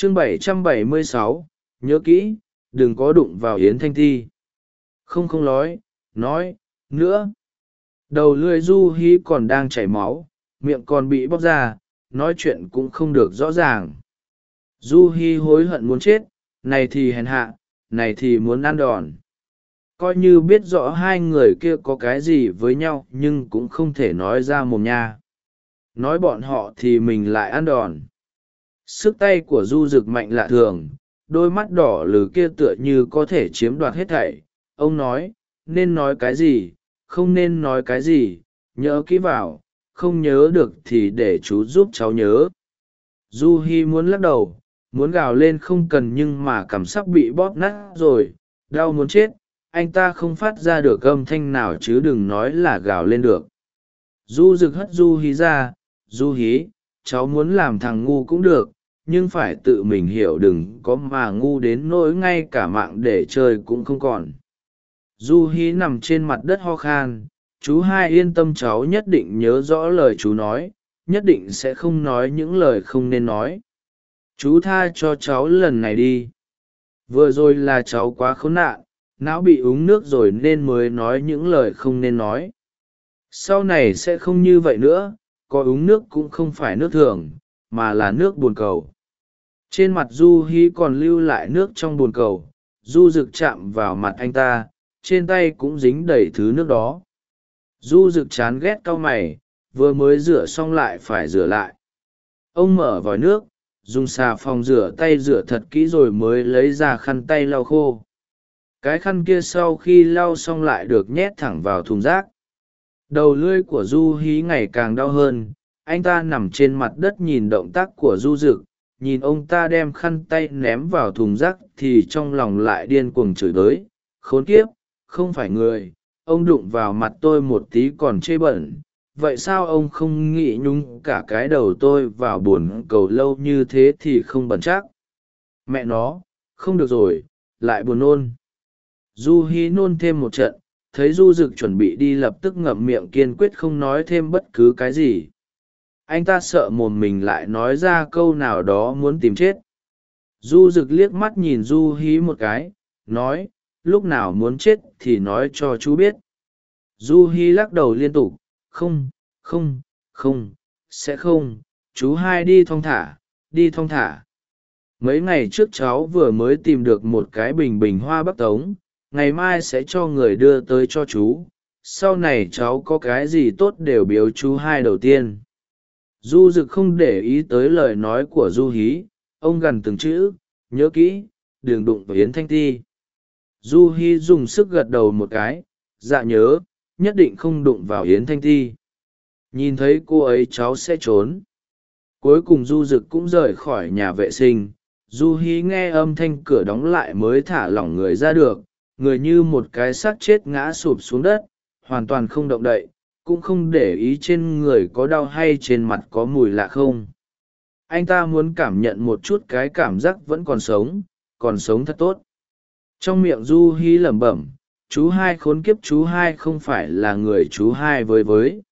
chương 776, nhớ kỹ đừng có đụng vào yến thanh Thi không không nói nói nữa. Đầu lưỡi du hí còn đang chảy máu miệng còn bị bóc ra nói chuyện cũng không được rõ ràng. Du hi hối hận muốn chết này thì hèn hạ này thì muốn ăn đòn. Coi như biết rõ hai người kia có cái gì với nhau nhưng cũng không thể nói ra mồm nha. Nói bọn họ thì mình lại ăn đòn sức tay của du rực mạnh lạ thường, đôi mắt đỏ lừ kia tựa như có thể chiếm đoạt hết thảy. Ông nói, nên nói cái gì, không nên nói cái gì, nhớ kỹ vào, không nhớ được thì để chú giúp cháu nhớ. Du hi muốn lắc đầu, muốn gào lên không cần nhưng mà cảm sắc bị bóp nát rồi, đau muốn chết, anh ta không phát ra được âm thanh nào chứ đừng nói là gào lên được. Du rực hất du hí ra, du hí cháu muốn làm thằng ngu cũng được nhưng phải tự mình hiểu đừng có mà ngu đến nỗi ngay cả mạng để chơi cũng không còn. Du hí nằm trên mặt đất ho khan, chú hai yên tâm cháu nhất định nhớ rõ lời chú nói, nhất định sẽ không nói những lời không nên nói. Chú tha cho cháu lần này đi. Vừa rồi là cháu quá khốn nạn, não bị uống nước rồi nên mới nói những lời không nên nói. Sau này sẽ không như vậy nữa, có uống nước cũng không phải nước thường, mà là nước bồn cầu trên mặt du hi còn lưu lại nước trong bồn cầu, du rực chạm vào mặt anh ta, trên tay cũng dính đầy thứ nước đó. Du rực chán ghét cau mày, vừa mới rửa xong lại phải rửa lại. Ông mở vòi nước, dùng xà phòng rửa tay rửa thật kỹ rồi mới lấy ra khăn tay lau khô. Cái khăn kia sau khi lau xong lại được nhét thẳng vào thùng rác. Đầu lưỡi của du hí ngày càng đau hơn, anh ta nằm trên mặt đất nhìn động tác của du rực nhìn ông ta đem khăn tay ném vào thùng rác thì trong lòng lại điên cuồng chửi tới khốn kiếp, không phải người, ông đụng vào mặt tôi một tí còn chê bẩn. Vậy sao ông không nghĩ nhúng cả cái đầu tôi vào b u ồ n cầu lâu như thế thì không bẩn chắc? Mẹ nó, không được rồi, lại buồn nôn. Du hí nôn thêm một trận, thấy du rực chuẩn bị đi lập tức ngậm miệng kiên quyết không nói thêm bất cứ cái gì anh ta sợ mồm mình lại nói ra câu nào đó muốn tìm chết. Du rực liếc mắt nhìn du hí một cái, nói, lúc nào muốn chết thì nói cho chú biết. Du Hí lắc đầu liên tục, không không không, sẽ không, chú hai đi thong thả, đi thong thả. Mấy ngày trước cháu vừa mới tìm được một cái bình bình hoa bắc tống, ngày mai sẽ cho người đưa tới cho chú, sau này cháu có cái gì tốt đều biếu chú hai đầu tiên du rực không để ý tới lời nói của du hí, ông gần từng chữ, nhớ kỹ, đừng đụng vào yến thanh ti. Du hí dùng sức gật đầu một cái dạ nhớ, nhất định không đụng vào yến thanh ti. Nhìn thấy cô ấy cháu sẽ trốn. Cuối cùng du rực cũng rời khỏi nhà vệ sinh. Du hí nghe âm thanh cửa đóng lại mới thả lỏng người ra được, người như một cái xác chết ngã sụp xuống đất, hoàn toàn không động đậy cũng không để ý trên người có đau hay trên mặt có mùi lạ không. Anh ta muốn cảm nhận một chút cái cảm giác vẫn còn sống còn sống thật tốt. Trong miệng du hí lẩm bẩm, chú hai khốn kiếp, chú hai không phải là người chú hai với với.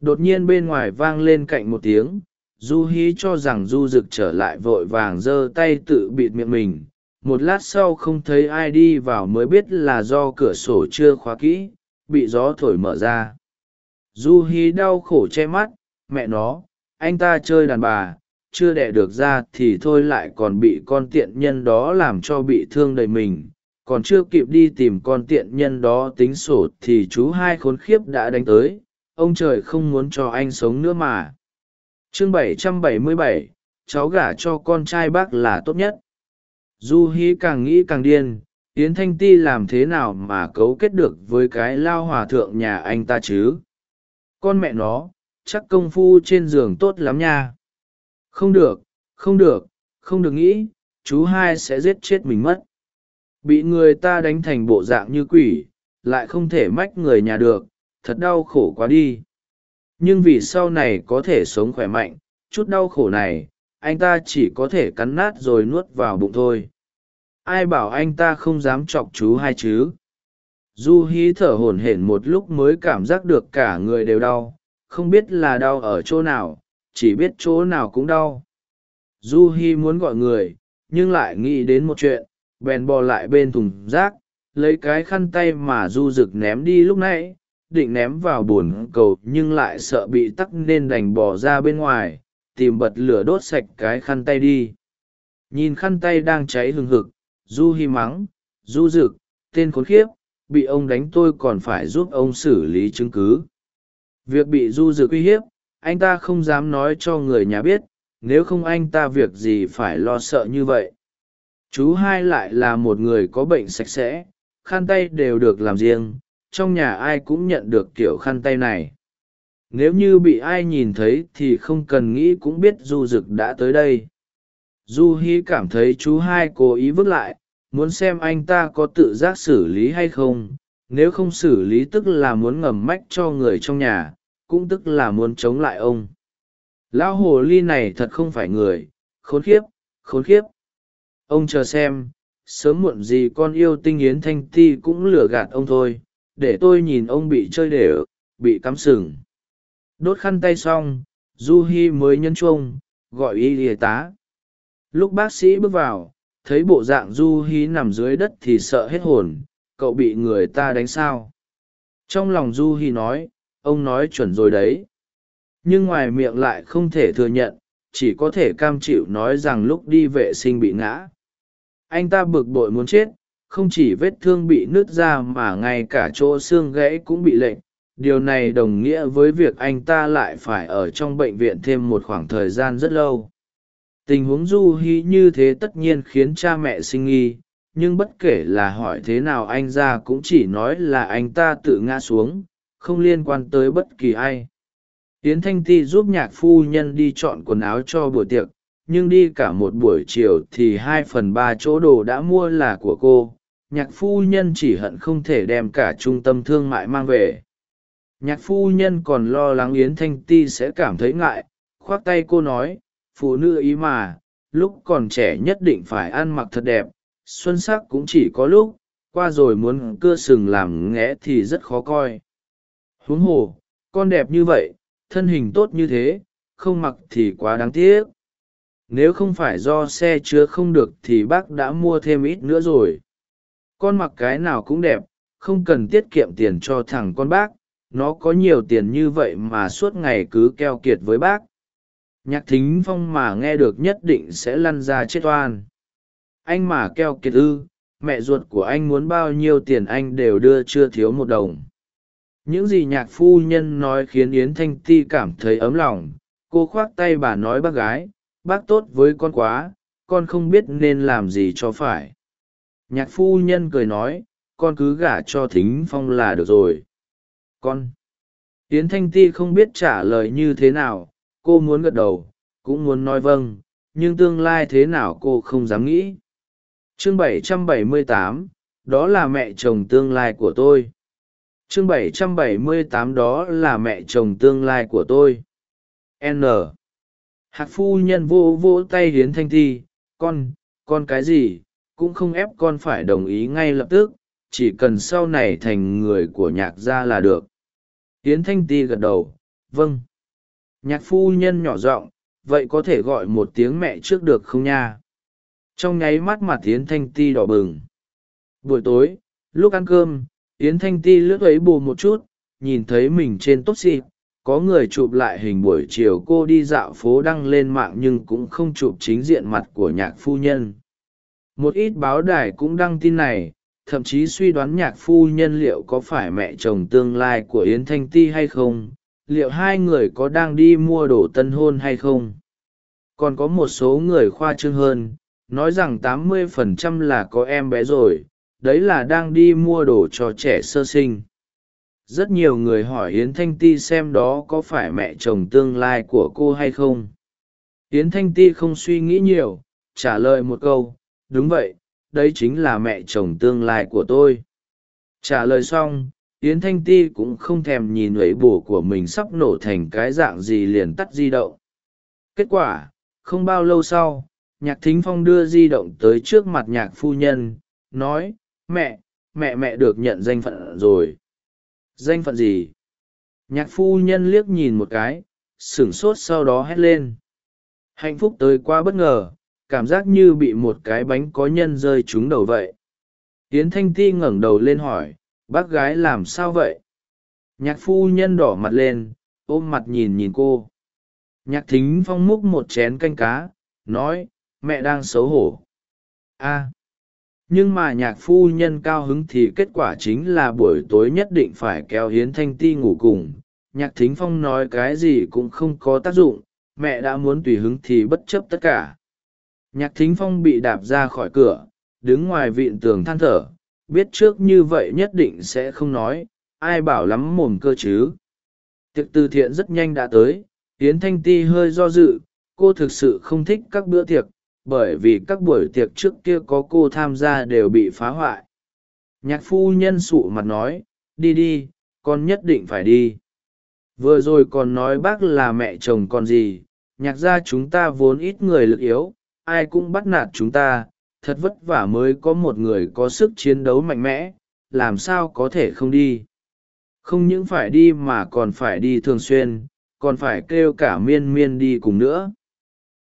Đột nhiên bên ngoài vang lên cạnh một tiếng, du hí cho rằng du rực trở lại vội vàng giơ tay tự bịt miệng mình. Một lát sau không thấy ai đi vào mới biết là do cửa sổ chưa khóa kỹ, bị gió thổi mở ra du Hi đau khổ che mắt mẹ nó anh ta chơi đàn bà chưa đẻ được ra thì thôi lại còn bị con tiện nhân đó làm cho bị thương đầy mình. Còn chưa kịp đi tìm con tiện nhân đó tính sổ thì chú hai khốn khiếp đã đánh tới ông trời không muốn cho anh sống nữa mà. Chương 777, cháu gả cho con trai bác là tốt nhất. Du hí càng nghĩ càng điên yến thanh ti làm thế nào mà cấu kết được với cái lao hòa thượng nhà anh ta chứ? Con mẹ nó, chắc công phu trên giường tốt lắm nha. Không được không được không được nghĩ, chú hai sẽ giết chết mình mất. Bị người ta đánh thành bộ dạng như quỷ, lại không thể mách người nhà được, thật đau khổ quá đi. Nhưng vì sau này có thể sống khỏe mạnh, chút đau khổ này, anh ta chỉ có thể cắn nát rồi nuốt vào bụng thôi. Ai bảo anh ta không dám chọc chú hai chứ? Du hí thở hổn hển một lúc mới cảm giác được cả người đều đau, không biết là đau ở chỗ nào, chỉ biết chỗ nào cũng đau. Du hi muốn gọi người, nhưng lại nghĩ đến một chuyện, bèn bò lại bên thùng rác, lấy cái khăn tay mà du rực ném đi lúc nãy, định ném vào bồn cầu nhưng lại sợ bị tắc nên đành bỏ ra bên ngoài, tìm bật lửa đốt sạch cái khăn tay đi. Nhìn khăn tay đang cháy hừng hực, du hi mắng, du rực tên khốn khiếp bị ông đánh tôi còn phải giúp ông xử lý chứng cứ. Việc bị du rực uy hiếp, anh ta không dám nói cho người nhà biết, nếu không anh ta việc gì phải lo sợ như vậy. Chú hai lại là một người có bệnh sạch sẽ, khăn tay đều được làm riêng, trong nhà ai cũng nhận được kiểu khăn tay này. Nếu như bị ai nhìn thấy thì không cần nghĩ cũng biết du rực đã tới đây. Du hi cảm thấy chú hai cố ý vứt lại muốn xem anh ta có tự giác xử lý hay không, nếu không xử lý tức là muốn ngầm mách cho người trong nhà, cũng tức là muốn chống lại ông. Lão hồ ly này thật không phải người, khốn khiếp khốn khiếp. Ông chờ xem, sớm muộn gì con yêu tinh yến thanh ti cũng lừa gạt ông thôi, để tôi nhìn ông bị chơi để bị cắm sừng. Đốt khăn tay xong, du hi mới nhân chuông, gọi y y tá. Lúc bác sĩ bước vào thấy bộ dạng du hi nằm dưới đất thì sợ hết hồn, cậu bị người ta đánh sao? Trong lòng du hi nói, ông nói chuẩn rồi đấy. Nhưng ngoài miệng lại không thể thừa nhận, chỉ có thể cam chịu nói rằng lúc đi vệ sinh bị ngã. Anh ta bực bội muốn chết, không chỉ vết thương bị nứt ra mà ngay cả chỗ xương gãy cũng bị lệch. Điều này đồng nghĩa với việc anh ta lại phải ở trong bệnh viện thêm một khoảng thời gian rất lâu tình huống du hí như thế tất nhiên khiến cha mẹ sinh nghi, nhưng bất kể là hỏi thế nào anh ra cũng chỉ nói là anh ta tự ngã xuống, không liên quan tới bất kỳ ai. Yến thanh ti giúp nhạc phu nhân đi chọn quần áo cho buổi tiệc, nhưng đi cả một buổi chiều thì hai phần ba chỗ đồ đã mua là của cô. Nhạc phu nhân chỉ hận không thể đem cả trung tâm thương mại mang về. Nhạc phu nhân còn lo lắng yến thanh ti sẽ cảm thấy ngại, khoác tay cô nói phụ nữ ý mà, lúc còn trẻ nhất định phải ăn mặc thật đẹp, xuân sắc cũng chỉ có lúc, qua rồi muốn cưa sừng làm nghẽ thì rất khó coi. Huống hồ, con đẹp như vậy, thân hình tốt như thế, không mặc thì quá đáng tiếc. Nếu không phải do xe chứa không được thì bác đã mua thêm ít nữa rồi. Con mặc cái nào cũng đẹp, không cần tiết kiệm tiền cho thằng con bác. Nó có nhiều tiền như vậy mà suốt ngày cứ keo kiệt với bác nhạc thính phong mà nghe được nhất định sẽ lăn ra chết oan. Anh mà keo kiệt ư, mẹ ruột của anh muốn bao nhiêu tiền anh đều đưa chưa thiếu một đồng. Những gì nhạc phu nhân nói khiến yến thanh ti cảm thấy ấm lòng. Cô khoác tay bà nói, bác gái, bác tốt với con quá, con không biết nên làm gì cho phải. Nhạc phu nhân cười nói, con cứ gả cho thính phong là được rồi. Con. Yến thanh ti không biết trả lời như thế nào cô muốn gật đầu cũng muốn nói vâng nhưng tương lai thế nào cô không dám nghĩ. Chương 778, đó là mẹ chồng tương lai của tôi. Chương 778 đó là mẹ chồng tương lai của tôi. N. Hạc phu nhân vô vô tay hiến thanh thi con con cái gì cũng không ép con phải đồng ý ngay lập tức chỉ cần sau này thành người của nhạc gia là được. Hiến thanh ti gật đầu vâng nhạc phu nhân nhỏ giọng, vậy có thể gọi một tiếng mẹ trước được không nha? Trong nháy mắt mặt yến thanh ti đỏ bừng. Buổi tối, lúc ăn cơm, yến thanh ti lướt ấy bù một chút, nhìn thấy mình trên tốt xịt có người chụp lại hình buổi chiều cô đi dạo phố đăng lên mạng nhưng cũng không chụp chính diện mặt của nhạc phu nhân. Một ít báo đài cũng đăng tin này, thậm chí suy đoán nhạc phu nhân liệu có phải mẹ chồng tương lai của yến thanh ti hay không liệu hai người có đang đi mua đồ tân hôn hay không? Còn có một số người khoa trương hơn, nói rằng tám mươi phần trăm là có em bé rồi, đấy là đang đi mua đồ cho trẻ sơ sinh. Rất nhiều người hỏi yến thanh ti xem đó có phải mẹ chồng tương lai của cô hay không. Yến thanh ti không suy nghĩ nhiều, trả lời một câu, đúng vậy, đấy chính là mẹ chồng tương lai của tôi. Trả lời xong yến thanh ti cũng không thèm nhìn lưỡi bù của mình sắp nổ thành cái dạng gì liền tắt di động. Kết quả, không bao lâu sau, nhạc thính phong đưa di động tới trước mặt nhạc phu nhân, nói, mẹ mẹ mẹ được nhận danh phận rồi. Danh phận gì? Nhạc phu nhân liếc nhìn một cái, sửng sốt sau đó hét lên. Hạnh phúc tới quá bất ngờ, cảm giác như bị một cái bánh có nhân rơi trúng đầu vậy. Tiến thanh ti ngẩng đầu lên hỏi bác gái làm sao vậy? Nhạc phu nhân đỏ mặt lên, ôm mặt nhìn nhìn cô. Nhạc thính phong múc một chén canh cá, nói, mẹ đang xấu hổ. A nhưng mà nhạc phu nhân cao hứng thì kết quả chính là buổi tối nhất định phải kéo hiến thanh ti ngủ cùng. Nhạc thính phong nói cái gì cũng không có tác dụng, mẹ đã muốn tùy hứng thì bất chấp tất cả. Nhạc thính phong bị đạp ra khỏi cửa, đứng ngoài vịn tường than thở biết trước như vậy nhất định sẽ không nói, ai bảo lắm mồm cơ chứ. Tiệc từ thiện rất nhanh đã tới, yến thanh ti hơi do dự, cô thực sự không thích các bữa tiệc, bởi vì các buổi tiệc trước kia có cô tham gia đều bị phá hoại. Nhạc phu nhân sụ mặt nói, đi đi, con nhất định phải đi. Vừa rồi còn nói bác là mẹ chồng còn gì, nhạc gia chúng ta vốn ít người lực yếu, ai cũng bắt nạt chúng ta thật vất vả mới có một người có sức chiến đấu mạnh mẽ, làm sao có thể không đi? Không những phải đi mà còn phải đi thường xuyên, còn phải kêu cả miên miên đi cùng nữa.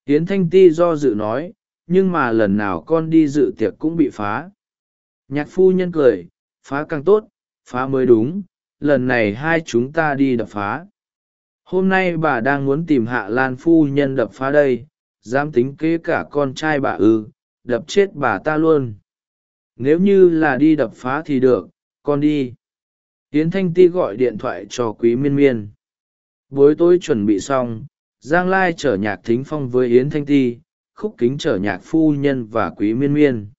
Hiến thanh ti do dự nói, nhưng mà lần nào con đi dự tiệc cũng bị phá. Nhạc phu nhân cười, phá càng tốt, phá mới đúng, lần này hai chúng ta đi đập phá. Hôm nay bà đang muốn tìm hạ lan phu nhân đập phá đây, dám tính kế cả con trai bà ư đập chết bà ta luôn. Nếu như là đi đập phá thì được, con đi. Tiến thanh ti gọi điện thoại cho quý miên miên. Buổi tối chuẩn bị xong, giang lai chở nhạc thính phong với yến thanh ti, khúc kính chở nhạc phu nhân và quý miên miên.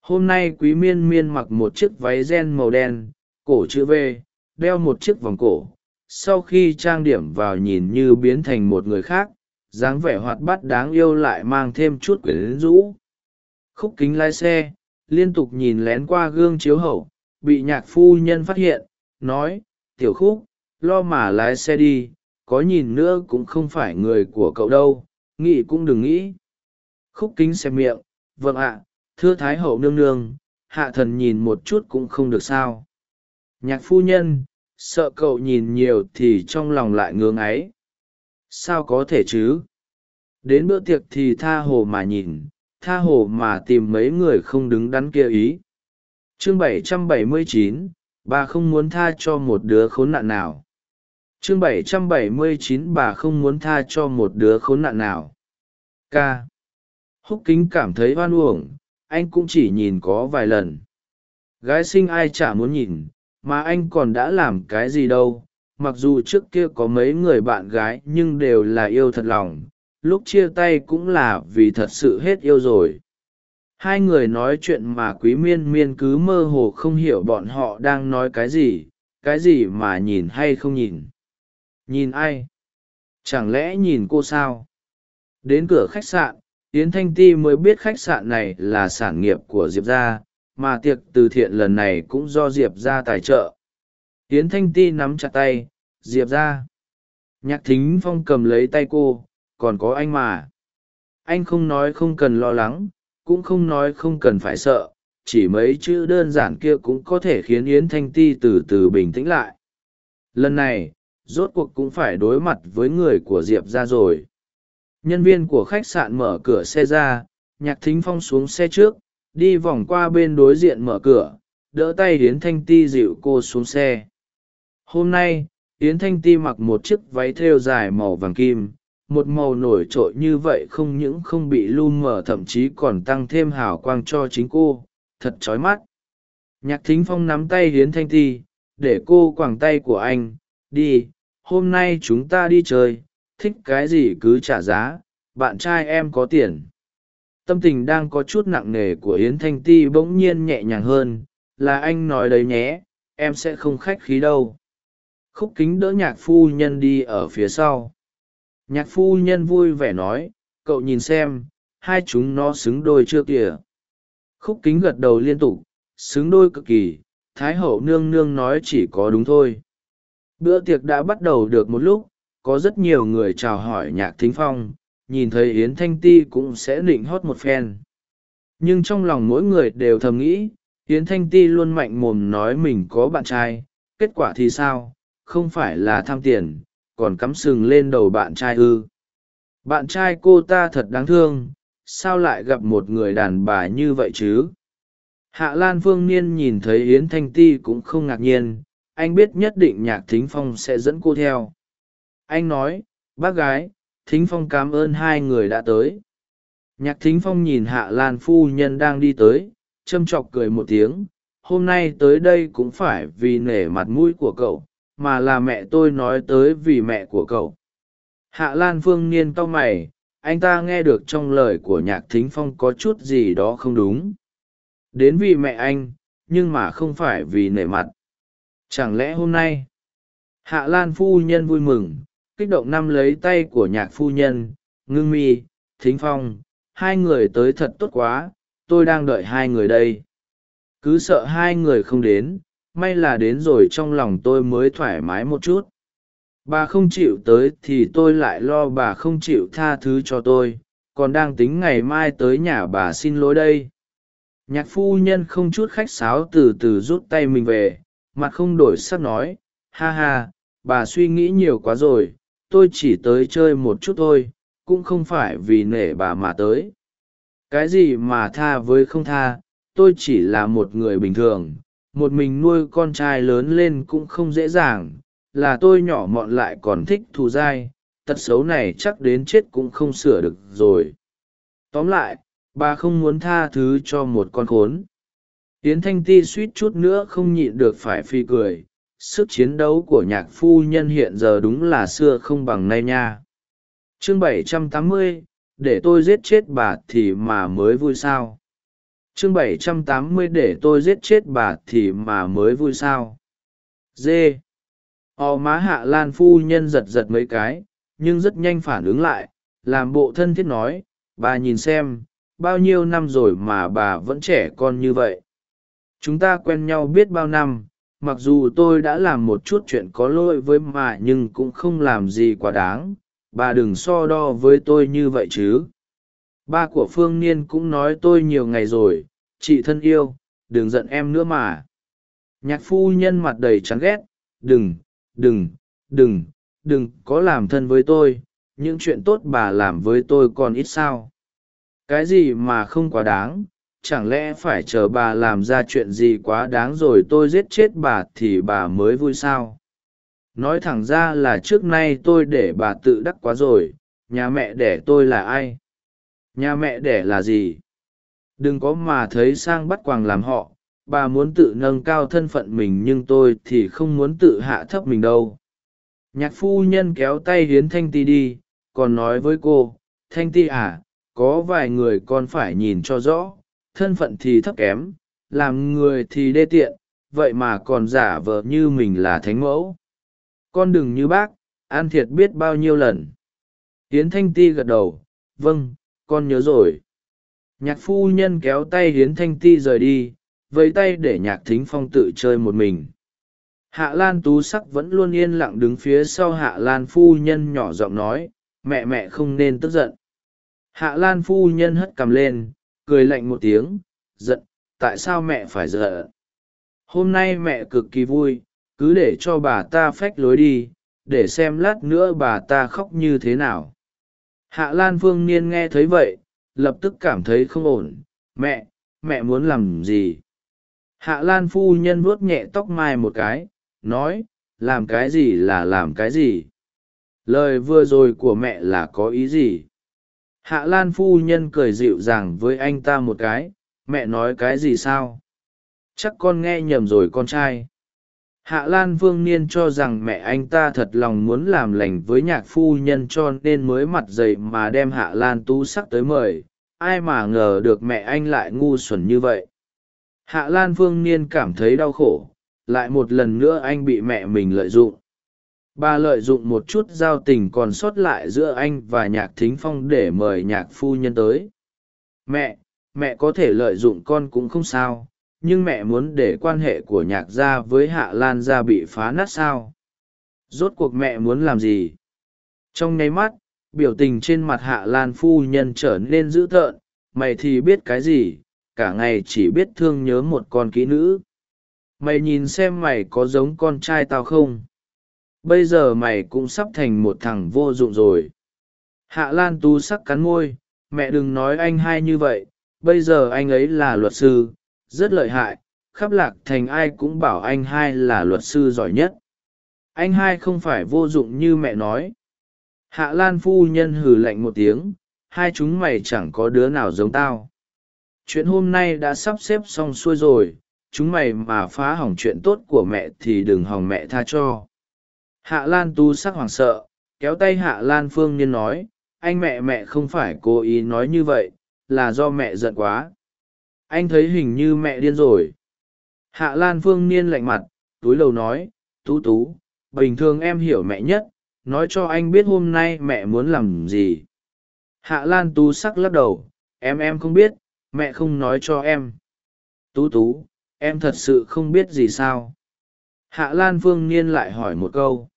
Hôm nay quý miên miên mặc một chiếc váy gen màu đen, cổ chữ v, đeo một chiếc vòng cổ. Sau khi trang điểm vào nhìn như biến thành một người khác, dáng vẻ hoạt bát đáng yêu lại mang thêm chút quyển rũ khúc kính lái xe, liên tục nhìn lén qua gương chiếu hậu, bị nhạc phu nhân phát hiện, nói, tiểu khúc, lo mà lái xe đi, có nhìn nữa cũng không phải người của cậu đâu, nghĩ cũng đừng nghĩ. Khúc kính xem miệng vâng ạ, thưa thái hậu nương nương, hạ thần nhìn một chút cũng không được sao. Nhạc phu nhân, sợ cậu nhìn nhiều thì trong lòng lại ngưỡng ấy sao có thể chứ? Đến bữa tiệc thì tha hồ mà nhìn tha hồ mà tìm mấy người không đứng đắn kia ý. Chương 779, bà không muốn tha cho một đứa khốn nạn nào. Chương 779 bà không muốn tha cho một đứa khốn nạn nào. K. Húc kính cảm thấy oan uổng anh cũng chỉ nhìn có vài lần. Gái sinh ai chả muốn nhìn mà anh còn đã làm cái gì đâu. Mặc dù trước kia có mấy người bạn gái nhưng đều là yêu thật lòng lúc chia tay cũng là vì thật sự hết yêu rồi. Hai người nói chuyện mà quý miên miên cứ mơ hồ không hiểu bọn họ đang nói cái gì cái gì mà nhìn hay không nhìn. Nhìn ai? Chẳng lẽ nhìn cô sao? Đến cửa khách sạn, yến thanh ti mới biết khách sạn này là sản nghiệp của diệp gia, mà tiệc từ thiện lần này cũng do diệp gia tài trợ. Yến thanh ti nắm chặt tay, diệp gia. Nhạc thính phong cầm lấy tay cô còn có anh mà. Anh không nói không cần lo lắng, cũng không nói không cần phải sợ, chỉ mấy chữ đơn giản kia cũng có thể khiến yến thanh ti từ từ bình tĩnh lại. Lần này, rốt cuộc cũng phải đối mặt với người của diệp ra rồi. Nhân viên của khách sạn mở cửa xe ra, nhạc thính phong xuống xe trước, đi vòng qua bên đối diện mở cửa, đỡ tay yến thanh ti dịu cô xuống xe. Hôm nay, yến thanh ti mặc một chiếc váy thêu dài màu vàng kim một màu nổi trội như vậy không những không bị lu mờ, thậm chí còn tăng thêm hào quang cho chính cô. Thật trói mắt. Nhạc thính phong nắm tay hiến thanh ti, để cô quàng tay của anh, đi, hôm nay chúng ta đi chơi, thích cái gì cứ trả giá, bạn trai em có tiền. Tâm tình đang có chút nặng nề của yến thanh ti bỗng nhiên nhẹ nhàng hơn, là anh nói đấy nhé, em sẽ không khách khí đâu. Khúc kính đỡ nhạc phu nhân đi ở phía sau nhạc phu nhân vui vẻ nói, cậu nhìn xem, hai chúng nó xứng đôi chưa kìa. Khúc kính gật đầu liên tục, xứng đôi cực kỳ, thái hậu nương nương nói chỉ có đúng thôi. Bữa tiệc đã bắt đầu được một lúc, có rất nhiều người chào hỏi nhạc thính phong, nhìn thấy yến thanh ti cũng sẽ định hót một phen. Nhưng trong lòng mỗi người đều thầm nghĩ, yến thanh ti luôn mạnh mồm nói mình có bạn trai, kết quả thì sao, không phải là tham tiền còn cắm sừng lên đầu bạn trai ư. Bạn trai cô ta thật đáng thương, sao lại gặp một người đàn bà như vậy chứ? Hạ lan phương niên nhìn thấy yến thanh ti cũng không ngạc nhiên, anh biết nhất định nhạc thính phong sẽ dẫn cô theo. Anh nói, bác gái, thính phong cảm ơn hai người đã tới. Nhạc thính phong nhìn hạ lan phu nhân đang đi tới, châm chọc cười một tiếng, hôm nay tới đây cũng phải vì nể mặt mũi của cậu mà là mẹ tôi nói tới vì mẹ của cậu. Hạ lan phương niên cau mày, anh ta nghe được trong lời của nhạc thính phong có chút gì đó không đúng. Đến vì mẹ anh, nhưng mà không phải vì nể mặt. Chẳng lẽ hôm nay? Hạ lan phu nhân vui mừng, kích động năm lấy tay của nhạc phu nhân, ngưng mi, thính phong, hai người tới thật tốt quá, tôi đang đợi hai người đây. Cứ sợ hai người không đến may là đến rồi trong lòng tôi mới thoải mái một chút. Bà không chịu tới thì tôi lại lo bà không chịu tha thứ cho tôi, còn đang tính ngày mai tới nhà bà xin lỗi đây. Nhạc phu nhân không chút khách sáo từ từ rút tay mình về, mặt không đổi sắc nói, ha ha, bà suy nghĩ nhiều quá rồi, tôi chỉ tới chơi một chút thôi, cũng không phải vì nể bà mà tới. Cái gì mà tha với không tha, tôi chỉ là một người bình thường một mình nuôi con trai lớn lên cũng không dễ dàng là tôi nhỏ mọn lại còn thích thù dai tật xấu này chắc đến chết cũng không sửa được rồi. Tóm lại bà không muốn tha thứ cho một con khốn. Tiến thanh ti suýt chút nữa không nhịn được phải phi cười sức chiến đấu của nhạc phu nhân hiện giờ đúng là xưa không bằng nay nha. Chương 780, để tôi giết chết bà thì mà mới vui sao? Chương 780 để tôi giết chết bà thì mà mới vui sao? Dê ò má hạ lan phu nhân giật giật mấy cái, nhưng rất nhanh phản ứng lại, làm bộ thân thiết nói, bà nhìn xem, bao nhiêu năm rồi mà bà vẫn trẻ con như vậy? Chúng ta quen nhau biết bao năm, mặc dù tôi đã làm một chút chuyện có lỗi với mà nhưng cũng không làm gì quá đáng. Bà đừng so đo với tôi như vậy chứ ba của phương niên cũng nói tôi nhiều ngày rồi, chị thân yêu, đừng giận em nữa mà. Nhạc phu nhân mặt đầy chán ghét, đừng đừng đừng đừng có làm thân với tôi, những chuyện tốt bà làm với tôi còn ít sao. Cái gì mà không quá đáng, chẳng lẽ phải chờ bà làm ra chuyện gì quá đáng rồi tôi giết chết bà thì bà mới vui sao? Nói thẳng ra là trước nay tôi để bà tự đắc quá rồi, nhà mẹ đẻ tôi là ai? Nhà mẹ đẻ là gì? Đừng có mà thấy sang bắt quàng làm họ. Bà muốn tự nâng cao thân phận mình nhưng tôi thì không muốn tự hạ thấp mình đâu. Nhạc phu nhân kéo tay hiến thanh ti đi, còn nói với cô, thanh ti à có vài người con phải nhìn cho rõ. Thân phận thì thấp kém, làm người thì đê tiện, vậy mà còn giả vờ như mình là thánh mẫu. Con đừng như bác an thiệt biết bao nhiêu lần. Hiến thanh ti gật đầu vâng con nhớ rồi. Nhạc phu nhân kéo tay hiến thanh ti rời đi, vẫy tay để nhạc thính phong tự chơi một mình. Hạ lan tú sắc vẫn luôn yên lặng đứng phía sau hạ lan phu nhân nhỏ giọng nói, mẹ mẹ không nên tức giận. Hạ lan phu nhân hất cằm lên, cười lạnh một tiếng, giận, tại sao mẹ phải giận? Hôm nay mẹ cực kỳ vui, cứ để cho bà ta phách lối đi, để xem lát nữa bà ta khóc như thế nào hạ lan phương niên nghe thấy vậy, lập tức cảm thấy không ổn. Mẹ mẹ muốn làm gì? Hạ lan phu nhân vuốt nhẹ tóc mai một cái, nói, làm cái gì là làm cái gì. Lời vừa rồi của mẹ là có ý gì? Hạ lan phu nhân cười dịu dàng với anh ta một cái, mẹ nói cái gì sao? Chắc con nghe nhầm rồi con trai hạ lan vương niên cho rằng mẹ anh ta thật lòng muốn làm lành với nhạc phu nhân cho nên mới mặt dày mà đem hạ lan tú sắc tới mời. Ai mà ngờ được mẹ anh lại ngu xuẩn như vậy. Hạ lan vương niên cảm thấy đau khổ. Lại một lần nữa anh bị mẹ mình lợi dụng. Bà lợi dụng một chút giao tình còn sót lại giữa anh và nhạc thính phong để mời nhạc phu nhân tới. Mẹ mẹ có thể lợi dụng con cũng không sao nhưng mẹ muốn để quan hệ của nhạc gia với hạ lan gia bị phá nát sao? Rốt cuộc mẹ muốn làm gì? Trong nháy mắt, biểu tình trên mặt hạ lan phu nhân trở nên dữ tợn. Mày thì biết cái gì? Cả ngày chỉ biết thương nhớ một con kỹ nữ. Mày nhìn xem mày có giống con trai tao không? Bây giờ mày cũng sắp thành một thằng vô dụng rồi. Hạ lan tú sắc cắn môi. Mẹ đừng nói anh hai như vậy. Bây giờ anh ấy là luật sư rất lợi hại, khắp lạc thành ai cũng bảo anh hai là luật sư giỏi nhất. Anh hai không phải vô dụng như mẹ nói. Hạ lan phu nhân hừ lạnh một tiếng, hai chúng mày chẳng có đứa nào giống tao. Chuyện hôm nay đã sắp xếp xong xuôi rồi, chúng mày mà phá hỏng chuyện tốt của mẹ thì đừng hòng mẹ tha cho. Hạ lan tu sắc hoảng sợ, kéo tay hạ lan phương niên nói, anh mẹ mẹ không phải cố ý nói như vậy, là do mẹ giận quá anh thấy hình như mẹ điên rồi. Hạ lan phương niên lạnh mặt túi lầu nói tú tú bình thường em hiểu mẹ nhất nói cho anh biết hôm nay mẹ muốn làm gì. Hạ lan tú sắc lắc đầu em em không biết mẹ không nói cho em. Tú tú em thật sự không biết gì sao? Hạ lan phương niên lại hỏi một câu.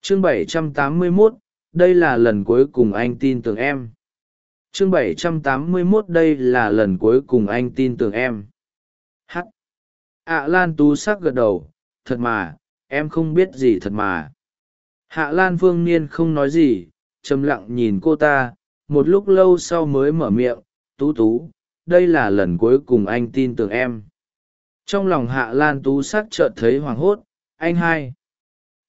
Chương 781, đây là lần cuối cùng anh tin tưởng em chương 781 đây là lần cuối cùng anh tin tưởng em. H. Hạ lan tú sắc gật đầu, thật mà, em không biết gì thật mà. Hạ lan phương niên không nói gì, trầm lặng nhìn cô ta, một lúc lâu sau mới mở miệng, tú tú, đây là lần cuối cùng anh tin tưởng em. Trong lòng hạ lan tú sắc chợt thấy hoảng hốt, anh hai.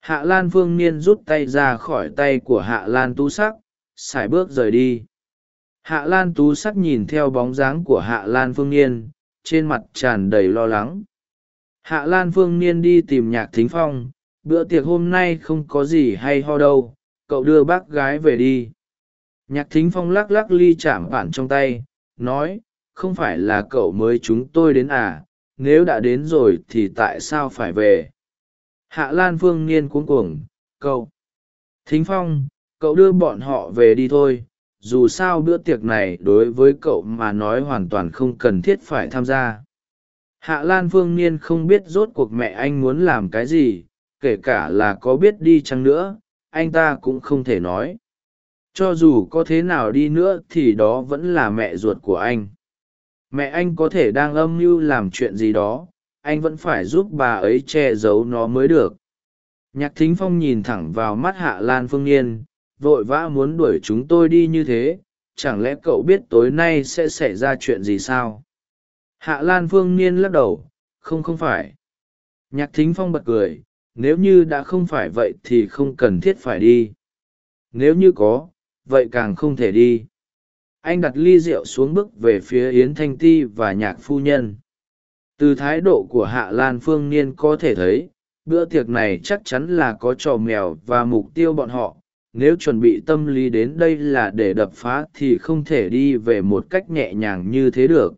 Hạ lan phương niên rút tay ra khỏi tay của hạ lan tú sắc x à i bước rời đi hạ lan tú sắc nhìn theo bóng dáng của hạ lan phương niên, trên mặt tràn đầy lo lắng. Hạ lan phương niên đi tìm nhạc thính phong, bữa tiệc hôm nay không có gì hay ho đâu, cậu đưa bác gái về đi. Nhạc thính phong lắc lắc ly chạm vạn trong tay, nói, không phải là cậu mới chúng tôi đến à nếu đã đến rồi thì tại sao phải về? Hạ lan phương niên cuống cuồng, cậu, thính phong, cậu đưa bọn họ về đi thôi dù sao bữa tiệc này đối với cậu mà nói hoàn toàn không cần thiết phải tham gia. Hạ lan phương niên không biết rốt cuộc mẹ anh muốn làm cái gì, kể cả là có biết đi chăng nữa, anh ta cũng không thể nói. Cho dù có thế nào đi nữa thì đó vẫn là mẹ ruột của anh. Mẹ anh có thể đang âm mưu làm chuyện gì đó, anh vẫn phải giúp bà ấy che giấu nó mới được. Nhạc thính phong nhìn thẳng vào mắt hạ lan phương n vội vã muốn đuổi chúng tôi đi như thế, chẳng lẽ cậu biết tối nay sẽ xảy ra chuyện gì sao? Hạ lan phương niên lắc đầu, không không phải. Nhạc thính phong bật cười, nếu như đã không phải vậy thì không cần thiết phải đi. Nếu như có, vậy càng không thể đi. Anh đặt ly rượu xuống bước về phía yến thanh ti và nhạc phu nhân. Từ thái độ của hạ lan phương niên có thể thấy, bữa tiệc này chắc chắn là có trò mèo và mục tiêu bọn họ nếu chuẩn bị tâm lý đến đây là để đập phá thì không thể đi về một cách nhẹ nhàng như thế được.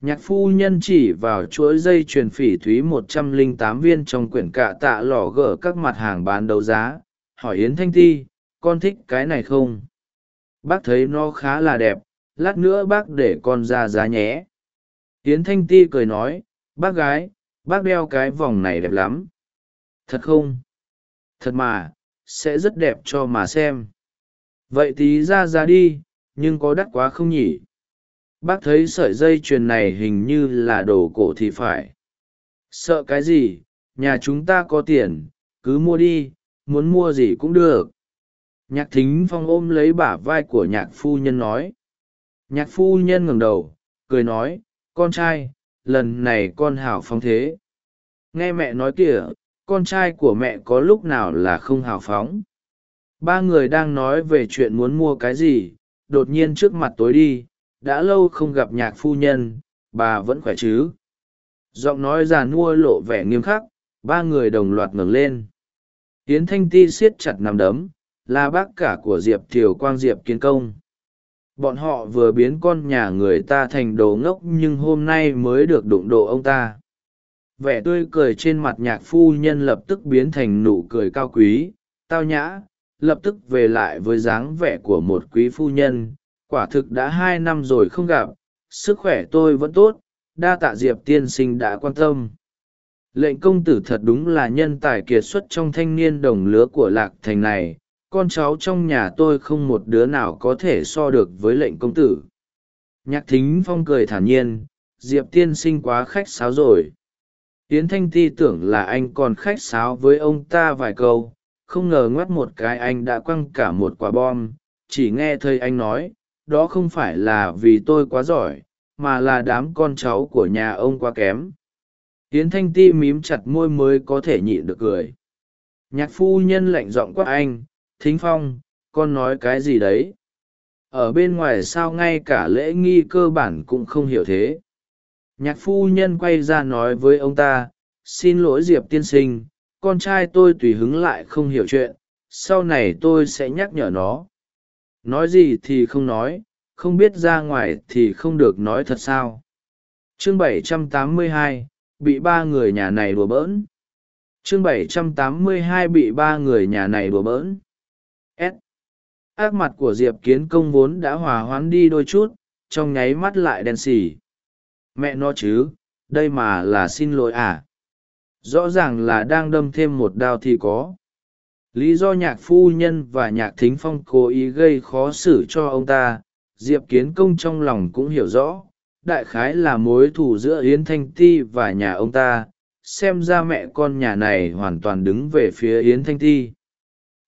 Nhạc phu nhân chỉ vào chuỗi dây chuyền phỉ thúy một trăm lẻ tám viên trong quyển cạ tạ lò gỡ các mặt hàng bán đấu giá, hỏi yến thanh ti, con thích cái này không? Bác thấy nó khá là đẹp, lát nữa bác để con ra giá nhé. Yến thanh ti cười nói, bác gái, bác đeo cái vòng này đẹp lắm. Thật không? Thật mà sẽ rất đẹp cho mà xem. Vậy tí ra ra đi, nhưng có đắt quá không nhỉ? Bác thấy sợi dây chuyền này hình như là đồ cổ thì phải. Sợ cái gì? Nhà chúng ta có tiền, cứ mua đi, muốn mua gì cũng được. Nhạc thính phong ôm lấy bả vai của nhạc phu nhân nói. Nhạc phu nhân ngẩng đầu, cười nói, con trai, lần này con hảo phong thế. Nghe mẹ nói kìa con trai của mẹ có lúc nào là không hào phóng? Ba người đang nói về chuyện muốn mua cái gì, đột nhiên trước mặt tối đi, đã lâu không gặp nhạc phu nhân, bà vẫn khỏe chứ? Giọng nói già nua lộ vẻ nghiêm khắc, ba người đồng loạt ngẩng lên. Tiến thanh ti siết chặt nằm đấm, là bác cả của diệp thiều quang diệp kiến công. Bọn họ vừa biến con nhà người ta thành đồ ngốc nhưng hôm nay mới được đụng độ ông ta vẻ tươi cười trên mặt nhạc phu nhân lập tức biến thành nụ cười cao quý, tao nhã, lập tức về lại với dáng vẻ của một quý phu nhân, quả thực đã hai năm rồi không gặp, sức khỏe tôi vẫn tốt, đa tạ diệp tiên sinh đã quan tâm. Lệnh công tử thật đúng là nhân tài kiệt xuất trong thanh niên đồng lứa của lạc thành này, con cháu trong nhà tôi không một đứa nào có thể so được với lệnh công tử. Nhạc thính phong cười thản nhiên, diệp tiên sinh quá khách sáo rồi yến thanh ti tưởng là anh còn khách sáo với ông ta vài câu, không ngờ ngoắt một cái anh đã quăng cả một quả bom, chỉ nghe thầy anh nói, đó không phải là vì tôi quá giỏi, mà là đám con cháu của nhà ông quá kém. Yến thanh ti mím chặt môi mới có thể nhịn được cười. Nhạc phu nhân lạnh giọng quát anh, thính phong, con nói cái gì đấy? Ở bên ngoài sao ngay cả lễ nghi cơ bản cũng không hiểu thế nhạc phu nhân quay ra nói với ông ta xin lỗi diệp tiên sinh con trai tôi tùy hứng lại không hiểu chuyện sau này tôi sẽ nhắc nhở nó. Nói gì thì không nói không biết ra ngoài thì không được nói thật sao? Chương 782, bị ba người nhà này đùa bỡn. Chương 782 bị ba người nhà này đùa bỡn. S. Ác mặt của diệp kiến công vốn đã hòa hoãn đi đôi chút trong nháy mắt lại đen xì mẹ nó chứ, đây mà là xin lỗi à? Rõ ràng là đang đâm thêm một đao thì có. Lý do nhạc phu nhân và nhạc thính phong cố ý gây khó xử cho ông ta, diệp kiến công trong lòng cũng hiểu rõ, đại khái là mối thù giữa yến thanh ti và nhà ông ta, xem ra mẹ con nhà này hoàn toàn đứng về phía yến thanh ti.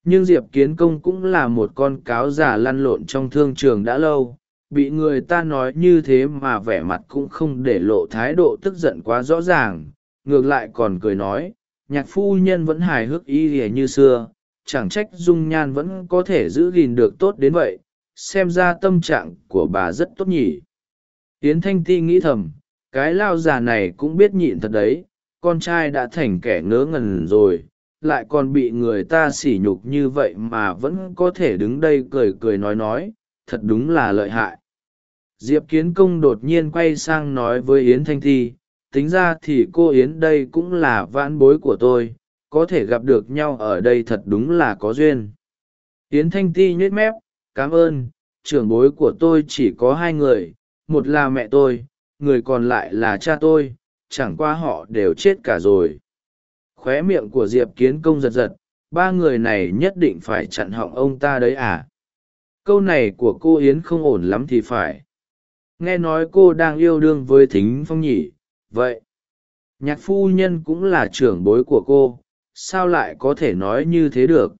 Nhưng diệp kiến công cũng là một con cáo già lăn lộn trong thương trường đã lâu bị người ta nói như thế mà vẻ mặt cũng không để lộ thái độ tức giận quá rõ ràng, ngược lại còn cười nói, nhạc phu nhân vẫn hài hước y ỉa như xưa, chẳng trách dung nhan vẫn có thể giữ gìn được tốt đến vậy, xem ra tâm trạng của bà rất tốt nhỉ. Tiến thanh ti nghĩ thầm, cái lao già này cũng biết nhịn thật đấy, con trai đã thành kẻ ngớ ngẩn rồi, lại còn bị người ta sỉ nhục như vậy mà vẫn có thể đứng đây cười cười nói nói thật đúng là lợi hại. Diệp kiến công đột nhiên quay sang nói với yến thanh thi, tính ra thì cô yến đây cũng là vãn bối của tôi, có thể gặp được nhau ở đây thật đúng là có duyên. Yến thanh ti nhếch mép, cảm ơn, trưởng bối của tôi chỉ có hai người, một là mẹ tôi, người còn lại là cha tôi, chẳng qua họ đều chết cả rồi. Khóe miệng của diệp kiến công giật giật, ba người này nhất định phải chặn họng ông ta đấy à? Câu này của cô yến không ổn lắm thì phải. Nghe nói cô đang yêu đương với thính phong nhỉ? Vậy, nhạc phu nhân cũng là trưởng bối của cô, sao lại có thể nói như thế được?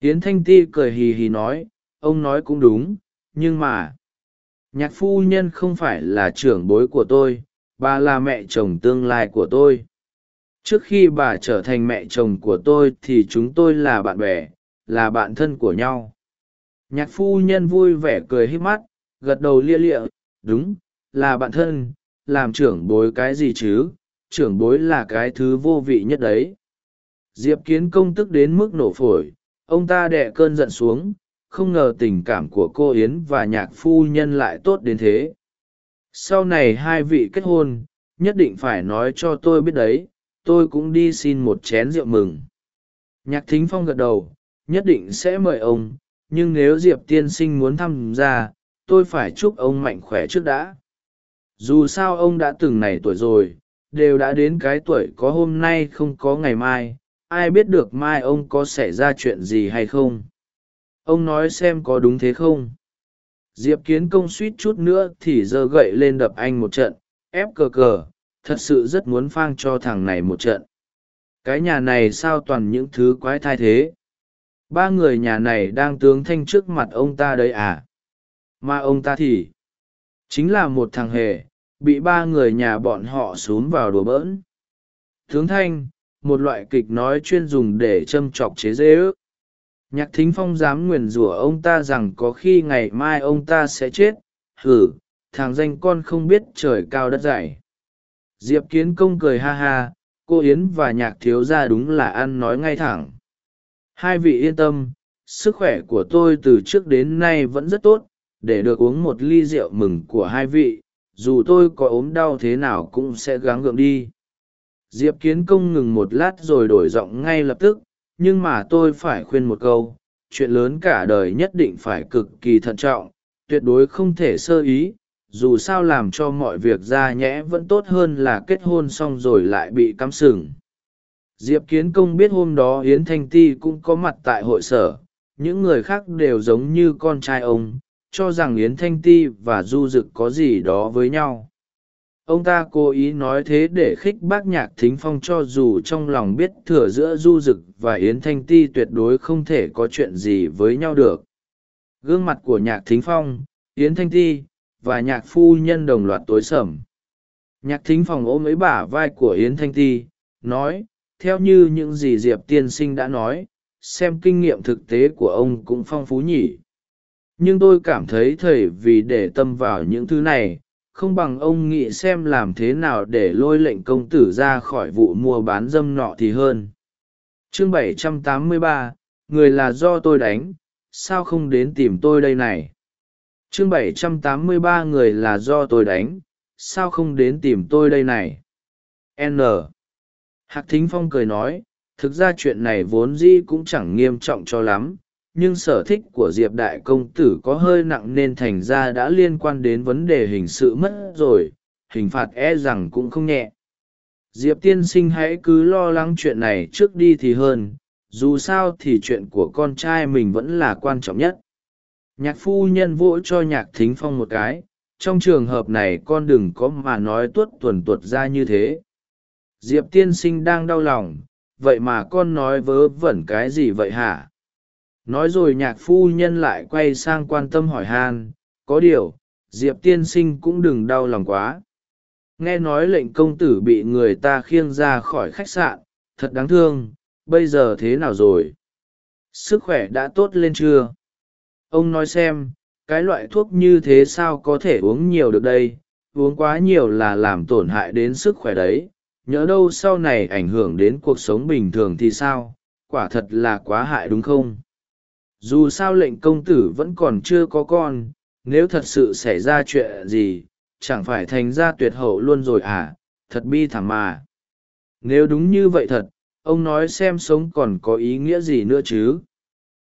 Yến thanh ti cười hì hì nói, ông nói cũng đúng, nhưng mà, nhạc phu nhân không phải là trưởng bối của tôi, bà là mẹ chồng tương lai của tôi. Trước khi bà trở thành mẹ chồng của tôi thì chúng tôi là bạn bè, là bạn thân của nhau nhạc phu nhân vui vẻ cười hít mắt, gật đầu lia lịa, đúng, là bạn thân, làm trưởng bối cái gì chứ? Trưởng bối là cái thứ vô vị nhất đấy. Diệp kiến công tức đến mức nổ phổi, ông ta đẻ cơn giận xuống, không ngờ tình cảm của cô yến và nhạc phu nhân lại tốt đến thế. Sau này hai vị kết hôn, nhất định phải nói cho tôi biết đấy, tôi cũng đi xin một chén rượu mừng. Nhạc thính phong gật đầu, nhất định sẽ mời ông nhưng nếu diệp tiên sinh muốn tham gia tôi phải chúc ông mạnh khỏe trước đã. Dù sao ông đã từng này tuổi rồi, đều đã đến cái tuổi có hôm nay không có ngày mai, ai biết được mai ông có xảy ra chuyện gì hay không? Ông nói xem có đúng thế không? Diệp kiến công suýt chút nữa thì giơ gậy lên đập anh một trận, ép cờ cờ, thật sự rất muốn phang cho thằng này một trận. Cái nhà này sao toàn những thứ quái thai thế? Ba người nhà này đang tướng thanh trước mặt ông ta đấy à? Mà ông ta thì chính là một thằng hề, bị ba người nhà bọn họ xún vào đùa bỡn. Tướng thanh, một loại kịch nói chuyên dùng để châm chọc chế dễ ước. Nhạc thính phong dám nguyền rủa ông ta rằng có khi ngày mai ông ta sẽ chết. Hử, thằng danh con không biết trời cao đất dày. Diệp kiến công cười ha ha, cô yến và nhạc thiếu ra đúng là ăn nói ngay thẳng hai vị yên tâm, sức khỏe của tôi từ trước đến nay vẫn rất tốt, để được uống một ly rượu mừng của hai vị, dù tôi có ốm đau thế nào cũng sẽ gắng gượng đi. Diệp kiến công ngừng một lát rồi đổi giọng ngay lập tức, nhưng mà tôi phải khuyên một câu, chuyện lớn cả đời nhất định phải cực kỳ thận trọng, tuyệt đối không thể sơ ý, dù sao làm cho mọi việc ra nhẽ vẫn tốt hơn là kết hôn xong rồi lại bị cắm sừng diệp kiến công biết hôm đó yến thanh ti cũng có mặt tại hội sở, những người khác đều giống như con trai ông, cho rằng yến thanh ti và du Dực có gì đó với nhau. Ông ta cố ý nói thế để khích bác nhạc thính phong cho dù trong lòng biết thừa giữa du Dực và yến thanh ti tuyệt đối không thể có chuyện gì với nhau được. Gương mặt của nhạc thính phong, yến thanh ti và nhạc phu nhân đồng loạt tối sầm. Nhạc thính phong ôm ấy bả vai của yến thanh ti, nói theo như những gì diệp tiên sinh đã nói xem kinh nghiệm thực tế của ông cũng phong phú nhỉ. Nhưng tôi cảm thấy thầy vì để tâm vào những thứ này không bằng ông nghĩ xem làm thế nào để lôi lệnh công tử ra khỏi vụ mua bán dâm nọ thì hơn. Chương 783, người là do tôi đánh sao không đến tìm tôi đây này? Chương 783 người là do tôi đánh sao không đến tìm tôi đây này? N hạc thính phong cười nói, thực ra chuyện này vốn dĩ cũng chẳng nghiêm trọng cho lắm, nhưng sở thích của diệp đại công tử có hơi nặng nên thành ra đã liên quan đến vấn đề hình sự mất rồi, hình phạt e rằng cũng không nhẹ. Diệp tiên sinh hãy cứ lo lắng chuyện này trước đi thì hơn, dù sao thì chuyện của con trai mình vẫn là quan trọng nhất. Nhạc phu nhân vỗ cho nhạc thính phong một cái, trong trường hợp này con đừng có mà nói tuốt tuần tuột ra như thế diệp tiên sinh đang đau lòng, vậy mà con nói vớ vẩn cái gì vậy hả? Nói rồi nhạc phu nhân lại quay sang quan tâm hỏi han, có điều, diệp tiên sinh cũng đừng đau lòng quá. Nghe nói lệnh công tử bị người ta khiêng ra khỏi khách sạn, thật đáng thương, bây giờ thế nào rồi? Sức khỏe đã tốt lên chưa? Ông nói xem, cái loại thuốc như thế sao có thể uống nhiều được đây? Uống quá nhiều là làm tổn hại đến sức khỏe đấy nhỡ đâu sau này ảnh hưởng đến cuộc sống bình thường thì sao? Quả thật là quá hại đúng không? Dù sao lệnh công tử vẫn còn chưa có con, nếu thật sự xảy ra chuyện gì, chẳng phải thành ra tuyệt hậu luôn rồi à? Thật bi thảm mà. Nếu đúng như vậy thật, ông nói xem sống còn có ý nghĩa gì nữa chứ?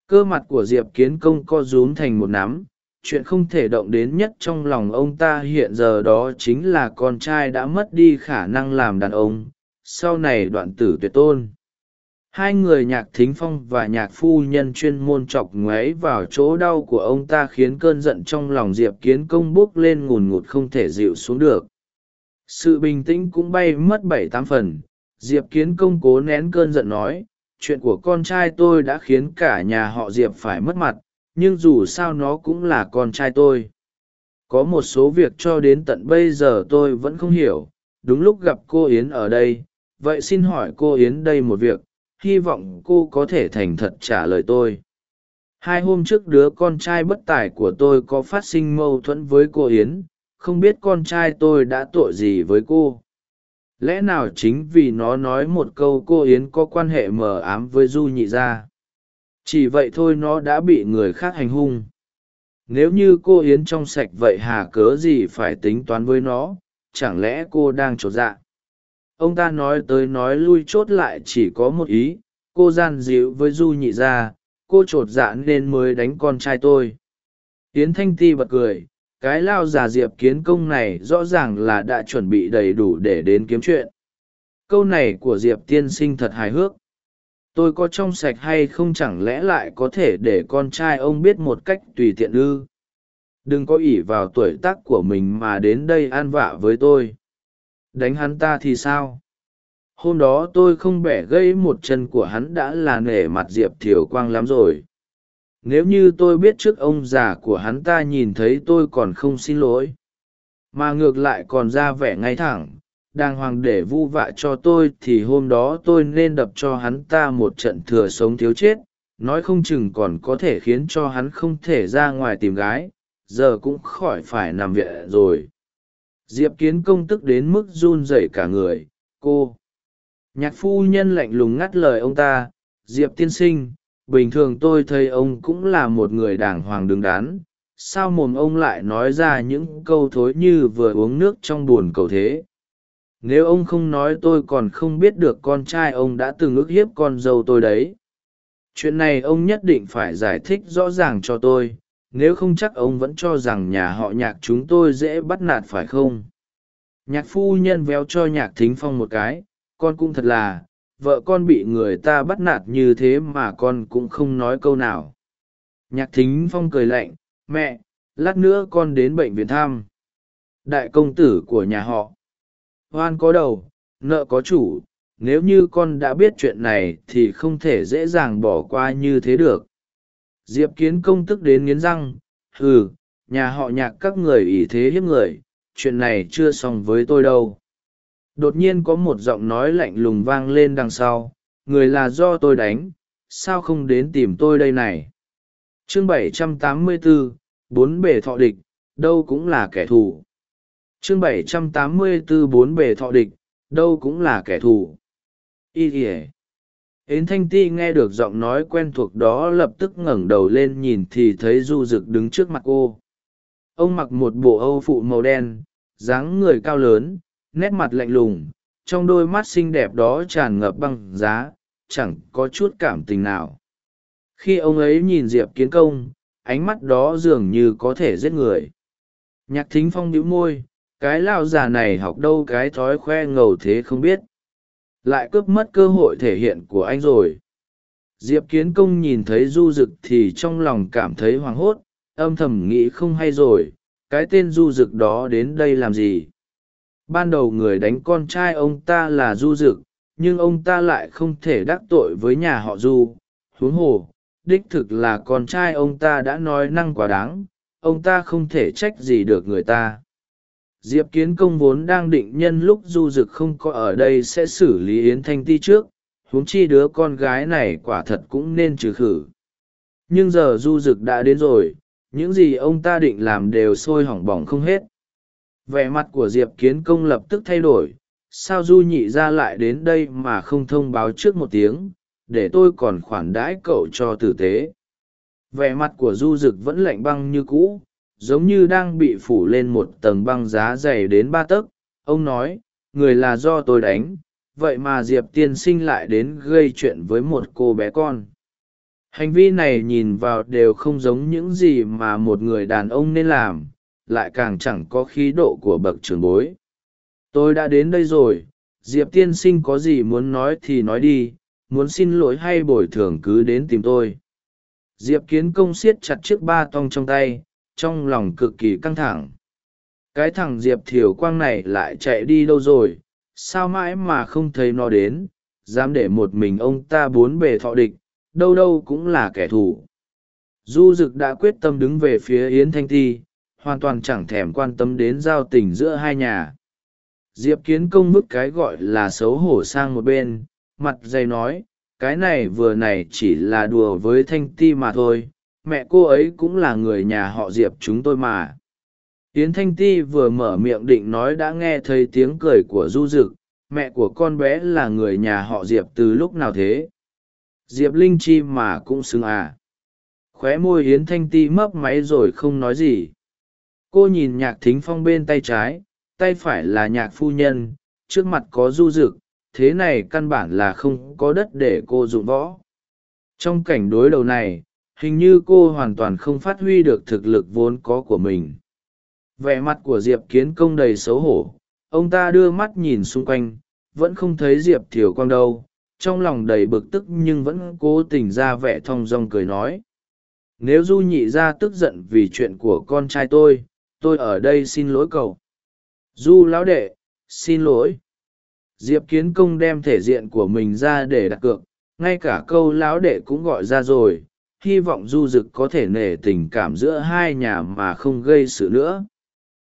Cơ mặt của diệp kiến công co rúm thành một nắm chuyện không thể động đến nhất trong lòng ông ta hiện giờ đó chính là con trai đã mất đi khả năng làm đàn ông, sau này đoạn tử tuyệt tôn. Hai người nhạc thính phong và nhạc phu nhân chuyên môn chọc ngoáy vào chỗ đau của ông ta khiến cơn giận trong lòng diệp kiến công bốc lên ngùn ngụt không thể dịu xuống được. Sự bình tĩnh cũng bay mất bảy tám phần, diệp kiến công cố nén cơn giận nói, chuyện của con trai tôi đã khiến cả nhà họ diệp phải mất mặt nhưng dù sao nó cũng là con trai tôi. Có một số việc cho đến tận bây giờ tôi vẫn không hiểu. Đúng lúc gặp cô yến ở đây, vậy xin hỏi cô yến đây một việc, hy vọng cô có thể thành thật trả lời tôi. Hai hôm trước đứa con trai bất tài của tôi có phát sinh mâu thuẫn với cô yến, không biết con trai tôi đã tội gì với cô. Lẽ nào chính vì nó nói một câu cô yến có quan hệ mờ ám với du nhị gia? Chỉ vậy thôi nó đã bị người khác hành hung. Nếu như cô yến trong sạch vậy hà cớ gì phải tính toán với nó? Chẳng lẽ cô đang trột dạ? Ông ta nói tới nói lui chốt lại chỉ có một ý, cô gian díu với du nhị gia, cô t r ộ t dạ nên mới đánh con trai tôi. Yến thanh ti bật cười, cái lao già diệp kiến công này rõ ràng là đã chuẩn bị đầy đủ để đến kiếm chuyện. Câu này của diệp tiên sinh thật hài hước tôi có trong sạch hay không chẳng lẽ lại có thể để con trai ông biết một cách tùy tiện ư? Đừng có ỉ vào tuổi tác của mình mà đến đây an vạ với tôi. Đánh hắn ta thì sao? Hôm đó tôi không bẻ gây một chân của hắn đã là nể mặt diệp thiều quang lắm rồi. Nếu như tôi biết trước ông già của hắn ta nhìn thấy tôi còn không xin lỗi, mà ngược lại còn ra vẻ ngay thẳng đàng hoàng để vu vạ cho tôi thì hôm đó tôi nên đập cho hắn ta một trận thừa sống thiếu chết. Nói không chừng còn có thể khiến cho hắn không thể ra ngoài tìm gái. Giờ cũng khỏi phải nằm viện rồi. Diệp kiến công tức đến mức run rẩy cả người. Cô, nhạc phu nhân lạnh lùng ngắt lời ông ta. Diệp tiên sinh, bình thường tôi thấy ông cũng là một người đàng hoàng đứng đắn. Sao mồm ông lại nói ra những câu thối như vừa uống nước trong b u ồ n cầu thế? Nếu ông không nói tôi còn không biết được con trai ông đã từng ức hiếp con dâu tôi đấy. Chuyện này ông nhất định phải giải thích rõ ràng cho tôi, nếu không chắc ông vẫn cho rằng nhà họ nhạc chúng tôi dễ bắt nạt phải không? Nhạc phu nhân véo cho nhạc thính phong một cái, con cũng thật là, vợ con bị người ta bắt nạt như thế mà con cũng không nói câu nào. Nhạc thính phong cười lạnh, mẹ, lát nữa con đến bệnh viện thăm. Đại công tử của nhà họ hoan có đầu nợ có chủ. Nếu như con đã biết chuyện này thì không thể dễ dàng bỏ qua như thế được. Diệp kiến công tức đến nghiến răng ừ nhà họ nhạc các người ỷ thế hiếp người chuyện này chưa xong với tôi đâu. Đột nhiên có một giọng nói lạnh lùng vang lên đằng sau người là do tôi đánh sao không đến tìm tôi đây này? Chương 784, bốn bề thọ địch đâu cũng là kẻ thù chương 784 bốn bề thọ địch đâu cũng là kẻ thù y ỉa Yến Thanh Ti nghe được giọng nói quen thuộc đó lập tức ngẩng đầu lên nhìn thì thấy Du Dực đứng trước mặt cô. Ông mặc một bộ âu phụ màu đen, dáng người cao lớn, nét mặt lạnh lùng, trong đôi mắt xinh đẹp đó tràn ngập băng giá, chẳng có chút cảm tình nào. Khi ông ấy nhìn Diệp Kiến Công, ánh mắt đó dường như có thể giết người. Nhạc thính phong nhíu môi, cái lao già này học đâu cái thói khoe ngầu thế không biết. Lại cướp mất cơ hội thể hiện của anh rồi. Diệp kiến công nhìn thấy du rực thì trong lòng cảm thấy hoảng hốt, âm thầm nghĩ không hay rồi, cái tên du rực đó đến đây làm gì? Ban đầu người đánh con trai ông ta là du rực nhưng ông ta lại không thể đắc tội với nhà họ du. Huống hồ, đích thực là con trai ông ta đã nói năng quá đáng, ông ta không thể trách gì được người ta diệp kiến công vốn đang định nhân lúc du Dực không có ở đây sẽ xử lý yến thanh ti trước, huống chi đứa con gái này quả thật cũng nên trừ khử. Nhưng giờ du Dực đã đến rồi, những gì ông ta định làm đều sôi hỏng bỏng không hết. Vẻ mặt của diệp kiến công lập tức thay đổi, sao du nhị ra lại đến đây mà không thông báo trước một tiếng, để tôi còn khoản đãi cậu cho tử tế. Vẻ mặt của du Dực vẫn lạnh băng như cũ giống như đang bị phủ lên một tầng băng giá dày đến ba tấc. Ông nói, người là do tôi đánh, vậy mà diệp tiên sinh lại đến gây chuyện với một cô bé con. Hành vi này nhìn vào đều không giống những gì mà một người đàn ông nên làm, lại càng chẳng có khí độ của bậc trường bối. Tôi đã đến đây rồi, diệp tiên sinh có gì muốn nói thì nói đi, muốn xin lỗi hay bồi thường cứ đến tìm tôi. Diệp kiến công siết chặt chiếc ba tong trong tay trong lòng cực kỳ căng thẳng. Cái thằng diệp thiều quang này lại chạy đi đâu rồi? Sao mãi mà không thấy nó đến? Dám để một mình ông ta bốn bề thọ địch, đâu đâu cũng là kẻ thù. Du dực đã quyết tâm đứng về phía yến thanh ti, hoàn toàn chẳng thèm quan tâm đến giao tình giữa hai nhà. Diệp kiến công bức cái gọi là xấu hổ sang một bên, mặt dày nói, cái này vừa này chỉ là đùa với thanh ti mà thôi mẹ cô ấy cũng là người nhà họ diệp chúng tôi mà. Yến thanh ti vừa mở miệng định nói đã nghe thấy tiếng cười của du rực mẹ của con bé là người nhà họ diệp từ lúc nào thế? Diệp linh chi mà cũng xứng à? Khóe môi yến thanh ti mấp máy rồi không nói gì. Cô nhìn nhạc thính phong bên tay trái, tay phải là nhạc phu nhân, trước mặt có du rực thế này căn bản là không có đất để cô dụng võ. Trong cảnh đối đầu này hình như cô hoàn toàn không phát huy được thực lực vốn có của mình. Vẻ mặt của diệp kiến công đầy xấu hổ, ông ta đưa mắt nhìn xung quanh, vẫn không thấy diệp thiều quang đâu, trong lòng đầy bực tức nhưng vẫn cố tình ra vẻ thong dong cười nói. Nếu du nhị ra tức giận vì chuyện của con trai tôi tôi ở đây xin lỗi cậu. Du lão đệ, xin lỗi. Diệp kiến công đem thể diện của mình ra để đặt cược, ngay cả câu lão đệ cũng gọi ra rồi hy vọng du d ự c có thể nể tình cảm giữa hai nhà mà không gây sự nữa.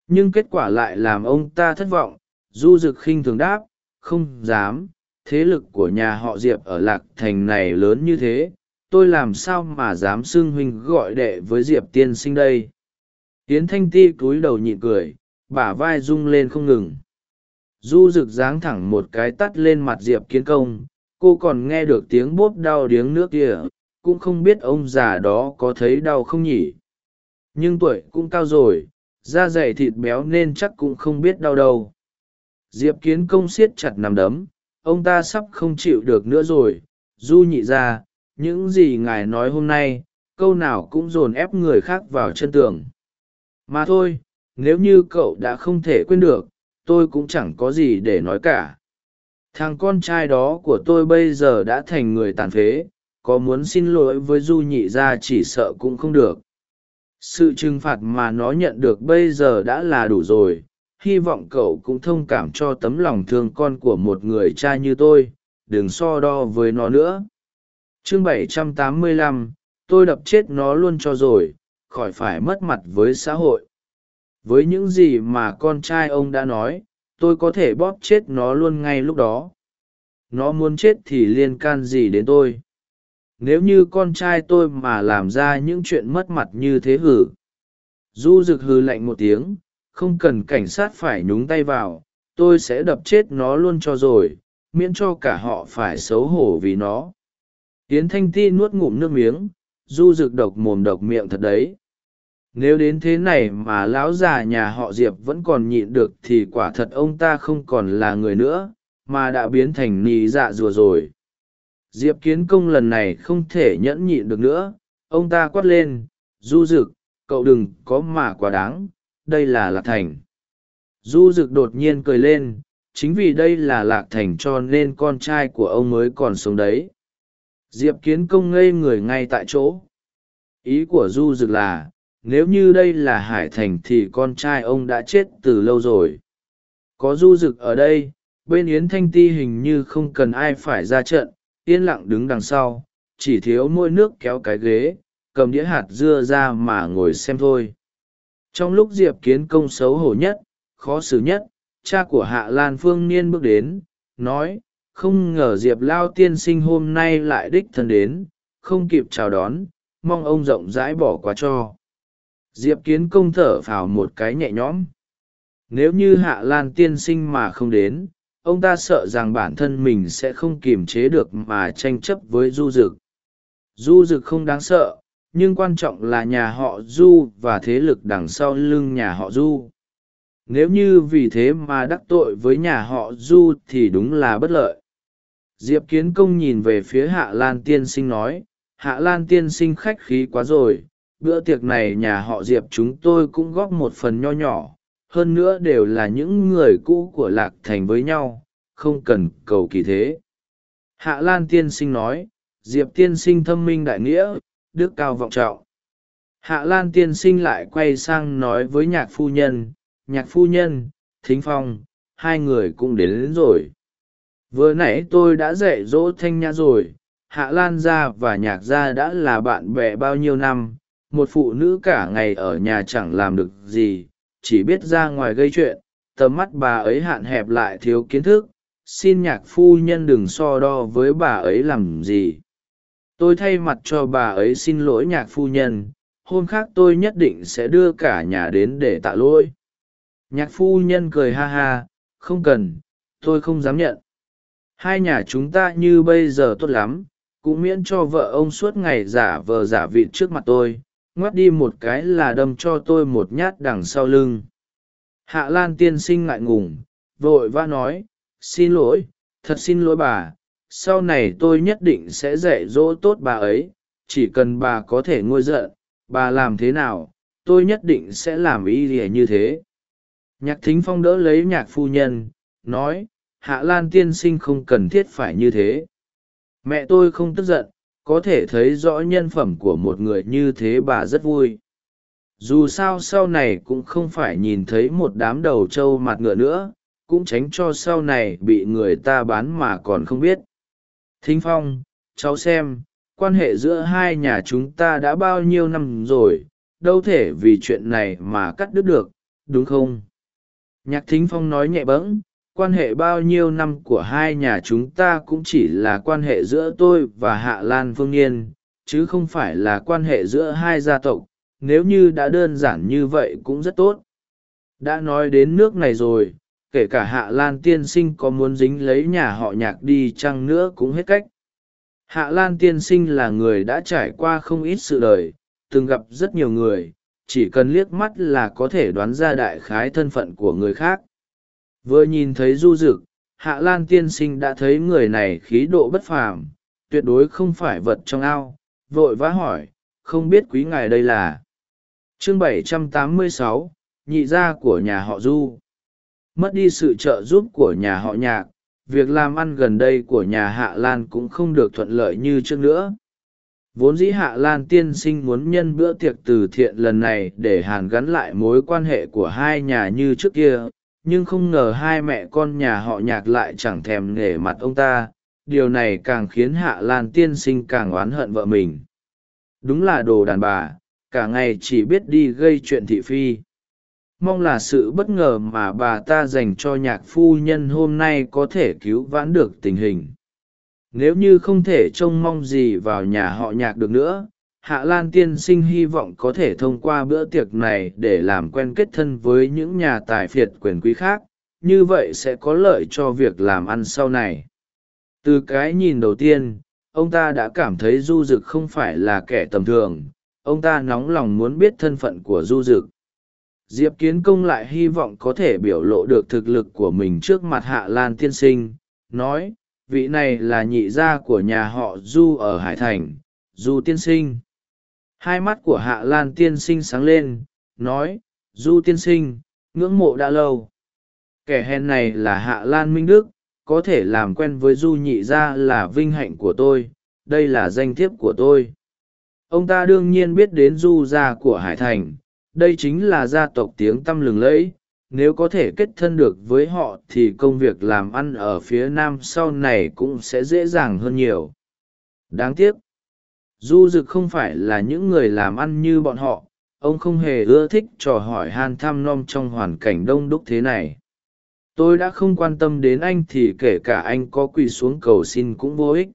Nhưng kết quả lại làm ông ta thất vọng, du d ự c khinh thường đáp, không dám, thế lực của nhà họ diệp ở lạc thành này lớn như thế, tôi làm sao mà dám xưng huynh gọi đệ với diệp tiên sinh đây? Tiến thanh ti cúi đầu nhịn cười, bả vai rung lên không ngừng. Du rực giáng thẳng một cái tắt lên mặt diệp kiến công, cô còn nghe được tiếng bốp đau điếng nước kia cũng không biết ông già đó có thấy đau không nhỉ? Nhưng tuổi cũng cao rồi, da dày thịt béo nên chắc cũng không biết đau đâu. Diệp kiến công siết chặt nằm đấm, ông ta sắp không chịu được nữa rồi. Du nhị ra, những gì ngài nói hôm nay, câu nào cũng dồn ép người khác vào chân tường. Mà thôi, nếu như cậu đã không thể quên được, tôi cũng chẳng có gì để nói cả. Thằng con trai đó của tôi bây giờ đã thành người tàn phế có muốn xin lỗi với du nhị ra chỉ sợ cũng không được. Sự trừng phạt mà nó nhận được bây giờ đã là đủ rồi hy vọng cậu cũng thông cảm cho tấm lòng thương con của một người cha như tôi đừng so đo với nó nữa. Chương 785, tôi đập chết nó luôn cho rồi khỏi phải mất mặt với xã hội. Với những gì mà con trai ông đã nói tôi có thể bóp chết nó luôn ngay lúc đó. Nó muốn chết thì liên can gì đến tôi? Nếu như con trai tôi mà làm ra những chuyện mất mặt như thế hử. Du rực hư lạnh một tiếng, không cần cảnh sát phải nhúng tay vào, tôi sẽ đập chết nó luôn cho rồi, miễn cho cả họ phải xấu hổ vì nó. Tiến thanh ti nuốt ngụm nước miếng, du rực độc mồm độc miệng thật đấy. Nếu đến thế này mà lão già nhà họ diệp vẫn còn nhịn được thì quả thật ông ta không còn là người nữa, mà đã biến thành nì dạ rùa rồi diệp kiến công lần này không thể nhẫn nhịn được nữa. Ông ta quát lên, du rực cậu đừng có mà quá đáng. Đây là lạc thành. Du rực đột nhiên cười lên, chính vì đây là lạc thành cho nên con trai của ông mới còn sống đấy. Diệp kiến công ngây người ngay tại chỗ. Ý của du rực là, nếu như đây là hải thành thì con trai ông đã chết từ lâu rồi. Có du rực ở đây, bên yến thanh ti hình như không cần ai phải ra trận yên lặng đứng đằng sau, chỉ thiếu môi nước kéo cái ghế, cầm đĩa hạt dưa ra mà ngồi xem thôi. Trong lúc diệp kiến công xấu hổ nhất, khó xử nhất, cha của hạ lan phương niên bước đến, nói, không ngờ diệp lao tiên sinh hôm nay lại đích thân đến, không kịp chào đón, mong ông rộng rãi bỏ qua cho. Diệp kiến công thở phào một cái nhẹ nhõm. Nếu như hạ lan tiên sinh mà không đến ông ta sợ rằng bản thân mình sẽ không kiềm chế được mà tranh chấp với du Dực. du Dực không đáng sợ, nhưng quan trọng là nhà họ du và thế lực đằng sau lưng nhà họ du nếu như vì thế mà đắc tội với nhà họ du thì đúng là bất lợi diệp kiến công nhìn về phía hạ lan tiên sinh nói, hạ lan tiên sinh khách khí quá rồi, bữa tiệc này nhà họ diệp chúng tôi cũng góp một phần nho nhỏ hơn nữa đều là những người cũ của lạc thành với nhau không cần cầu kỳ thế. Hạ lan tiên sinh nói diệp tiên sinh thâm minh đại nghĩa đức cao vọng trọng. Hạ lan tiên sinh lại quay sang nói với nhạc phu nhân nhạc phu nhân thính phong hai người cũng đến, đến rồi. Vừa nãy tôi đã dạy dỗ thanh nhã rồi hạ lan gia và nhạc gia đã là bạn bè bao nhiêu năm một phụ nữ cả ngày ở nhà chẳng làm được gì chỉ biết ra ngoài gây chuyện, tầm mắt bà ấy hạn hẹp lại thiếu kiến thức, xin nhạc phu nhân đừng so đo với bà ấy làm gì. Tôi thay mặt cho bà ấy xin lỗi nhạc phu nhân, hôm khác tôi nhất định sẽ đưa cả nhà đến để tạ lỗi. Nhạc phu nhân cười ha ha, không cần, tôi không dám nhận. Hai nhà chúng ta như bây giờ tốt lắm, cũng miễn cho vợ ông suốt ngày giả vờ giả vịt trước mặt tôi ngoắt đi một cái là đâm cho tôi một nhát đằng sau lưng. Hạ lan tiên sinh ngại ngùng, vội vã nói, xin lỗi, thật xin lỗi bà, sau này tôi nhất định sẽ dạy dỗ tốt bà ấy, chỉ cần bà có thể ngôi giận, bà làm thế nào, tôi nhất định sẽ làm ý ỉa như thế. Nhạc thính phong đỡ lấy nhạc phu nhân, nói, hạ lan tiên sinh không cần thiết phải như thế. Mẹ tôi không tức giận có thể thấy rõ nhân phẩm của một người như thế bà rất vui. Dù sao sau này cũng không phải nhìn thấy một đám đầu trâu mặt ngựa nữa, cũng tránh cho sau này bị người ta bán mà còn không biết. Thính phong, cháu xem, quan hệ giữa hai nhà chúng ta đã bao nhiêu năm rồi, đâu thể vì chuyện này mà cắt đứt được, đúng không? Nhạc thính phong nói nhẹ bẫng quan hệ bao nhiêu năm của hai nhà chúng ta cũng chỉ là quan hệ giữa tôi và hạ lan phương n chứ không phải là quan hệ giữa hai gia tộc. Nếu như đã đơn giản như vậy cũng rất tốt. Đã nói đến nước này rồi, kể cả hạ lan tiên sinh có muốn dính lấy nhà họ nhạc đi chăng nữa cũng hết cách. Hạ lan tiên sinh là người đã trải qua không ít sự đời, từng gặp rất nhiều người, chỉ cần liếc mắt là có thể đoán ra đại khái thân phận của người khác vừa nhìn thấy du dực hạ lan tiên sinh đã thấy người này khí độ bất phàm tuyệt đối không phải vật trong ao vội vã hỏi không biết quý ngài đây là? Chương 786, nhị gia của nhà họ du. Mất đi sự trợ giúp của nhà họ nhạc việc làm ăn gần đây của nhà hạ lan cũng không được thuận lợi như trước nữa. Vốn dĩ hạ lan tiên sinh muốn nhân bữa tiệc từ thiện lần này để hàn gắn lại mối quan hệ của hai nhà như trước kia nhưng không ngờ hai mẹ con nhà họ nhạc lại chẳng thèm nể mặt ông ta, điều này càng khiến hạ lan tiên sinh càng oán hận vợ mình. Đúng là đồ đàn bà, cả ngày chỉ biết đi gây chuyện thị phi. Mong là sự bất ngờ mà bà ta dành cho nhạc phu nhân hôm nay có thể cứu vãn được tình hình. Nếu như không thể trông mong gì vào nhà họ nhạc được nữa hạ lan tiên sinh hy vọng có thể thông qua bữa tiệc này để làm quen kết thân với những nhà tài phiệt quyền quý khác, như vậy sẽ có lợi cho việc làm ăn sau này. Từ cái nhìn đầu tiên, ông ta đã cảm thấy du d ự c không phải là kẻ tầm thường, ông ta nóng lòng muốn biết thân phận của du d ự c diệp kiến công lại hy vọng có thể biểu lộ được thực lực của mình trước mặt hạ lan tiên sinh, nói, vị này là nhị gia của nhà họ du ở hải thành, du tiên sinh hai mắt của hạ lan tiên sinh sáng lên, nói, du tiên sinh, ngưỡng mộ đã lâu. Kẻ hèn này là hạ lan minh đức, có thể làm quen với du nhị gia là vinh hạnh của tôi, đây là danh thiếp của tôi. Ông ta đương nhiên biết đến du gia của hải thành, đây chính là gia tộc tiếng tăm lừng lẫy. Nếu có thể kết thân được với họ thì công việc làm ăn ở phía nam sau này cũng sẽ dễ dàng hơn nhiều. Đáng tiếc du rực không phải là những người làm ăn như bọn họ, ông không hề ưa thích trò hỏi han thăm nom trong hoàn cảnh đông đúc thế này. Tôi đã không quan tâm đến anh thì kể cả anh có quỳ xuống cầu xin cũng vô ích.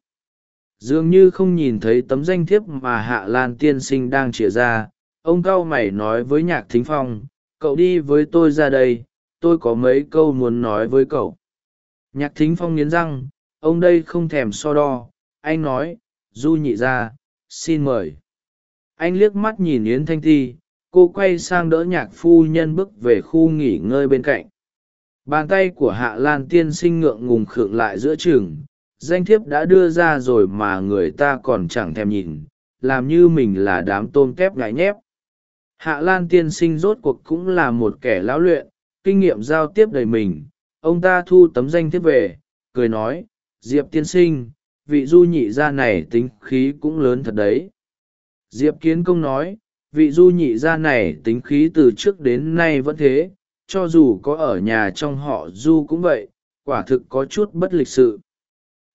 Dường như không nhìn thấy tấm danh thiếp mà hạ lan tiên sinh đang chĩa ra, ông cau mày nói với nhạc thính phong, cậu đi với tôi ra đây, tôi có mấy câu muốn nói với cậu. Nhạc thính phong nghiến răng, ông đây không thèm so đo. Anh nói, du nhị ra xin mời. Anh liếc mắt nhìn yến thanh thi cô quay sang đỡ nhạc phu nhân bước về khu nghỉ ngơi bên cạnh. Bàn tay của hạ lan tiên sinh ngượng ngùng khựng lại giữa chừng, danh thiếp đã đưa ra rồi mà người ta còn chẳng thèm nhìn, làm như mình là đám tôm kép ngại nhép. Hạ lan tiên sinh rốt cuộc cũng là một kẻ lão luyện, kinh nghiệm giao tiếp đầy mình. Ông ta thu tấm danh thiếp về, cười nói, diệp tiên sinh vị du nhị gia này tính khí cũng lớn thật đấy. Diệp kiến công nói, vị du nhị gia này tính khí từ trước đến nay vẫn thế, cho dù có ở nhà trong họ du cũng vậy, quả thực có chút bất lịch sự.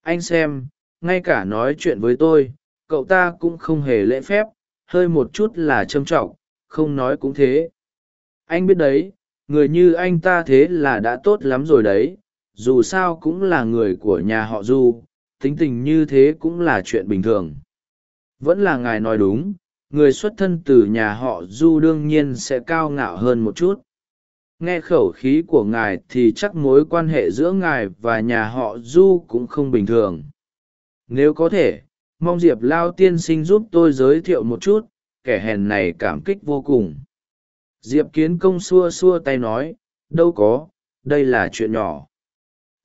Anh xem, ngay cả nói chuyện với tôi, cậu ta cũng không hề lễ phép, hơi một chút là trâm trọng, không nói cũng thế. Anh biết đấy, người như anh ta thế là đã tốt lắm rồi đấy, dù sao cũng là người của nhà họ du tính tình như thế cũng là chuyện bình thường. Vẫn là ngài nói đúng, người xuất thân từ nhà họ du đương nhiên sẽ cao ngạo hơn một chút. Nghe khẩu khí của ngài thì chắc mối quan hệ giữa ngài và nhà họ du cũng không bình thường. Nếu có thể, mong diệp lao tiên sinh giúp tôi giới thiệu một chút, kẻ hèn này cảm kích vô cùng. Diệp kiến công xua xua tay nói, đâu có, đây là chuyện nhỏ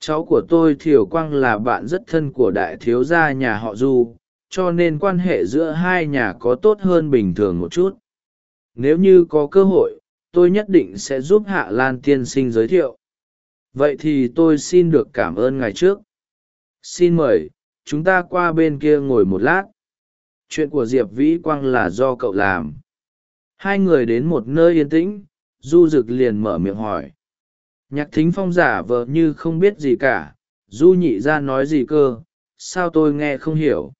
cháu của tôi thiều quang là bạn rất thân của đại thiếu gia nhà họ du, cho nên quan hệ giữa hai nhà có tốt hơn bình thường một chút. Nếu như có cơ hội, tôi nhất định sẽ giúp hạ lan tiên sinh giới thiệu. Vậy thì tôi xin được cảm ơn ngài trước. Xin mời, chúng ta qua bên kia ngồi một lát. Chuyện của diệp vĩ quang là do cậu làm. Hai người đến một nơi yên tĩnh, du rực liền mở miệng hỏi nhạc thính phong giả vờ như không biết gì cả, du nhị ra nói gì cơ, sao tôi nghe không hiểu?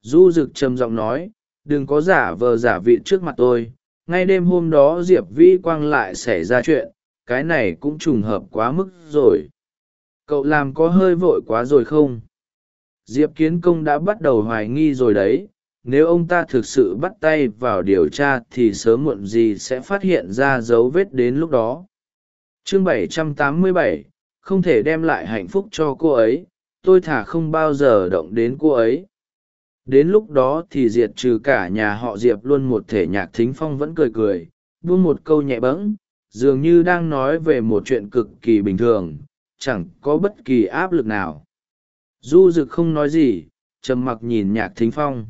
Du rực trầm giọng nói, đừng có giả vờ giả vị trước mặt tôi, ngay đêm hôm đó diệp vĩ quang lại xảy ra chuyện, cái này cũng trùng hợp quá mức rồi. Cậu làm có hơi vội quá rồi không? Diệp kiến công đã bắt đầu hoài nghi rồi đấy, nếu ông ta thực sự bắt tay vào điều tra thì sớm muộn gì sẽ phát hiện ra dấu vết đến lúc đó chương 787, không thể đem lại hạnh phúc cho cô ấy tôi thả không bao giờ động đến cô ấy. Đến lúc đó thì diệt trừ cả nhà họ diệp luôn một thể nhạc thính phong vẫn cười cười buông một câu nhẹ bẫng dường như đang nói về một chuyện cực kỳ bình thường chẳng có bất kỳ áp lực nào. Du rực không nói gì trầm mặc nhìn nhạc thính phong.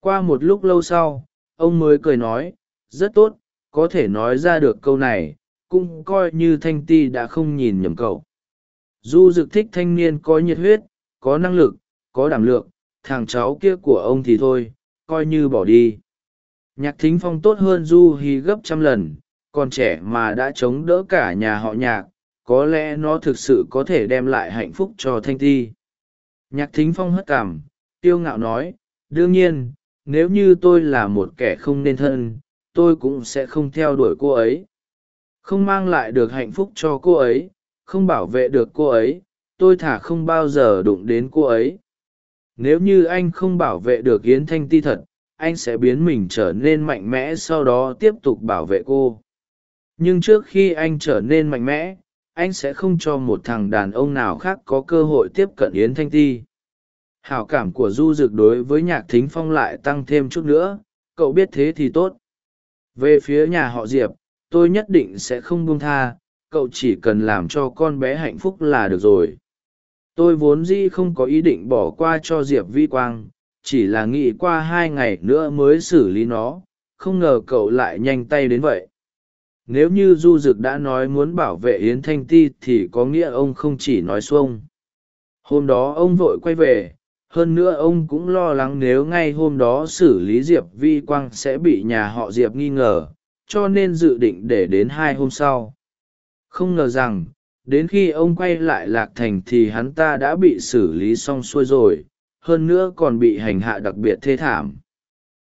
Qua một lúc lâu sau ông mới cười nói rất tốt có thể nói ra được câu này cũng coi như thanh ti đã không nhìn nhầm cậu. Du dực thích thanh niên có nhiệt huyết, có năng lực, có đảm lượng, thằng cháu kia của ông thì thôi, coi như bỏ đi. Nhạc thính phong tốt hơn du hi gấp trăm lần, còn trẻ mà đã chống đỡ cả nhà họ nhạc, có lẽ nó thực sự có thể đem lại hạnh phúc cho thanh ti. Nhạc thính phong hất cảm tiêu ngạo nói, đương nhiên, nếu như tôi là một kẻ không nên thân, tôi cũng sẽ không theo đuổi cô ấy không mang lại được hạnh phúc cho cô ấy, không bảo vệ được cô ấy, tôi thả không bao giờ đụng đến cô ấy. Nếu như anh không bảo vệ được yến thanh ti thật, anh sẽ biến mình trở nên mạnh mẽ sau đó tiếp tục bảo vệ cô. Nhưng trước khi anh trở nên mạnh mẽ, anh sẽ không cho một thằng đàn ông nào khác có cơ hội tiếp cận yến thanh ti. Hảo cảm của du Dực đối với nhạc thính phong lại tăng thêm chút nữa, cậu biết thế thì tốt. Về phía nhà họ diệp tôi nhất định sẽ không buông tha, cậu chỉ cần làm cho con bé hạnh phúc là được rồi. Tôi vốn dĩ không có ý định bỏ qua cho diệp vi quang, chỉ là nghĩ qua hai ngày nữa mới xử lý nó, không ngờ cậu lại nhanh tay đến vậy. Nếu như du dực đã nói muốn bảo vệ yến thanh ti thì có nghĩa ông không chỉ nói xuông. Hôm đó ông vội quay về, hơn nữa ông cũng lo lắng nếu ngay hôm đó xử lý diệp vi quang sẽ bị nhà họ diệp nghi ngờ cho nên dự định để đến hai hôm sau. Không ngờ rằng, đến khi ông quay lại lạc thành thì hắn ta đã bị xử lý xong xuôi rồi, hơn nữa còn bị hành hạ đặc biệt thê thảm.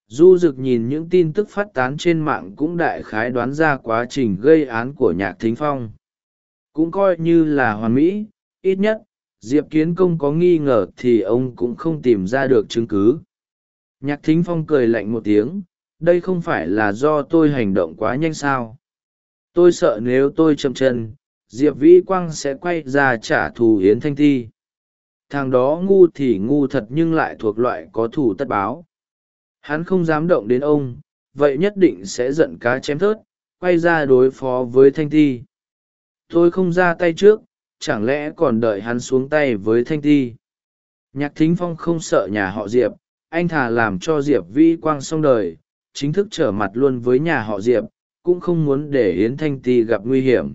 Du rực nhìn những tin tức phát tán trên mạng cũng đại khái đoán ra quá trình gây án của nhạc thính phong. Cũng coi như là hoàn mỹ, ít nhất, diệp kiến công có nghi ngờ thì ông cũng không tìm ra được chứng cứ. Nhạc thính phong cười lạnh một tiếng đây không phải là do tôi hành động quá nhanh sao? Tôi sợ nếu tôi chậm chân, diệp vĩ quang sẽ quay ra trả thù hiến thanh thi thằng đó ngu thì ngu thật nhưng lại thuộc loại có thù tất báo. Hắn không dám động đến ông, vậy nhất định sẽ giận cá chém thớt, quay ra đối phó với thanh thi tôi không ra tay trước, chẳng lẽ còn đợi hắn xuống tay với thanh thi nhạc thính phong không sợ nhà họ diệp, anh thà làm cho diệp vĩ quang xong đời chính thức trở mặt luôn với nhà họ diệp, cũng không muốn để yến thanh ti gặp nguy hiểm.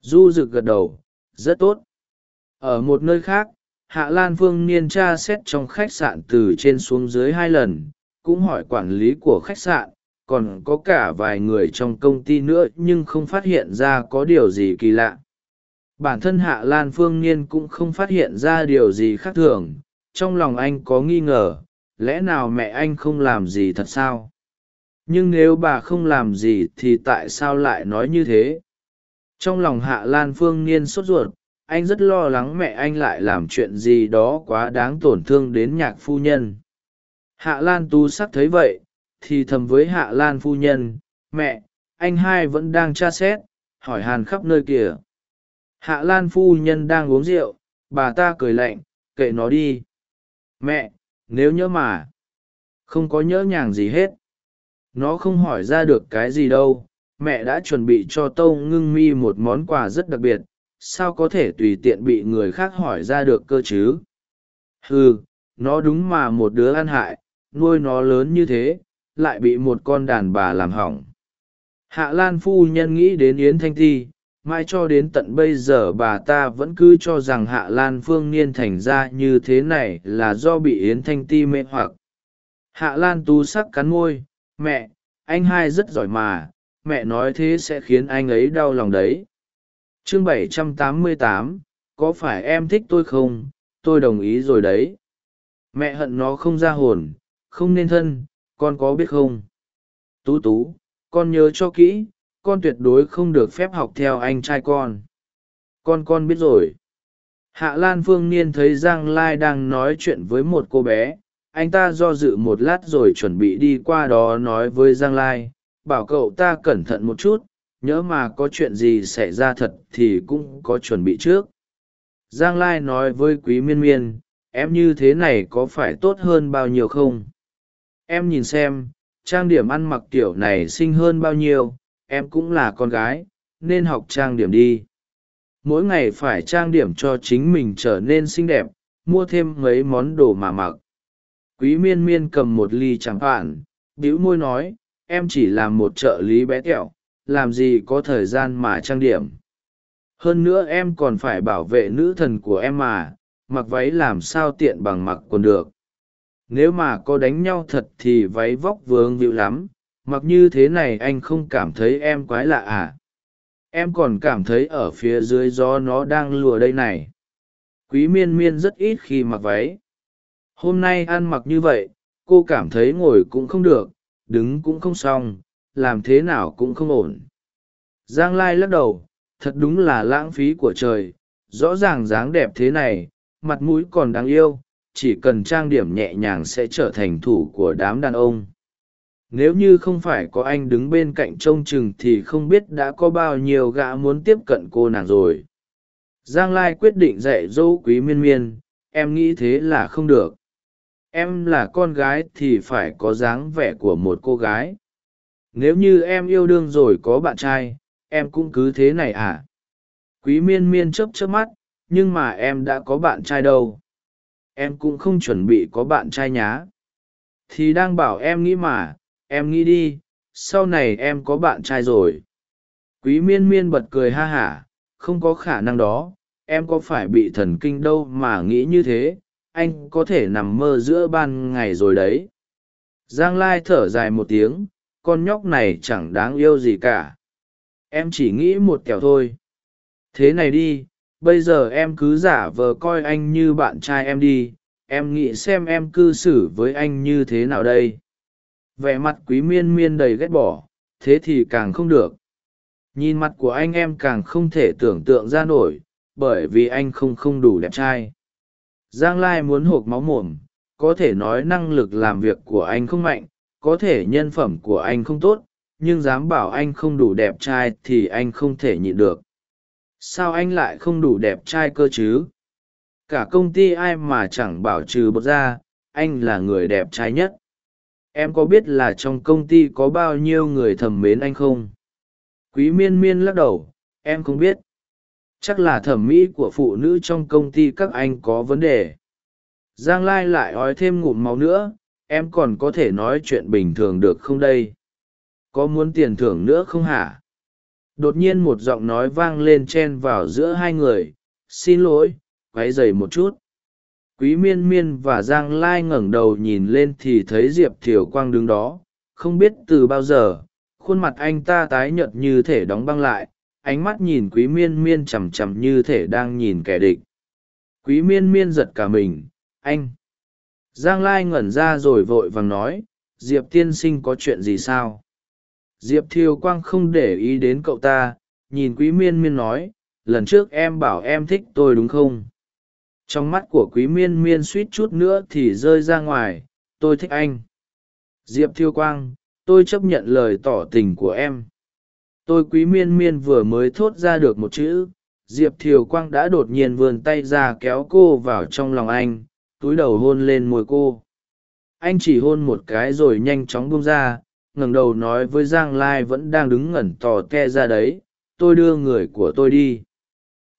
Du rực gật đầu, rất tốt. Ở một nơi khác, hạ lan phương niên tra xét trong khách sạn từ trên xuống dưới hai lần, cũng hỏi quản lý của khách sạn, còn có cả vài người trong công ty nữa nhưng không phát hiện ra có điều gì kỳ lạ. Bản thân hạ lan phương niên cũng không phát hiện ra điều gì khác thường, trong lòng anh có nghi ngờ, lẽ nào mẹ anh không làm gì thật sao? Nhưng nếu bà không làm gì thì tại sao lại nói như thế? Trong lòng hạ lan phương niên sốt ruột, anh rất lo lắng mẹ anh lại làm chuyện gì đó quá đáng tổn thương đến nhạc phu nhân. Hạ lan tu sắc thấy vậy, thì thầm với hạ lan phu nhân, mẹ, anh hai vẫn đang tra xét, hỏi hàn khắp nơi kìa. Hạ lan phu nhân đang uống rượu, bà ta cười lạnh, kệ nó đi. Mẹ, nếu nhớ mà. Không có nhớ nhàng gì hết nó không hỏi ra được cái gì đâu. Mẹ đã chuẩn bị cho tâu ngưng mi một món quà rất đặc biệt. Sao có thể tùy tiện bị người khác hỏi ra được cơ chứ? Ừ nó đúng mà một đứa ăn hại. Nuôi nó lớn như thế, lại bị một con đàn bà làm hỏng. Hạ lan phu nhân nghĩ đến yến thanh ti. Mai cho đến tận bây giờ bà ta vẫn cứ cho rằng hạ lan phương niên thành ra như thế này là do bị yến thanh ti mê hoặc. Hạ lan tú sắc cắn môi mẹ anh hai rất giỏi mà mẹ nói thế sẽ khiến anh ấy đau lòng đấy. Chương 788, có phải em thích tôi không? Tôi đồng ý rồi đấy. Mẹ hận nó không ra hồn không nên thân con có biết không? Tú tú con nhớ cho kỹ con tuyệt đối không được phép học theo anh trai con. Con con biết rồi. Hạ lan phương niên thấy giang lai đang nói chuyện với một cô bé anh ta do dự một lát rồi chuẩn bị đi qua đó nói với giang lai, bảo cậu ta cẩn thận một chút, nhớ mà có chuyện gì xảy ra thật thì cũng có chuẩn bị trước. Giang lai nói với quý miên miên, em như thế này có phải tốt hơn bao nhiêu không? Em nhìn xem, trang điểm ăn mặc kiểu này xinh hơn bao nhiêu, em cũng là con gái, nên học trang điểm đi. Mỗi ngày phải trang điểm cho chính mình trở nên xinh đẹp, mua thêm mấy món đồ mà mặc quý miên miên cầm một ly chẳng phản, bĩu môi nói, em chỉ làm một trợ lý bé tẹo làm gì có thời gian mà trang điểm. Hơn nữa em còn phải bảo vệ nữ thần của em mà, mặc váy làm sao tiện bằng mặc quần được. Nếu mà có đánh nhau thật thì váy vóc vướng vịu lắm, mặc như thế này anh không cảm thấy em quái lạ à? Em còn cảm thấy ở phía dưới gió nó đang lùa đây này. Quý miên miên rất ít khi mặc váy hôm nay ăn mặc như vậy, cô cảm thấy ngồi cũng không được, đứng cũng không xong, làm thế nào cũng không ổn. Giang lai lắc đầu, thật đúng là lãng phí của trời, rõ ràng dáng đẹp thế này, mặt mũi còn đáng yêu, chỉ cần trang điểm nhẹ nhàng sẽ trở thành thủ của đám đàn ông. Nếu như không phải có anh đứng bên cạnh trông chừng thì không biết đã có bao nhiêu gã muốn tiếp cận cô nàng rồi. Giang lai quyết định dạy dỗ quý miên miên, em nghĩ thế là không được em là con gái thì phải có dáng vẻ của một cô gái. Nếu như em yêu đương rồi có bạn trai, em cũng cứ thế này à? Quý miên miên chớp chớp mắt, nhưng mà em đã có bạn trai đâu? Em cũng không chuẩn bị có bạn trai nhá. Thì đang bảo em nghĩ mà, em nghĩ đi, sau này em có bạn trai rồi. Quý miên miên bật cười ha hả, không có khả năng đó, em có phải bị thần kinh đâu mà nghĩ như thế? Anh có thể nằm mơ giữa ban ngày rồi đấy. Giang lai thở dài một tiếng, con nhóc này chẳng đáng yêu gì cả. Em chỉ nghĩ một kẻo thôi. Thế này đi, bây giờ em cứ giả vờ coi anh như bạn trai em đi. Em nghĩ xem em cư xử với anh như thế nào đây. Vẻ mặt quý miên miên đầy ghét bỏ, thế thì càng không được. Nhìn mặt của anh em càng không thể tưởng tượng ra nổi, bởi vì anh không không đủ đẹp trai giang lai muốn hộp máu mồm, có thể nói năng lực làm việc của anh không mạnh, có thể nhân phẩm của anh không tốt, nhưng dám bảo anh không đủ đẹp trai thì anh không thể nhịn được. Sao anh lại không đủ đẹp trai cơ chứ? Cả công ty ai mà chẳng bảo trừ bột ra, anh là người đẹp trai nhất. Em có biết là trong công ty có bao nhiêu người thầm mến anh không? Quý miên miên lắc đầu, em không biết chắc là thẩm mỹ của phụ nữ trong công ty các anh có vấn đề. Giang lai lại ói thêm ngụm máu nữa, em còn có thể nói chuyện bình thường được không đây? Có muốn tiền thưởng nữa không hả? Đột nhiên một giọng nói vang lên chen vào giữa hai người, xin lỗi quáy dày một chút. Quý miên miên và giang lai ngẩng đầu nhìn lên thì thấy diệp thiều quang đứng đó, không biết từ bao giờ, khuôn mặt anh ta tái nhợt như thể đóng băng lại ánh mắt nhìn quý miên miên chằm chằm như thể đang nhìn kẻ địch. Quý miên miên giật cả mình, anh. Giang lai ngẩn ra rồi vội vàng nói, diệp tiên sinh có chuyện gì sao? Diệp thiều quang không để ý đến cậu ta, nhìn quý miên miên nói, lần trước em bảo em thích tôi đúng không? Trong mắt của quý miên miên suýt chút nữa thì rơi ra ngoài, tôi thích anh. Diệp thiêu quang, tôi chấp nhận lời tỏ tình của em tôi quý miên miên vừa mới thốt ra được một chữ diệp thiều quang đã đột nhiên vươn tay ra kéo cô vào trong lòng anh túi đầu hôn lên môi cô. Anh chỉ hôn một cái rồi nhanh chóng bung ra ngẩng đầu nói với giang lai vẫn đang đứng ngẩn tò te ra đấy tôi đưa người của tôi đi.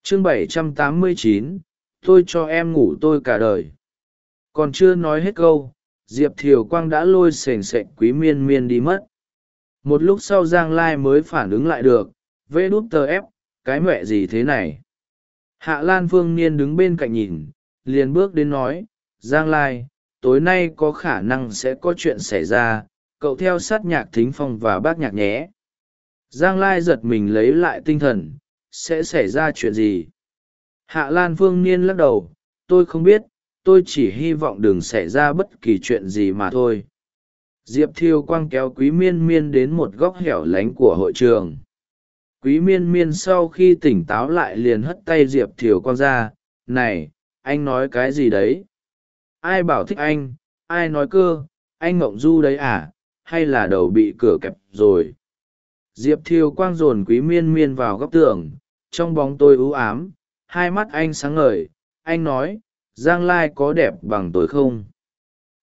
Chương 789, tôi cho em ngủ tôi cả đời. Còn chưa nói hết câu diệp thiều quang đã lôi sềnh sệch quý miên miên đi mất một lúc sau giang lai mới phản ứng lại được, vê đút tờ ép, cái mẹ gì thế này? Hạ lan phương niên đứng bên cạnh nhìn, liền bước đến nói, giang lai, tối nay có khả năng sẽ có chuyện xảy ra, cậu theo sát nhạc thính phong và bác nhạc nhé. Giang lai giật mình lấy lại tinh thần, sẽ xảy ra chuyện gì? Hạ lan phương niên lắc đầu, tôi không biết, tôi chỉ hy vọng đừng xảy ra bất kỳ chuyện gì mà thôi diệp thiêu quang kéo quý miên miên đến một góc hẻo lánh của hội trường. Quý miên miên sau khi tỉnh táo lại liền hất tay diệp thiều quang ra, này, anh nói cái gì đấy? Ai bảo thích anh? Ai nói cơ? Anh ngộng du đấy à? Hay là đầu bị cửa kẹp rồi? Diệp thiều quang dồn quý miên miên vào góc tường, trong bóng tôi ưu ám, hai mắt anh sáng ngời, anh nói, giang lai có đẹp bằng tôi không?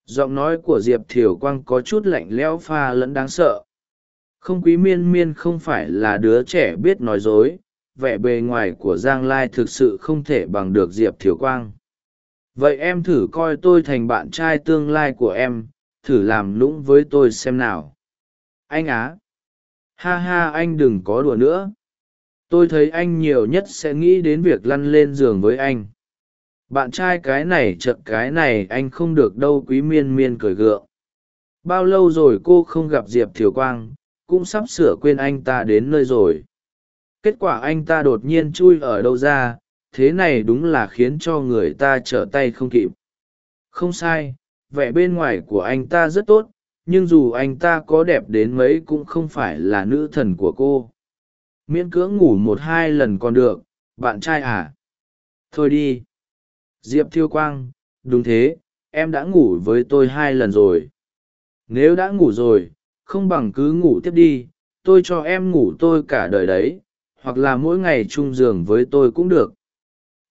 Giọng nói của diệp thiều quang có chút lạnh lẽo pha lẫn đáng sợ. Không quý miên miên không phải là đứa trẻ biết nói dối, vẻ bề ngoài của giang lai thực sự không thể bằng được diệp thiều quang. Vậy em thử coi tôi thành bạn trai tương lai của em, thử làm lũng với tôi xem nào. Anh á. Ha ha, anh đừng có đùa nữa. Tôi thấy anh nhiều nhất sẽ nghĩ đến việc lăn lên giường với anh bạn trai cái này chật cái này, anh không được đâu, quý miên miên cười gượng. Bao lâu rồi cô không gặp diệp thiều quang, cũng sắp sửa quên anh ta đến nơi rồi. Kết quả anh ta đột nhiên chui ở đâu ra, thế này đúng là khiến cho người ta trở tay không kịp. Không sai, vẻ bên ngoài của anh ta rất tốt, nhưng dù anh ta có đẹp đến mấy cũng không phải là nữ thần của cô. Miễn cưỡng ngủ một hai lần còn được, bạn trai à? Thôi đi diệp thiêu quang, đúng thế, em đã ngủ với tôi hai lần rồi. Nếu đã ngủ rồi, không bằng cứ ngủ tiếp đi, tôi cho em ngủ tôi cả đời đấy, hoặc là mỗi ngày chung giường với tôi cũng được.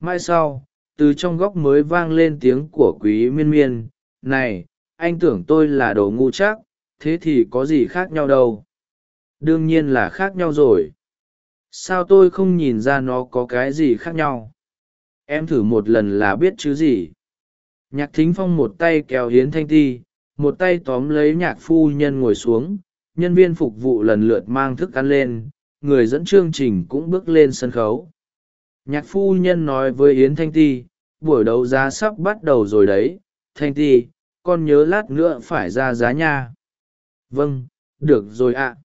Mai sau, từ trong góc mới vang lên tiếng của quý miên miên, này, anh tưởng tôi là đồ ngu chắc, thế thì có gì khác nhau đâu. Đương nhiên là khác nhau rồi. Sao tôi không nhìn ra nó có cái gì khác nhau? Em thử một lần là biết chứ gì. Nhạc thính phong một tay kéo hiến thanh ti, một tay tóm lấy nhạc phu nhân ngồi xuống, nhân viên phục vụ lần lượt mang thức ăn lên, người dẫn chương trình cũng bước lên sân khấu. Nhạc phu nhân nói với yến thanh ti, buổi đấu giá sắp bắt đầu rồi đấy, thanh ti, con nhớ lát nữa phải ra giá nha. Vâng được rồi ạ.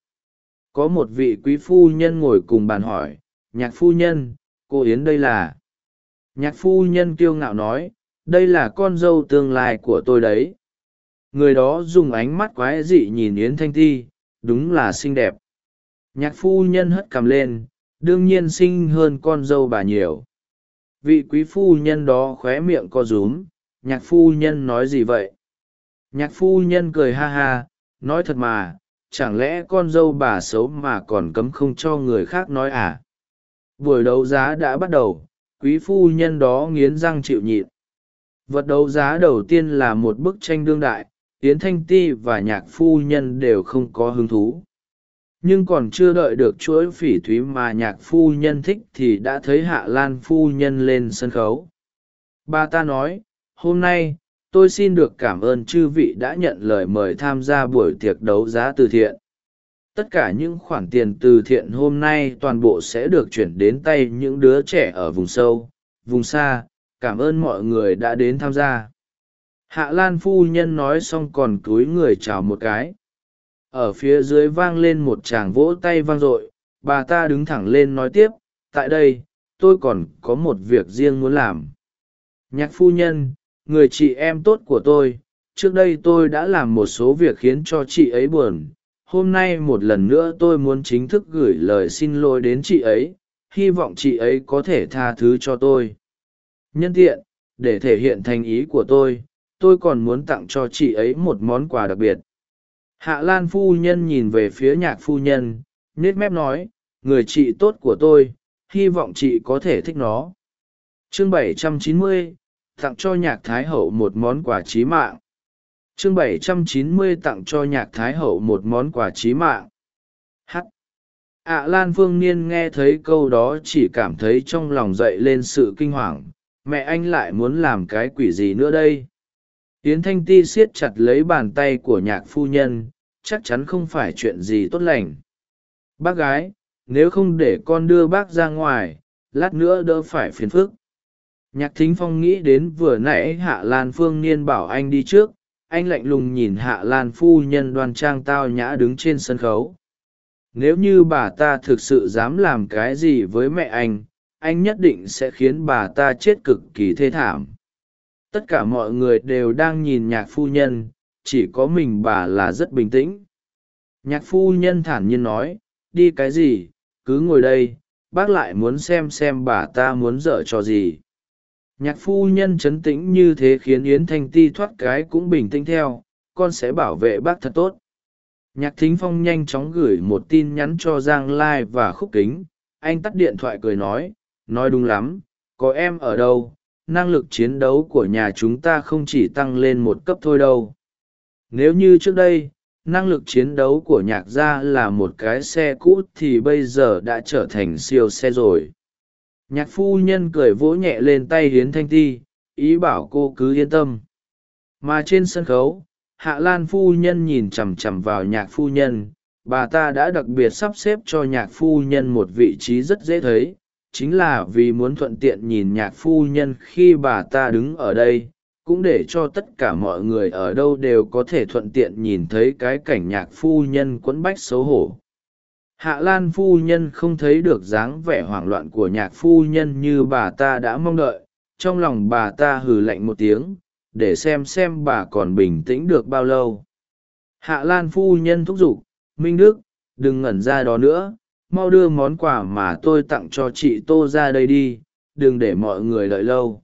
Có một vị quý phu nhân ngồi cùng bàn hỏi, nhạc phu nhân, cô yến đây là? Nhạc phu nhân kiêu ngạo nói, đây là con dâu tương lai của tôi đấy. Người đó dùng ánh mắt quái dị nhìn yến thanh ti đúng là xinh đẹp. Nhạc phu nhân hất cằm lên, đương nhiên xinh hơn con dâu bà nhiều. Vị quý phu nhân đó khóe miệng co rúm, nhạc phu nhân nói gì vậy? Nhạc phu nhân cười ha ha, nói thật mà, chẳng lẽ con dâu bà xấu mà còn cấm không cho người khác nói à? Buổi đấu giá đã bắt đầu quý phu nhân đó nghiến răng chịu nhịn. Vật đấu giá đầu tiên là một bức tranh đương đại, yến thanh ti và nhạc phu nhân đều không có hứng thú. Nhưng còn chưa đợi được chuỗi phỉ thúy mà nhạc phu nhân thích thì đã thấy hạ lan phu nhân lên sân khấu. Bà ta nói, hôm nay, tôi xin được cảm ơn chư vị đã nhận lời mời tham gia buổi tiệc đấu giá từ thiện tất cả những khoản tiền từ thiện hôm nay toàn bộ sẽ được chuyển đến tay những đứa trẻ ở vùng sâu, vùng xa. Cảm ơn mọi người đã đến tham gia. Hạ lan phu nhân nói xong còn cúi người chào một cái. Ở phía dưới vang lên một tràng vỗ tay vang dội. Bà ta đứng thẳng lên nói tiếp, tại đây, tôi còn có một việc riêng muốn làm. Nhạc phu nhân, người chị em tốt của tôi, trước đây tôi đã làm một số việc khiến cho chị ấy buồn hôm nay một lần nữa tôi muốn chính thức gửi lời xin lỗi đến chị ấy hy vọng chị ấy có thể tha thứ cho tôi. Nhân tiện để thể hiện thành ý của tôi tôi còn muốn tặng cho chị ấy một món quà đặc biệt. Hạ lan phu nhân nhìn về phía nhạc phu nhân nết mép nói người chị tốt của tôi hy vọng chị có thể thích nó. Chương 790, tặng cho nhạc thái hậu một món quà trí mạng chương 790 tặng cho nhạc thái hậu một món quà trí mạng. H ạ lan phương niên nghe thấy câu đó chỉ cảm thấy trong lòng dậy lên sự kinh hoàng. Mẹ anh lại muốn làm cái quỷ gì nữa đây? Yến thanh ti siết chặt lấy bàn tay của nhạc phu nhân, chắc chắn không phải chuyện gì tốt lành. Bác gái, nếu không để con đưa bác ra ngoài, lát nữa đỡ phải phiền phức. Nhạc thính phong nghĩ đến vừa nãy hạ lan phương niên bảo anh đi trước anh lạnh lùng nhìn hạ lan phu nhân đoan trang tao nhã đứng trên sân khấu. Nếu như bà ta thực sự dám làm cái gì với mẹ anh anh nhất định sẽ khiến bà ta chết cực kỳ thê thảm. Tất cả mọi người đều đang nhìn nhạc phu nhân, chỉ có mình bà là rất bình tĩnh. Nhạc phu nhân thản nhiên nói, đi cái gì, cứ ngồi đây, bác lại muốn xem xem bà ta muốn dở trò gì nhạc phu nhân chấn tĩnh như thế khiến yến thanh ti thoát cái cũng bình tĩnh theo, con sẽ bảo vệ bác thật tốt. Nhạc thính phong nhanh chóng gửi một tin nhắn cho giang lai và khúc kính. Anh tắt điện thoại cười nói nói đúng lắm, có em ở đâu? Năng lực chiến đấu của nhà chúng ta không chỉ tăng lên một cấp thôi đâu. Nếu như trước đây, năng lực chiến đấu của nhạc gia là một cái xe cũ thì bây giờ đã trở thành siêu xe rồi nhạc phu nhân cười vỗ nhẹ lên tay hiến thanh ti, ý bảo cô cứ yên tâm. Mà trên sân khấu, hạ lan phu nhân nhìn chằm chằm vào nhạc phu nhân, bà ta đã đặc biệt sắp xếp cho nhạc phu nhân một vị trí rất dễ thấy, chính là vì muốn thuận tiện nhìn nhạc phu nhân khi bà ta đứng ở đây, cũng để cho tất cả mọi người ở đâu đều có thể thuận tiện nhìn thấy cái cảnh nhạc phu nhân quẫn bách xấu hổ hạ lan phu nhân không thấy được dáng vẻ hoảng loạn của nhạc phu nhân như bà ta đã mong đợi. Trong lòng bà ta hừ lạnh một tiếng, để xem xem bà còn bình tĩnh được bao lâu. Hạ lan phu nhân thúc giục, minh đức, đừng ngẩn ra đó nữa. Mau đưa món quà mà tôi tặng cho chị tô ra đây đi, đừng để mọi người đợi lâu.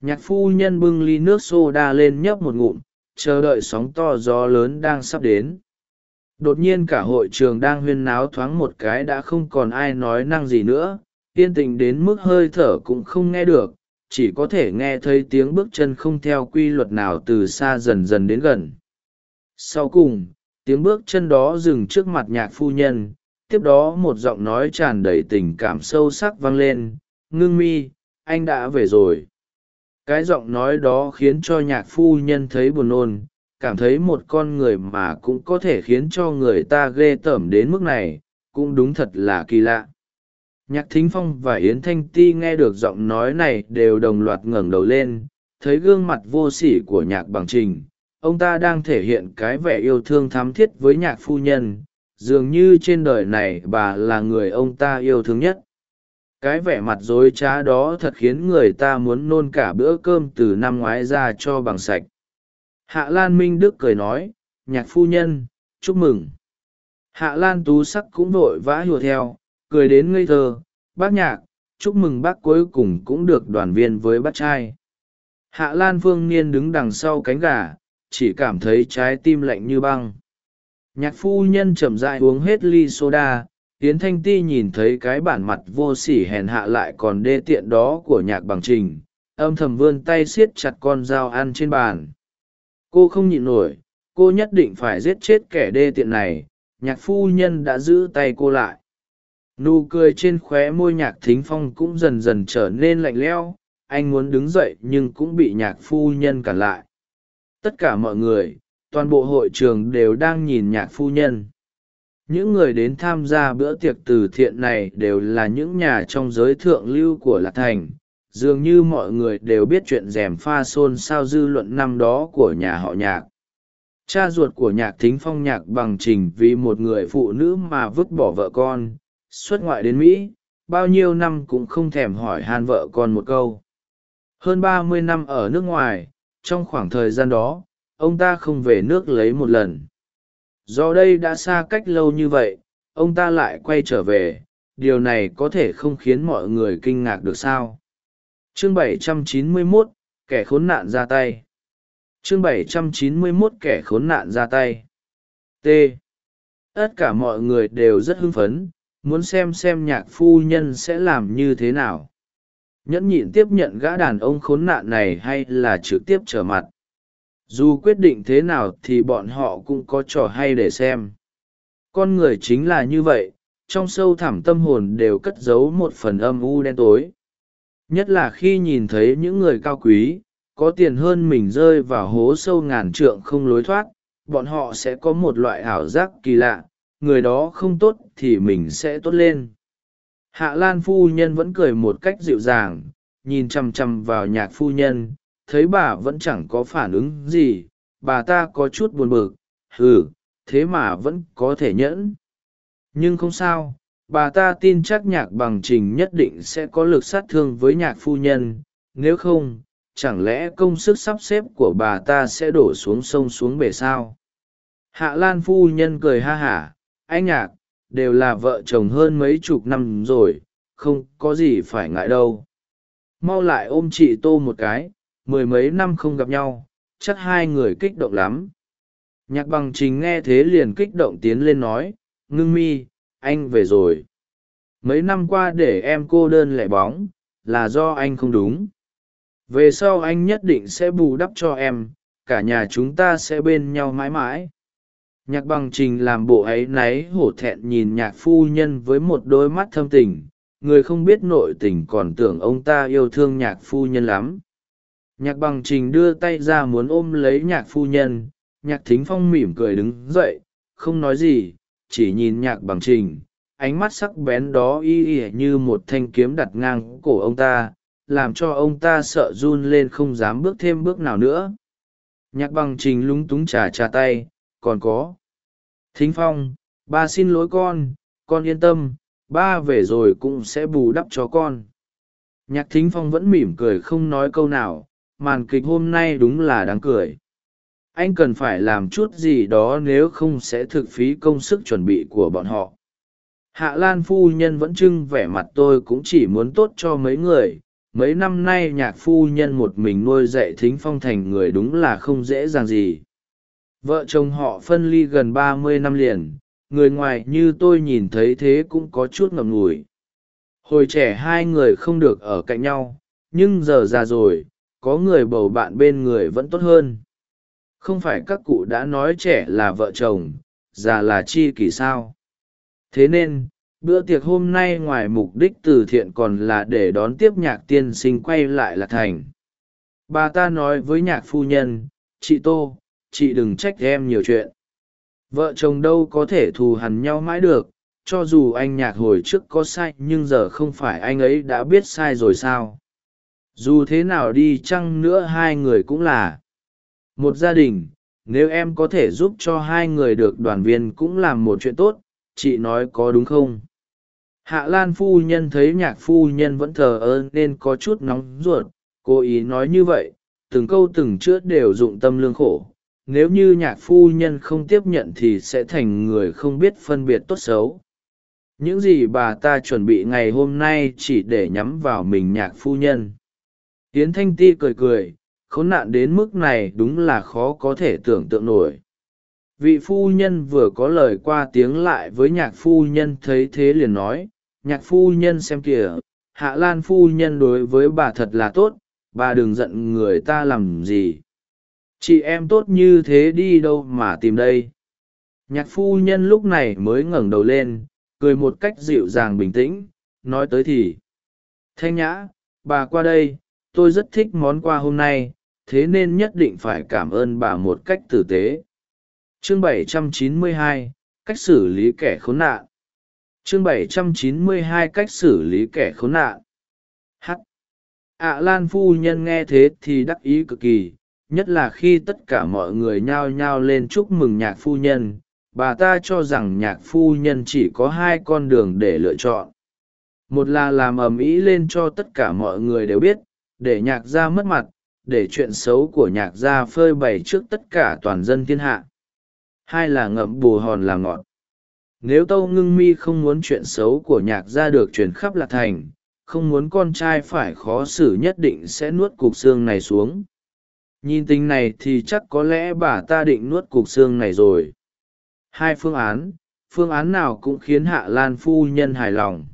Nhạc phu nhân bưng ly nước s ô đa lên nhấp một ngụm, chờ đợi sóng to gió lớn đang sắp đến đột nhiên cả hội trường đang huyên náo thoáng một cái đã không còn ai nói năng gì nữa, yên tình đến mức hơi thở cũng không nghe được, chỉ có thể nghe thấy tiếng bước chân không theo quy luật nào từ xa dần dần đến gần. Sau cùng, tiếng bước chân đó dừng trước mặt nhạc phu nhân, tiếp đó một giọng nói tràn đầy tình cảm sâu sắc vang lên, ngưng mi, anh đã về rồi. Cái giọng nói đó khiến cho nhạc phu nhân thấy buồn nôn cảm thấy một con người mà cũng có thể khiến cho người ta ghê tởm đến mức này, cũng đúng thật là kỳ lạ. Nhạc thính phong và yến thanh ti nghe được giọng nói này đều đồng loạt ngẩng đầu lên, thấy gương mặt vô sỉ của nhạc bằng trình. Ông ta đang thể hiện cái vẻ yêu thương thám thiết với nhạc phu nhân, dường như trên đời này bà là người ông ta yêu thương nhất. Cái vẻ mặt dối trá đó thật khiến người ta muốn nôn cả bữa cơm từ năm ngoái ra cho bằng sạch hạ lan minh đức cười nói, nhạc phu nhân, chúc mừng. Hạ lan tú sắc cũng vội vã hùa theo, cười đến ngây thơ, bác nhạc, chúc mừng bác cuối cùng cũng được đoàn viên với bác trai. Hạ lan phương niên đứng đằng sau cánh gà, chỉ cảm thấy trái tim lạnh như băng. Nhạc phu nhân chậm rãi uống hết ly soda tiến thanh ti nhìn thấy cái bản mặt vô sỉ hèn hạ lại còn đê tiện đó của nhạc bằng trình, âm thầm vươn tay siết chặt con dao ăn trên bàn cô không nhịn nổi, cô nhất định phải giết chết kẻ đê tiện này, nhạc phu nhân đã giữ tay cô lại. Nụ cười trên khóe môi nhạc thính phong cũng dần dần trở nên lạnh lẽo, anh muốn đứng dậy nhưng cũng bị nhạc phu nhân cản lại. Tất cả mọi người, toàn bộ hội trường đều đang nhìn nhạc phu nhân. Những người đến tham gia bữa tiệc từ thiện này đều là những nhà trong giới thượng lưu của lạc thành dường như mọi người đều biết chuyện rèm pha xôn xao dư luận năm đó của nhà họ nhạc. Cha ruột của nhạc thính phong nhạc bằng trình vì một người phụ nữ mà vứt bỏ vợ con, xuất ngoại đến mỹ, bao nhiêu năm cũng không thèm hỏi han vợ con một câu. Hơn ba mươi năm ở nước ngoài, trong khoảng thời gian đó, ông ta không về nước lấy một lần. Do đây đã xa cách lâu như vậy, ông ta lại quay trở về, điều này có thể không khiến mọi người kinh ngạc được sao? Chương 791, kẻ khốn nạn ra tay. Chương 791 kẻ khốn nạn ra tay. T. Tất cả mọi người đều rất hưng phấn muốn xem xem nhạc phu nhân sẽ làm như thế nào. Nhẫn nhịn tiếp nhận gã đàn ông khốn nạn này hay là trực tiếp trở mặt. Dù quyết định thế nào thì bọn họ cũng có trò hay để xem. Con người chính là như vậy trong sâu thẳm tâm hồn đều cất giấu một phần âm u đen tối nhất là khi nhìn thấy những người cao quý, có tiền hơn mình rơi vào hố sâu ngàn trượng không lối thoát, bọn họ sẽ có một loại ảo giác kỳ lạ, người đó không tốt thì mình sẽ tốt lên. Hạ lan phu nhân vẫn cười một cách dịu dàng, nhìn chằm chằm vào nhạc phu nhân, thấy bà vẫn chẳng có phản ứng gì, bà ta có chút buồn bực ừ thế mà vẫn có thể nhẫn. Nhưng không sao bà ta tin chắc nhạc bằng trình nhất định sẽ có lực sát thương với nhạc phu nhân, nếu không, chẳng lẽ công sức sắp xếp của bà ta sẽ đổ xuống sông xuống bể sao? Hạ lan phu nhân cười ha hả, anh nhạc, đều là vợ chồng hơn mấy chục năm rồi, không có gì phải ngại đâu. Mau lại ôm chị tô một cái, mười mấy năm không gặp nhau, chắc hai người kích động lắm. Nhạc bằng trình nghe thế liền kích động tiến lên nói, ngưng mi anh về rồi. Mấy năm qua để em cô đơn lẻ bóng, là do anh không đúng. Về sau anh nhất định sẽ bù đắp cho em, cả nhà chúng ta sẽ bên nhau mãi mãi. Nhạc bằng trình làm bộ ấy náy hổ thẹn nhìn nhạc phu nhân với một đôi mắt thâm tình. Người không biết nội tình còn tưởng ông ta yêu thương nhạc phu nhân lắm. Nhạc bằng trình đưa tay ra muốn ôm lấy nhạc phu nhân. Nhạc thính phong mỉm cười đứng dậy, không nói gì chỉ nhìn nhạc bằng trình, ánh mắt sắc bén đó y ỉa như một thanh kiếm đặt ngang cổ ông ta, làm cho ông ta sợ run lên không dám bước thêm bước nào nữa. Nhạc bằng trình lúng túng trà trà tay, còn có. Thính phong, ba xin lỗi con con yên tâm, ba về rồi cũng sẽ bù đắp cho con. Nhạc thính phong vẫn mỉm cười không nói câu nào, màn kịch hôm nay đúng là đáng cười anh cần phải làm chút gì đó nếu không sẽ thực phí công sức chuẩn bị của bọn họ. Hạ lan phu nhân vẫn trưng vẻ mặt tôi cũng chỉ muốn tốt cho mấy người. Mấy năm nay nhạc phu nhân một mình nuôi dạy thính phong thành người đúng là không dễ dàng gì. Vợ chồng họ phân ly gần ba mươi năm liền. Người ngoài như tôi nhìn thấy thế cũng có chút ngậm ngùi. Hồi trẻ hai người không được ở cạnh nhau, nhưng giờ già rồi, có người bầu bạn bên người vẫn tốt hơn không phải các cụ đã nói trẻ là vợ chồng, già là chi kỷ sao? Thế nên, bữa tiệc hôm nay ngoài mục đích từ thiện còn là để đón tiếp nhạc tiên sinh quay lại lạc thành. Bà ta nói với nhạc phu nhân, chị tô, chị đừng trách em nhiều chuyện. Vợ chồng đâu có thể thù hằn nhau mãi được, cho dù anh nhạc hồi trước có sai nhưng giờ không phải anh ấy đã biết sai rồi sao? Dù thế nào đi chăng nữa hai người cũng là một gia đình, nếu em có thể giúp cho hai người được đoàn viên cũng làm một chuyện tốt, chị nói có đúng không? Hạ lan phu nhân thấy nhạc phu nhân vẫn thờ ơ nên có chút nóng ruột, cố ý nói như vậy, từng câu từng chữ đều dụng tâm lương khổ. Nếu như nhạc phu nhân không tiếp nhận thì sẽ thành người không biết phân biệt tốt xấu. Những gì bà ta chuẩn bị ngày hôm nay chỉ để nhắm vào mình nhạc phu nhân. Yến thanh ti cười cười khốn nạn đến mức này đúng là khó có thể tưởng tượng nổi. Vị phu nhân vừa có lời qua tiếng lại với nhạc phu nhân thấy thế liền nói, nhạc phu nhân xem kìa, hạ lan phu nhân đối với bà thật là tốt, bà đừng giận người ta làm gì. Chị em tốt như thế đi đâu mà tìm đây? Nhạc phu nhân lúc này mới ngẩng đầu lên, cười một cách dịu dàng bình tĩnh, nói tới thì, thanh nhã, bà qua đây, tôi rất thích món quà hôm nay thế nên nhất định phải cảm ơn bà một cách tử tế. Chương 792, cách xử lý kẻ khốn nạn. Chương 792 cách xử lý kẻ khốn nạn. H ạ lan phu nhân nghe thế thì đắc ý cực kỳ nhất là khi tất cả mọi người nhao nhao lên chúc mừng nhạc phu nhân. Bà ta cho rằng nhạc phu nhân chỉ có hai con đường để lựa chọn. Một là làm ầm ĩ lên cho tất cả mọi người đều biết để nhạc gia mất mặt để chuyện xấu của nhạc gia phơi bày trước tất cả toàn dân thiên hạ. Hai là ngậm bù hòn làm ngọt nếu tâu ngưng mi không muốn chuyện xấu của nhạc gia được truyền khắp lạc thành, không muốn con trai phải khó xử nhất định sẽ nuốt cục xương này xuống. Nhìn tình này thì chắc có lẽ bà ta định nuốt cục xương này rồi. Hai phương án phương án nào cũng khiến hạ lan phu nhân hài lòng.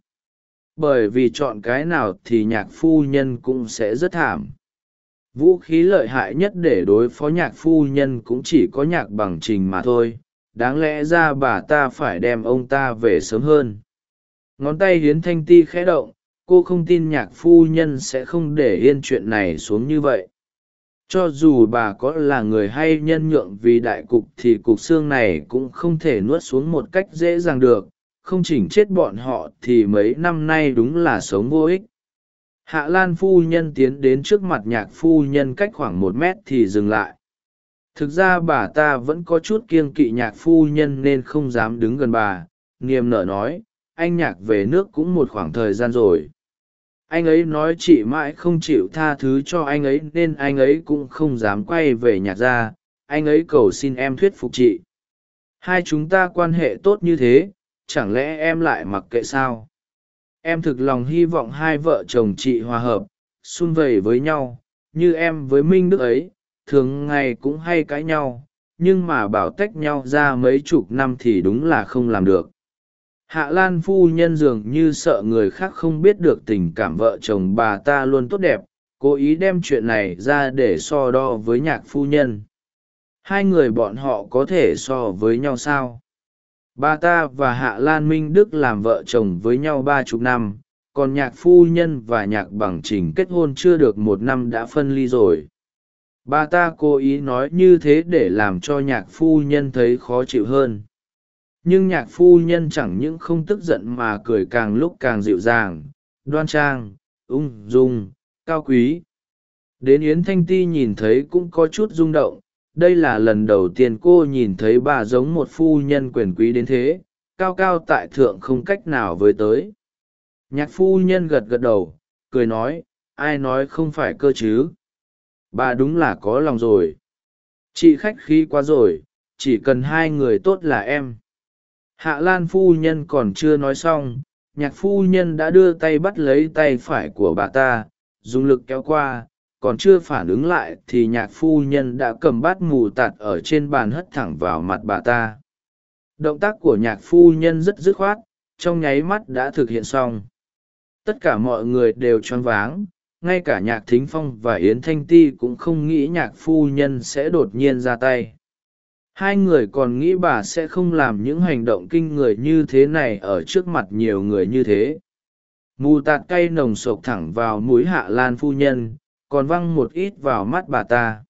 Bởi vì chọn cái nào thì nhạc phu nhân cũng sẽ rất thảm vũ khí lợi hại nhất để đối phó nhạc phu nhân cũng chỉ có nhạc bằng trình mà thôi. Đáng lẽ ra bà ta phải đem ông ta về sớm hơn. Ngón tay hiến thanh ti khẽ động, cô không tin nhạc phu nhân sẽ không để yên chuyện này xuống như vậy. Cho dù bà có là người hay nhân nhượng vì đại cục thì cục xương này cũng không thể nuốt xuống một cách dễ dàng được. Không chỉnh chết bọn họ thì mấy năm nay đúng là sống vô ích hạ lan phu nhân tiến đến trước mặt nhạc phu nhân cách khoảng một mét thì dừng lại. Thực ra bà ta vẫn có chút kiêng kỵ nhạc phu nhân nên không dám đứng gần bà. Niềm nở nói, anh nhạc về nước cũng một khoảng thời gian rồi. Anh ấy nói chị mãi không chịu tha thứ cho anh ấy nên anh ấy cũng không dám quay về nhạc ra anh ấy cầu xin em thuyết phục chị. Hai chúng ta quan hệ tốt như thế, chẳng lẽ em lại mặc kệ sao? Em thực lòng hy vọng hai vợ chồng chị hòa hợp, xung vầy với nhau, như em với minh đức ấy, thường ngày cũng hay cãi nhau, nhưng mà bảo tách nhau ra mấy chục năm thì đúng là không làm được. Hạ lan phu nhân dường như sợ người khác không biết được tình cảm vợ chồng bà ta luôn tốt đẹp, cố ý đem chuyện này ra để so đo với nhạc phu nhân. Hai người bọn họ có thể so với nhau sao? Bà ta và hạ lan minh đức làm vợ chồng với nhau ba chục năm, còn nhạc phu nhân và nhạc bằng trình kết hôn chưa được một năm đã phân ly rồi. Bà ta cố ý nói như thế để làm cho nhạc phu nhân thấy khó chịu hơn. Nhưng nhạc phu nhân chẳng những không tức giận mà cười càng lúc càng dịu dàng, đoan trang, ung dung, cao quý. Đến yến thanh ti nhìn thấy cũng có chút rung động đây là lần đầu tiên cô nhìn thấy bà giống một phu nhân quyền quý đến thế, cao cao tại thượng không cách nào với tới. Nhạc phu nhân gật gật đầu, cười nói, ai nói không phải cơ chứ? Bà đúng là có lòng rồi. Chị khách khí quá rồi, chỉ cần hai người tốt là em. Hạ lan phu nhân còn chưa nói xong, nhạc phu nhân đã đưa tay bắt lấy tay phải của bà ta, dùng lực kéo qua còn chưa phản ứng lại thì nhạc phu nhân đã cầm bát mù tạt ở trên bàn hất thẳng vào mặt bà ta. Động tác của nhạc phu nhân rất dứt khoát, trong nháy mắt đã thực hiện xong. Tất cả mọi người đều choáng váng, ngay cả nhạc thính phong và yến thanh ti cũng không nghĩ nhạc phu nhân sẽ đột nhiên ra tay. Hai người còn nghĩ bà sẽ không làm những hành động kinh người như thế này ở trước mặt nhiều người như thế. Mù tạt cay nồng sộc thẳng vào mũi hạ lan phu nhân còn văng một ít vào mắt bà ta.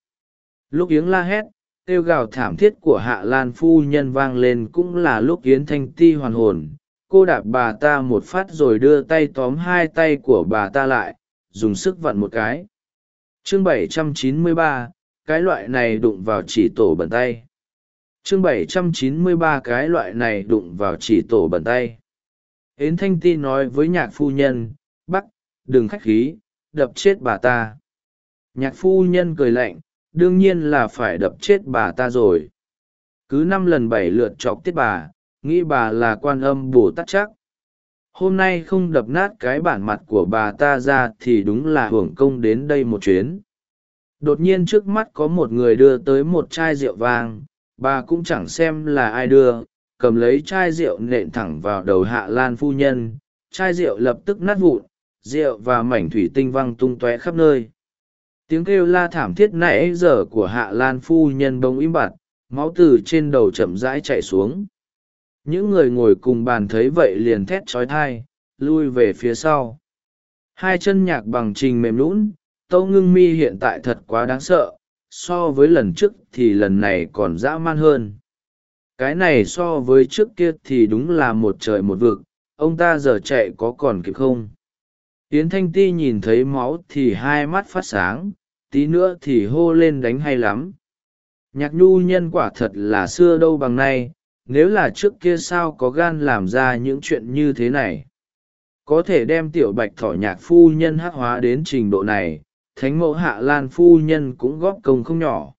Lúc yếng la hét kêu gào thảm thiết của hạ lan phu nhân vang lên cũng là lúc yến thanh ti hoàn hồn. Cô đạp bà ta một phát rồi đưa tay tóm hai tay của bà ta lại dùng sức vặn một cái. Chương 793, cái loại này đụng vào chỉ tổ bẩn tay. Chương 793 cái loại này đụng vào chỉ tổ bẩn tay. Yến thanh ti nói với nhạc phu nhân bắc đừng khách khí đập chết bà ta nhạc phu nhân cười lạnh, đương nhiên là phải đập chết bà ta rồi. Cứ năm lần bảy lượt chọc tiết bà, nghĩ bà là quan âm bồ tát chắc. Hôm nay không đập nát cái bản mặt của bà ta ra thì đúng là hưởng công đến đây một chuyến. Đột nhiên trước mắt có một người đưa tới một chai rượu vang, bà cũng chẳng xem là ai đưa, cầm lấy chai rượu nện thẳng vào đầu hạ lan phu nhân. Chai rượu lập tức nát vụn, rượu và mảnh thủy tinh văng tung tóe khắp nơi tiếng kêu la thảm thiết nãy giờ của hạ lan phu nhân bông im bặt, máu từ trên đầu chậm rãi chạy xuống. Những người ngồi cùng bàn thấy vậy liền thét trói thai lui về phía sau. Hai chân nhạc bằng trình mềm lũn tâu ngưng mi hiện tại thật quá đáng sợ, so với lần trước thì lần này còn dã man hơn. Cái này so với trước kia thì đúng là một trời một vực, ông ta giờ chạy có còn kịp không? Yến thanh ti nhìn thấy máu thì hai mắt phát sáng tí nữa thì hô lên đánh hay lắm. Nhạc nhu nhân quả thật là xưa đâu bằng nay, nếu là trước kia sao có gan làm ra những chuyện như thế này? Có thể đem tiểu bạch thỏ nhạc phu nhân hắc hóa đến trình độ này, thánh mẫu hạ lan phu nhân cũng góp công không nhỏ.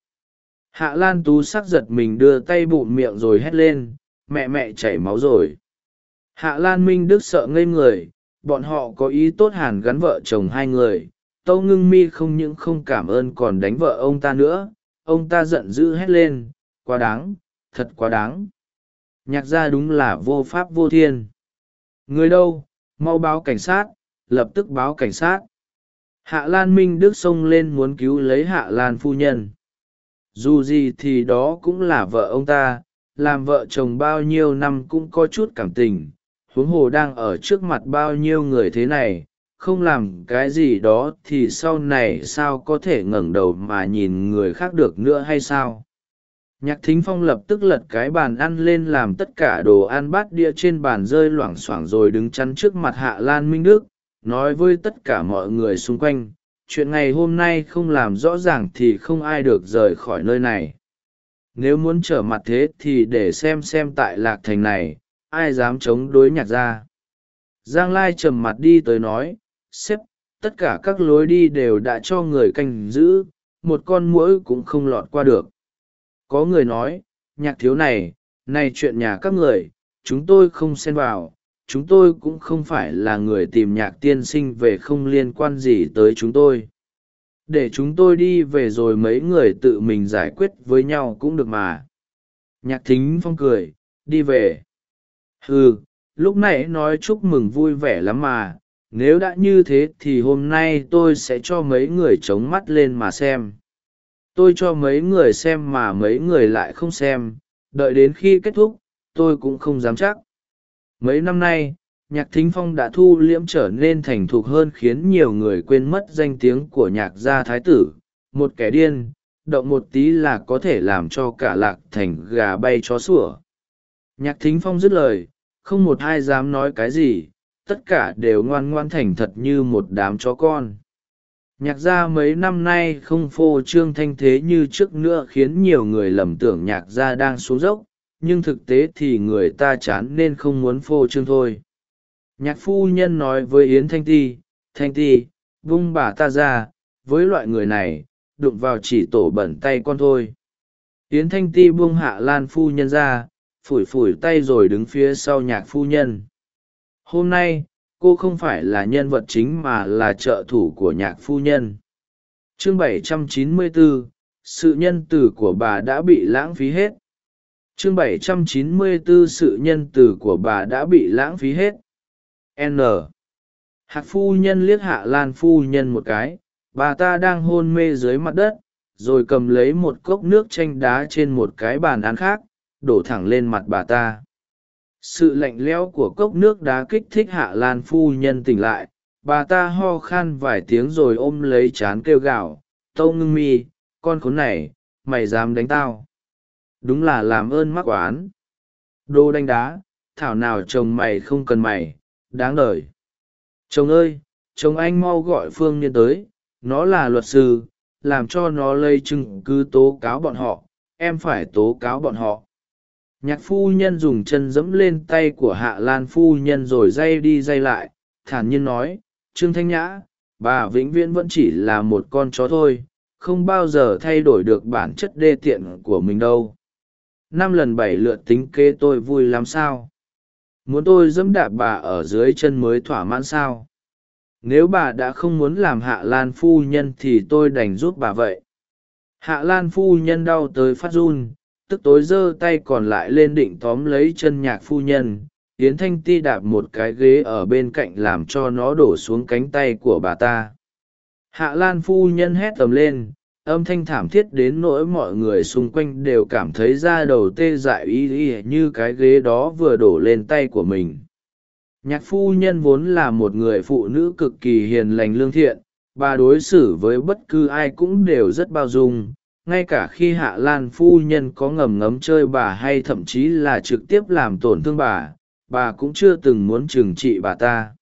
Hạ lan tú sắc giật mình đưa tay bụng miệng rồi hét lên, mẹ mẹ chảy máu rồi. Hạ lan minh đức sợ ngây người, bọn họ có ý tốt hàn gắn vợ chồng hai người tâu ngưng mi không những không cảm ơn còn đánh vợ ông ta nữa, ông ta giận dữ hét lên, quá đáng, thật quá đáng. Nhạc gia đúng là vô pháp vô thiên. Người đâu, mau báo cảnh sát, lập tức báo cảnh sát. Hạ lan minh đức xông lên muốn cứu lấy hạ lan phu nhân. Dù gì thì đó cũng là vợ ông ta, làm vợ chồng bao nhiêu năm cũng có chút cảm tình. Huống hồ đang ở trước mặt bao nhiêu người thế này không làm cái gì đó thì sau này sao có thể ngẩng đầu mà nhìn người khác được nữa hay sao? Nhạc thính phong lập tức lật cái bàn ăn lên làm tất cả đồ ăn bát đĩa trên bàn rơi loảng xoảng rồi đứng chắn trước mặt hạ lan minh đức, nói với tất cả mọi người xung quanh, chuyện ngày hôm nay không làm rõ ràng thì không ai được rời khỏi nơi này. Nếu muốn trở mặt thế thì để xem xem tại lạc thành này, ai dám chống đối nhạc ra giang lai trầm mặt đi tới nói xếp, tất cả các lối đi đều đã cho người canh giữ, một con muỗi cũng không lọt qua được. Có người nói, nhạc thiếu này này chuyện nhà các người, chúng tôi không xen vào, chúng tôi cũng không phải là người tìm nhạc tiên sinh về không liên quan gì tới chúng tôi. Để chúng tôi đi về rồi mấy người tự mình giải quyết với nhau cũng được mà. Nhạc thính phong cười, đi về. Ừ lúc nãy nói chúc mừng vui vẻ lắm mà nếu đã như thế thì hôm nay tôi sẽ cho mấy người chống mắt lên mà xem. Tôi cho mấy người xem mà mấy người lại không xem. Đợi đến khi kết thúc, tôi cũng không dám chắc. Mấy năm nay, nhạc thính phong đã thu liễm trở nên thành thục hơn khiến nhiều người quên mất danh tiếng của nhạc gia thái tử. Một kẻ điên, động một tí là có thể làm cho cả lạc thành gà bay chó sủa. Nhạc thính phong dứt lời, không một ai dám nói cái gì tất cả đều ngoan ngoan thành thật như một đám chó con. Nhạc gia mấy năm nay không phô trương thanh thế như trước nữa khiến nhiều người lầm tưởng nhạc gia đang xuống dốc, nhưng thực tế thì người ta chán nên không muốn phô trương thôi. Nhạc phu nhân nói với yến thanh ti thanh ti, vung bà ta ra, với loại người này, đụng vào chỉ tổ bẩn tay con thôi. Yến thanh ti buông hạ lan phu nhân ra, phủi phủi tay rồi đứng phía sau nhạc phu nhân hôm nay cô không phải là nhân vật chính mà là trợ thủ của nhạc phu nhân. Chương 794, sự nhân từ của bà đã bị lãng phí hết. Chương 794 sự nhân từ của bà đã bị lãng phí hết. N. Hạc phu nhân liếc hạ lan phu nhân một cái. Bà ta đang hôn mê dưới mặt đất rồi cầm lấy một cốc nước chanh đá trên một cái bàn ăn khác đổ thẳng lên mặt bà ta sự lạnh lẽo của cốc nước đá kích thích hạ lan phu nhân tỉnh lại. Bà ta ho khan vài tiếng rồi ôm lấy chán kêu gào, tâu ngưng mi, con khốn này, mày dám đánh tao. Đúng là làm ơn mắc oán. Đô đánh đá, thảo nào chồng mày không cần mày, đáng đời. Chồng ơi, chồng anh mau gọi phương niên tới, nó là luật sư, làm cho nó lây chứng cứ tố cáo bọn họ, em phải tố cáo bọn họ nhạc phu nhân dùng chân dẫm lên tay của hạ lan phu nhân rồi day đi day lại, thản nhiên nói, trương thanh nhã, bà vĩnh viễn vẫn chỉ là một con chó thôi, không bao giờ thay đổi được bản chất đê tiện của mình đâu. Năm lần bảy lượt tính kế tôi vui lắm sao? Muốn tôi dẫm đạp bà ở dưới chân mới thỏa mãn sao? Nếu bà đã không muốn làm hạ lan phu nhân thì tôi đành giúp bà vậy. Hạ lan phu nhân đau tới phát run tức tối giơ tay còn lại lên định tóm lấy chân nhạc phu nhân, yến thanh ti đạp một cái ghế ở bên cạnh làm cho nó đổ xuống cánh tay của bà ta. Hạ lan phu nhân hét tầm lên, âm thanh thảm thiết đến nỗi mọi người xung quanh đều cảm thấy da đầu tê dại y y như cái ghế đó vừa đổ lên tay của mình. Nhạc phu nhân vốn là một người phụ nữ cực kỳ hiền lành lương thiện, bà đối xử với bất cứ ai cũng đều rất bao dung ngay cả khi hạ lan phu nhân có ngầm ngấm chơi bà hay thậm chí là trực tiếp làm tổn thương bà bà cũng chưa từng muốn trừng trị bà ta.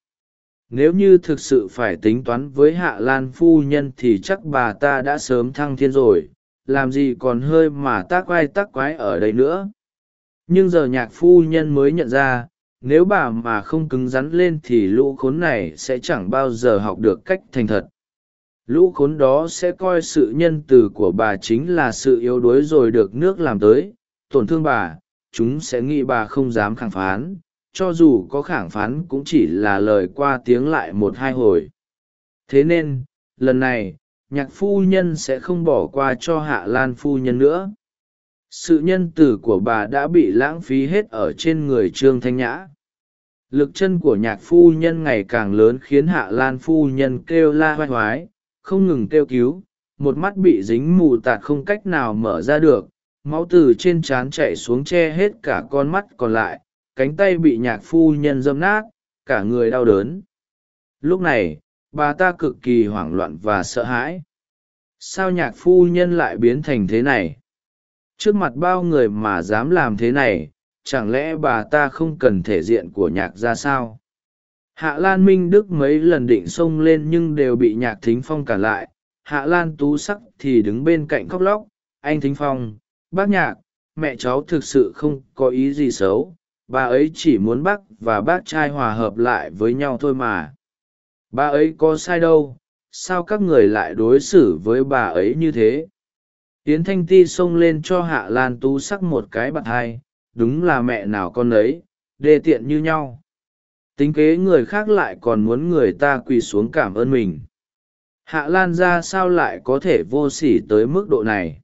Nếu như thực sự phải tính toán với hạ lan phu nhân thì chắc bà ta đã sớm thăng thiên rồi, làm gì còn hơi mà tác quai tác quái ở đây nữa. Nhưng giờ nhạc phu nhân mới nhận ra, nếu bà mà không cứng rắn lên thì lũ khốn này sẽ chẳng bao giờ học được cách thành thật lũ khốn đó sẽ coi sự nhân từ của bà chính là sự yếu đuối rồi được nước làm tới. Tổn thương bà, chúng sẽ nghĩ bà không dám khẳng phán, cho dù có khẳng phán cũng chỉ là lời qua tiếng lại một hai hồi. Thế nên, lần này, nhạc phu nhân sẽ không bỏ qua cho hạ lan phu nhân nữa. Sự nhân từ của bà đã bị lãng phí hết ở trên người trương thanh nhã. Lực chân của nhạc phu nhân ngày càng lớn khiến hạ lan phu nhân kêu la hoai hoái không ngừng kêu cứu, một mắt bị dính mù tạt không cách nào mở ra được, máu từ trên trán chạy xuống che hết cả con mắt còn lại, cánh tay bị nhạc phu nhân dâm nát, cả người đau đớn. Lúc này, bà ta cực kỳ hoảng loạn và sợ hãi. Sao nhạc phu nhân lại biến thành thế này? Trước mặt bao người mà dám làm thế này, chẳng lẽ bà ta không cần thể diện của nhạc ra sao? Hạ lan minh đức mấy lần định xông lên nhưng đều bị nhạc thính phong cản lại. Hạ lan tú sắc thì đứng bên cạnh khóc lóc. Anh thính phong, bác nhạc, mẹ cháu thực sự không có ý gì xấu. Bà ấy chỉ muốn bác và bác trai hòa hợp lại với nhau thôi mà. Bà ấy có sai đâu. Sao các người lại đối xử với bà ấy như thế? Yến thanh ti xông lên cho hạ lan tú sắc một cái bạc hai. Đúng là mẹ nào con ấy, đê tiện như nhau tính kế người khác lại còn muốn người ta quỳ xuống cảm ơn mình. Hạ lan ra sao lại có thể vô s ỉ tới mức độ này?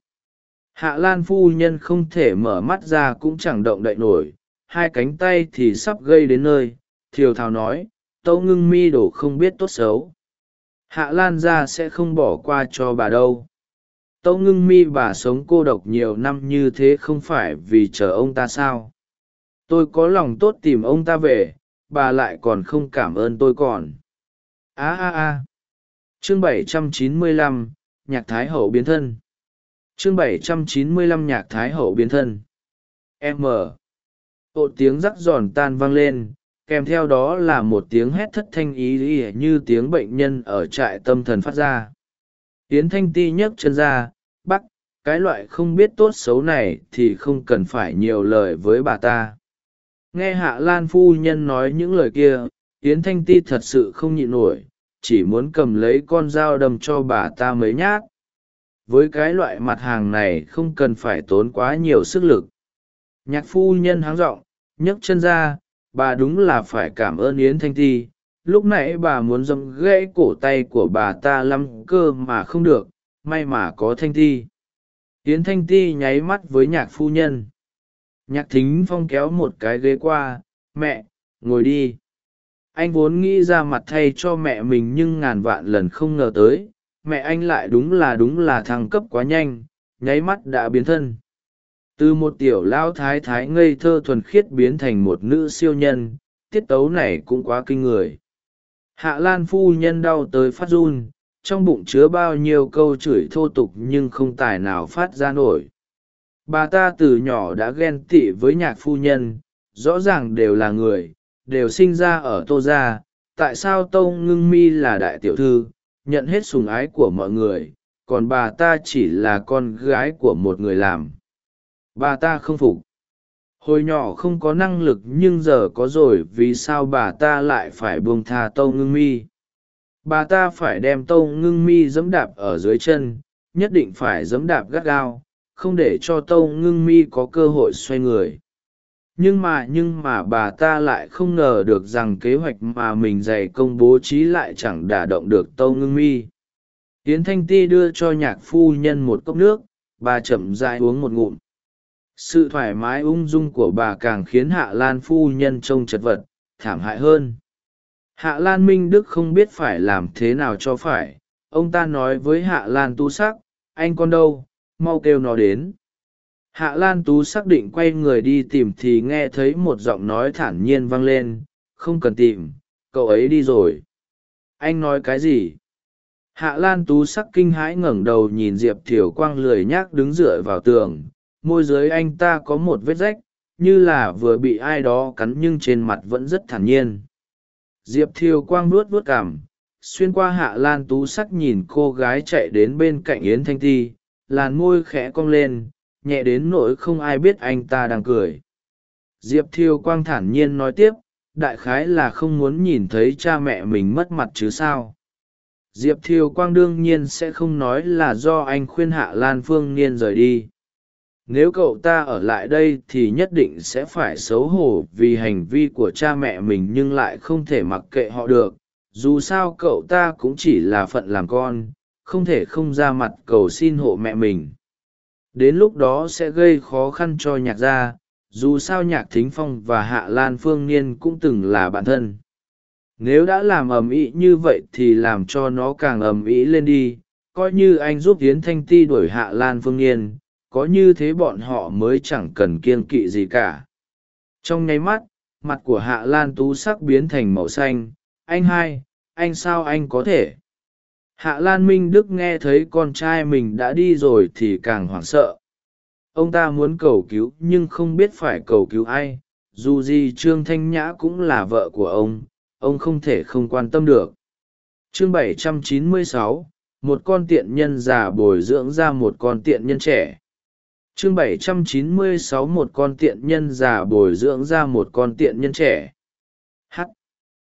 Hạ lan phu nhân không thể mở mắt ra cũng chẳng động đậy nổi, hai cánh tay thì sắp gây đến nơi, thiều thào nói, tâu ngưng mi đổ không biết tốt xấu. Hạ lan ra sẽ không bỏ qua cho bà đâu. Tâu ngưng mi bà sống cô độc nhiều năm như thế không phải vì chờ ông ta sao? Tôi có lòng tốt tìm ông ta về bà lại còn không cảm ơn tôi còn. A a a. Chương 795, nhạc thái hậu biến thân. Chương 795 nhạc thái hậu biến thân. M. Ộ tiếng rắc giòn tan vang lên kèm theo đó là một tiếng hét thất thanh ý ỉa như tiếng bệnh nhân ở trại tâm thần phát ra. Tiến thanh ti nhấc chân ra bắc cái loại không biết tốt xấu này thì không cần phải nhiều lời với bà ta nghe hạ lan phu nhân nói những lời kia yến thanh ti thật sự không nhịn nổi chỉ muốn cầm lấy con dao đâm cho bà ta mấy nhát. Với cái loại mặt hàng này không cần phải tốn quá nhiều sức lực. Nhạc phu nhân háng rộng, nhấc chân ra bà đúng là phải cảm ơn yến thanh ti. Lúc nãy bà muốn dâm gãy cổ tay của bà ta lắm cơ mà không được may mà có thanh ti. Yến thanh ti nháy mắt với nhạc phu nhân nhạc thính phong kéo một cái ghế qua, mẹ, ngồi đi. Anh vốn nghĩ ra mặt thay cho mẹ mình nhưng ngàn vạn lần không ngờ tới, mẹ anh lại đúng là đúng là thăng cấp quá nhanh, nháy mắt đã biến thân. Từ một tiểu lão thái thái ngây thơ thuần khiết biến thành một nữ siêu nhân, tiết tấu này cũng quá kinh người. Hạ lan phu nhân đau tới phát run, trong bụng chứa bao nhiêu câu chửi thô tục nhưng không tài nào phát ra nổi bà ta từ nhỏ đã ghen tị với nhạc phu nhân, rõ ràng đều là người, đều sinh ra ở tô gia. Tại sao tông ngưng mi là đại tiểu thư, nhận hết sùng ái của mọi người, còn bà ta chỉ là con gái của một người làm? Bà ta không phục. Hồi nhỏ không có năng lực nhưng giờ có rồi, vì sao bà ta lại phải buông tha tâu ngưng mi? Bà ta phải đem tâu ngưng mi dẫm đạp ở dưới chân, nhất định phải dẫm đạp gắt gao không để cho tâu ngưng mi có cơ hội xoay người. Nhưng mà nhưng mà bà ta lại không ngờ được rằng kế hoạch mà mình dày công bố trí lại chẳng đả động được tâu ngưng mi. Tiến thanh ti đưa cho nhạc phu nhân một cốc nước, bà chậm dại uống một ngụm. Sự thoải mái ung dung của bà càng khiến hạ lan phu nhân trông chật vật, thảm hại hơn. Hạ lan minh đức không biết phải làm thế nào cho phải. Ông ta nói với hạ lan tu sắc, anh con đâu? Mau kêu nó đến. Hạ lan tú xác định quay người đi tìm thì nghe thấy một giọng nói thản nhiên vang lên, không cần tìm, cậu ấy đi rồi. Anh nói cái gì? Hạ lan tú sắc kinh hãi ngẩng đầu nhìn diệp thiều quang lười nhác đứng dựa vào tường, môi dưới anh ta có một vết rách, như là vừa bị ai đó cắn nhưng trên mặt vẫn rất thản nhiên. Diệp thiều quang nuốt vuốt cảm xuyên qua hạ lan tú sắc nhìn cô gái chạy đến bên cạnh yến thanh ti làn môi khẽ cong lên, nhẹ đến nỗi không ai biết anh ta đang cười. Diệp thiêu quang thản nhiên nói tiếp, đại khái là không muốn nhìn thấy cha mẹ mình mất mặt chứ sao. Diệp thiêu quang đương nhiên sẽ không nói là do anh khuyên hạ lan phương niên rời đi. Nếu cậu ta ở lại đây thì nhất định sẽ phải xấu hổ vì hành vi của cha mẹ mình nhưng lại không thể mặc kệ họ được. Dù sao cậu ta cũng chỉ là phận làm con không thể không ra mặt cầu xin hộ mẹ mình. Đến lúc đó sẽ gây khó khăn cho nhạc gia, dù sao nhạc thính phong và hạ lan phương niên cũng từng là bạn thân. Nếu đã làm ầm ĩ như vậy thì làm cho nó càng ầm ĩ lên đi, coi như anh giúp tiến thanh ti đuổi hạ lan phương niên, có như thế bọn họ mới chẳng cần kiên kỵ gì cả. Trong nháy mắt, mặt của hạ lan tú sắc biến thành màu xanh. Anh hai, anh sao anh có thể? Hạ lan minh đức nghe thấy con trai mình đã đi rồi thì càng hoảng sợ. Ông ta muốn cầu cứu nhưng không biết phải cầu cứu ai dù gì trương thanh nhã cũng là vợ của ông ông không thể không quan tâm được. Chương 796, một con tiện nhân già bồi dưỡng ra một con tiện nhân trẻ. Chương 796 một con tiện nhân già bồi dưỡng ra một con tiện nhân trẻ. H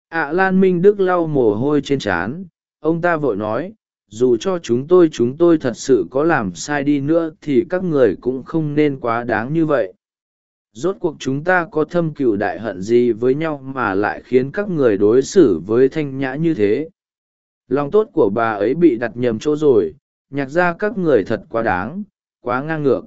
ạ lan minh đức lau mồ hôi trên trán ông ta vội nói, dù cho chúng tôi chúng tôi thật sự có làm sai đi nữa thì các người cũng không nên quá đáng như vậy. Rốt cuộc chúng ta có thâm cựu đại hận gì với nhau mà lại khiến các người đối xử với thanh nhã như thế? Lòng tốt của bà ấy bị đặt nhầm chỗ rồi, nhạc ra các người thật quá đáng, quá ngang ngược.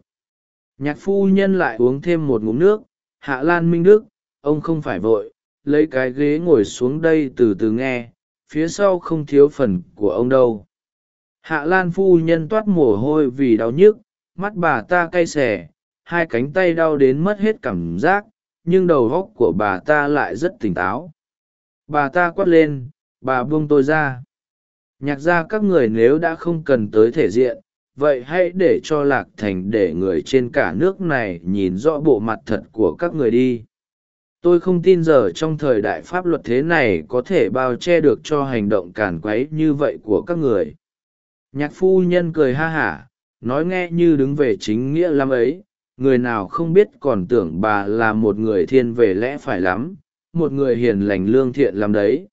Nhạc phu nhân lại uống thêm một ngụm nước, hạ lan minh đức, ông không phải vội, lấy cái ghế ngồi xuống đây từ từ nghe phía sau không thiếu phần của ông đâu. Hạ lan phu nhân toát mồ hôi vì đau nhức, mắt bà ta cay xẻ hai cánh tay đau đến mất hết cảm giác, nhưng đầu góc của bà ta lại rất tỉnh táo. Bà ta quát lên, bà buông tôi ra. Nhạc ra các người nếu đã không cần tới thể diện, vậy hãy để cho lạc thành để người trên cả nước này nhìn rõ bộ mặt thật của các người đi tôi không tin giờ trong thời đại pháp luật thế này có thể bao che được cho hành động càn quấy như vậy của các người. Nhạc phu nhân cười ha hả, nói nghe như đứng về chính nghĩa lắm ấy. Người nào không biết còn tưởng bà là một người thiên về lẽ phải lắm, một người hiền lành lương thiện lắm đấy.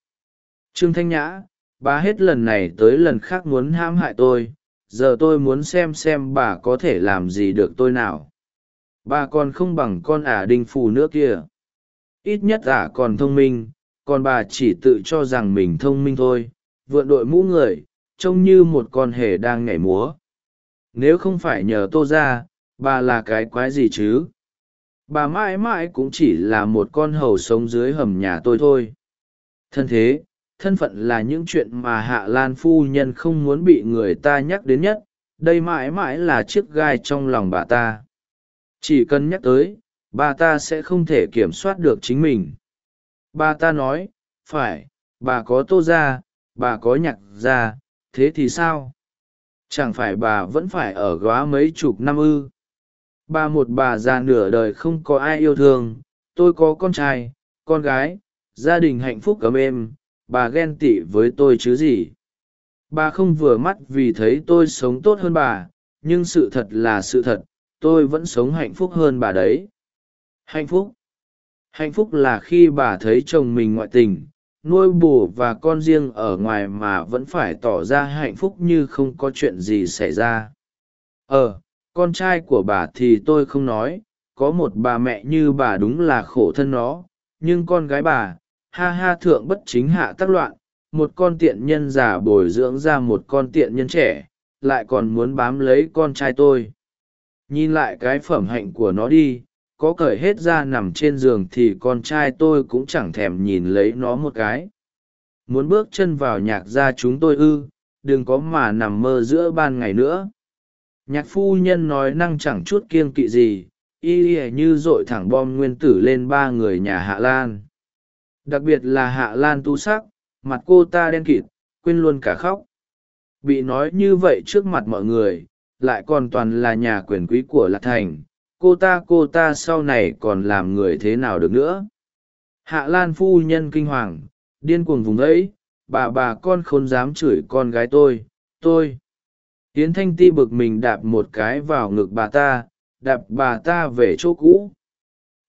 Trương thanh nhã, bà hết lần này tới lần khác muốn hãm hại tôi, giờ tôi muốn xem xem bà có thể làm gì được tôi nào. Bà còn không bằng con ả đinh phù nữa kia ít nhất ả còn thông minh, còn bà chỉ tự cho rằng mình thông minh thôi, vượn đội mũ người, trông như một con hề đang nhảy múa. Nếu không phải nhờ tô ra, bà là cái quái gì chứ? Bà mãi mãi cũng chỉ là một con hầu sống dưới hầm nhà tôi thôi. Thân thế, thân phận là những chuyện mà hạ lan phu nhân không muốn bị người ta nhắc đến nhất. Đây mãi mãi là chiếc gai trong lòng bà ta. Chỉ cần nhắc tới bà ta sẽ không thể kiểm soát được chính mình. Bà ta nói, phải, bà có tô ra bà có nhạc ra thế thì sao? Chẳng phải bà vẫn phải ở góa mấy chục năm ư? Bà một bà già nửa đời không có ai yêu thương, tôi có con trai, con gái, gia đình hạnh phúc ấm êm, bà ghen tị với tôi chứ gì? Bà không vừa mắt vì thấy tôi sống tốt hơn bà, nhưng sự thật là sự thật, tôi vẫn sống hạnh phúc hơn bà đấy hạnh phúc. Hạnh phúc là khi bà thấy chồng mình ngoại tình, nuôi bù và con riêng ở ngoài mà vẫn phải tỏ ra hạnh phúc như không có chuyện gì xảy ra. Ờ con trai của bà thì tôi không nói, có một bà mẹ như bà đúng là khổ thân nó, nhưng con gái bà, ha ha thượng bất chính hạ tác loạn, một con tiện nhân già bồi dưỡng ra một con tiện nhân trẻ, lại còn muốn bám lấy con trai tôi. Nhìn lại cái phẩm hạnh của nó đi có cởi hết ra nằm trên giường thì con trai tôi cũng chẳng thèm nhìn lấy nó một cái. Muốn bước chân vào nhạc gia chúng tôi ư, đừng có mà nằm mơ giữa ban ngày nữa. Nhạc phu nhân nói năng chẳng chút kiêng kỵ gì, y ỉa như r ộ i thẳng bom nguyên tử lên ba người nhà hạ lan. Đặc biệt là hạ lan tu sắc, mặt cô ta đen kịt, quên luôn cả khóc. Bị nói như vậy trước mặt mọi người, lại còn toàn là nhà quyền quý của lạc thành cô ta cô ta sau này còn làm người thế nào được nữa? Hạ lan phu nhân kinh hoàng, điên cuồng vùng ấy, bà bà con không dám chửi con gái tôi tôi. Tiến thanh ti bực mình đạp một cái vào ngực bà ta, đạp bà ta về chỗ cũ.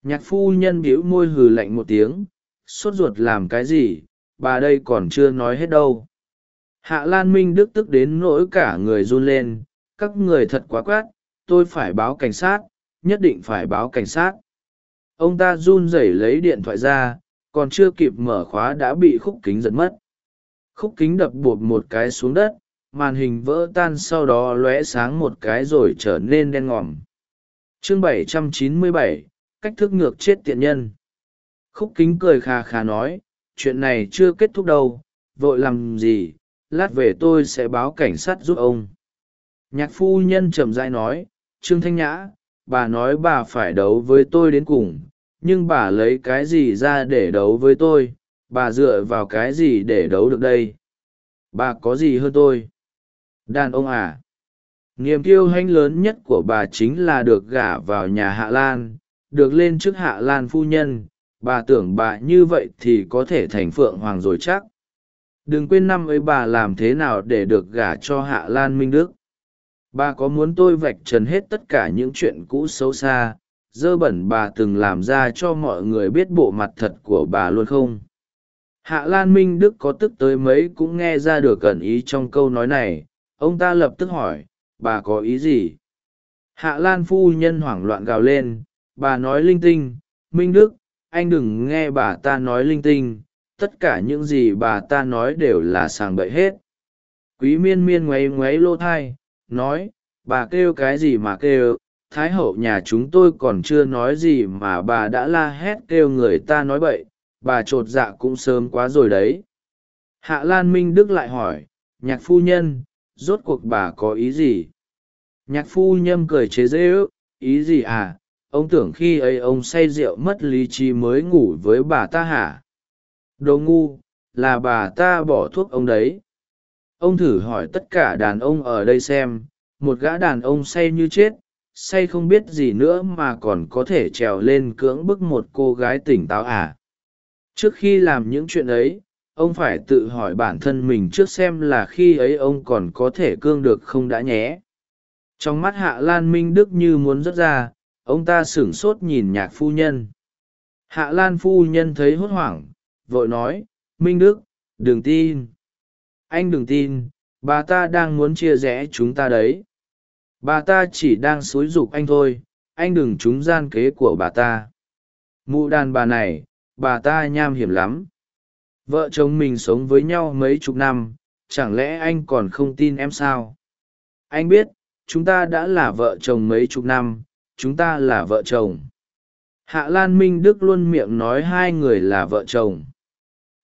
Nhạc phu nhân bĩu môi hừ lạnh một tiếng, sốt ruột làm cái gì, bà đây còn chưa nói hết đâu. Hạ lan minh đức tức đến nỗi cả người run lên, các người thật quá quát, tôi phải báo cảnh sát nhất định phải báo cảnh sát. Ông ta run rẩy lấy điện thoại ra còn chưa kịp mở khóa đã bị khúc kính giật mất. Khúc kính đập bột một cái xuống đất màn hình vỡ tan sau đó lóe sáng một cái rồi trở nên đen ngòm. Chương 797, cách thức ngược chết tiện nhân. Khúc kính cười khà khà nói chuyện này chưa kết thúc đâu vội làm gì lát về tôi sẽ báo cảnh sát giúp ông. Nhạc phu nhân trầm dai nói trương thanh nhã bà nói bà phải đấu với tôi đến cùng, nhưng bà lấy cái gì ra để đấu với tôi? Bà dựa vào cái gì để đấu được đây? Bà có gì hơn tôi? Đàn ông à? Niềm kiêu hãnh lớn nhất của bà chính là được gả vào nhà hạ lan, được lên trước hạ lan phu nhân. Bà tưởng bà như vậy thì có thể thành phượng hoàng rồi chắc. Đừng quên năm ấy bà làm thế nào để được gả cho hạ lan minh đức bà có muốn tôi vạch trần hết tất cả những chuyện cũ xấu xa? Dơ bẩn bà từng làm ra cho mọi người biết bộ mặt thật của bà luôn không? Hạ lan minh đức có tức tới mấy cũng nghe ra được cẩn ý trong câu nói này. Ông ta lập tức hỏi, bà có ý gì? Hạ lan phu nhân hoảng loạn gào lên, bà nói linh tinh, minh đức, anh đừng nghe bà ta nói linh tinh. Tất cả những gì bà ta nói đều là sàng bậy hết. Quý miên miên ngoáy ngoáy lô thai nói, bà kêu cái gì mà kêu, thái hậu nhà chúng tôi còn chưa nói gì mà bà đã la hét kêu người ta nói bậy, bà t r ộ t dạ cũng sớm quá rồi đấy. Hạ lan minh đức lại hỏi, nhạc phu nhân, rốt cuộc bà có ý gì? Nhạc phu nhâm cười chế dễ ước ý gì à? Ông tưởng khi ấy ông say rượu mất lý trí mới ngủ với bà ta hả? Đồ ngu, là bà ta bỏ thuốc ông đấy ông thử hỏi tất cả đàn ông ở đây xem, một gã đàn ông say như chết, say không biết gì nữa mà còn có thể trèo lên cưỡng bức một cô gái tỉnh táo à? Trước khi làm những chuyện ấy, ông phải tự hỏi bản thân mình trước xem là khi ấy ông còn có thể cương được không đã nhé. Trong mắt hạ lan minh đức như muốn rớt ra, ông ta sửng sốt nhìn nhạc phu nhân. Hạ lan phu nhân thấy hốt hoảng, vội nói, minh đức, đừng tin anh đừng tin, bà ta đang muốn chia rẽ chúng ta đấy. Bà ta chỉ đang xúi giục anh thôi, anh đừng trúng gian kế của bà ta. Mụ đàn bà này, bà ta nham hiểm lắm. Vợ chồng mình sống với nhau mấy chục năm, chẳng lẽ anh còn không tin em sao? Anh biết, chúng ta đã là vợ chồng mấy chục năm, chúng ta là vợ chồng. Hạ lan minh đức luôn miệng nói hai người là vợ chồng.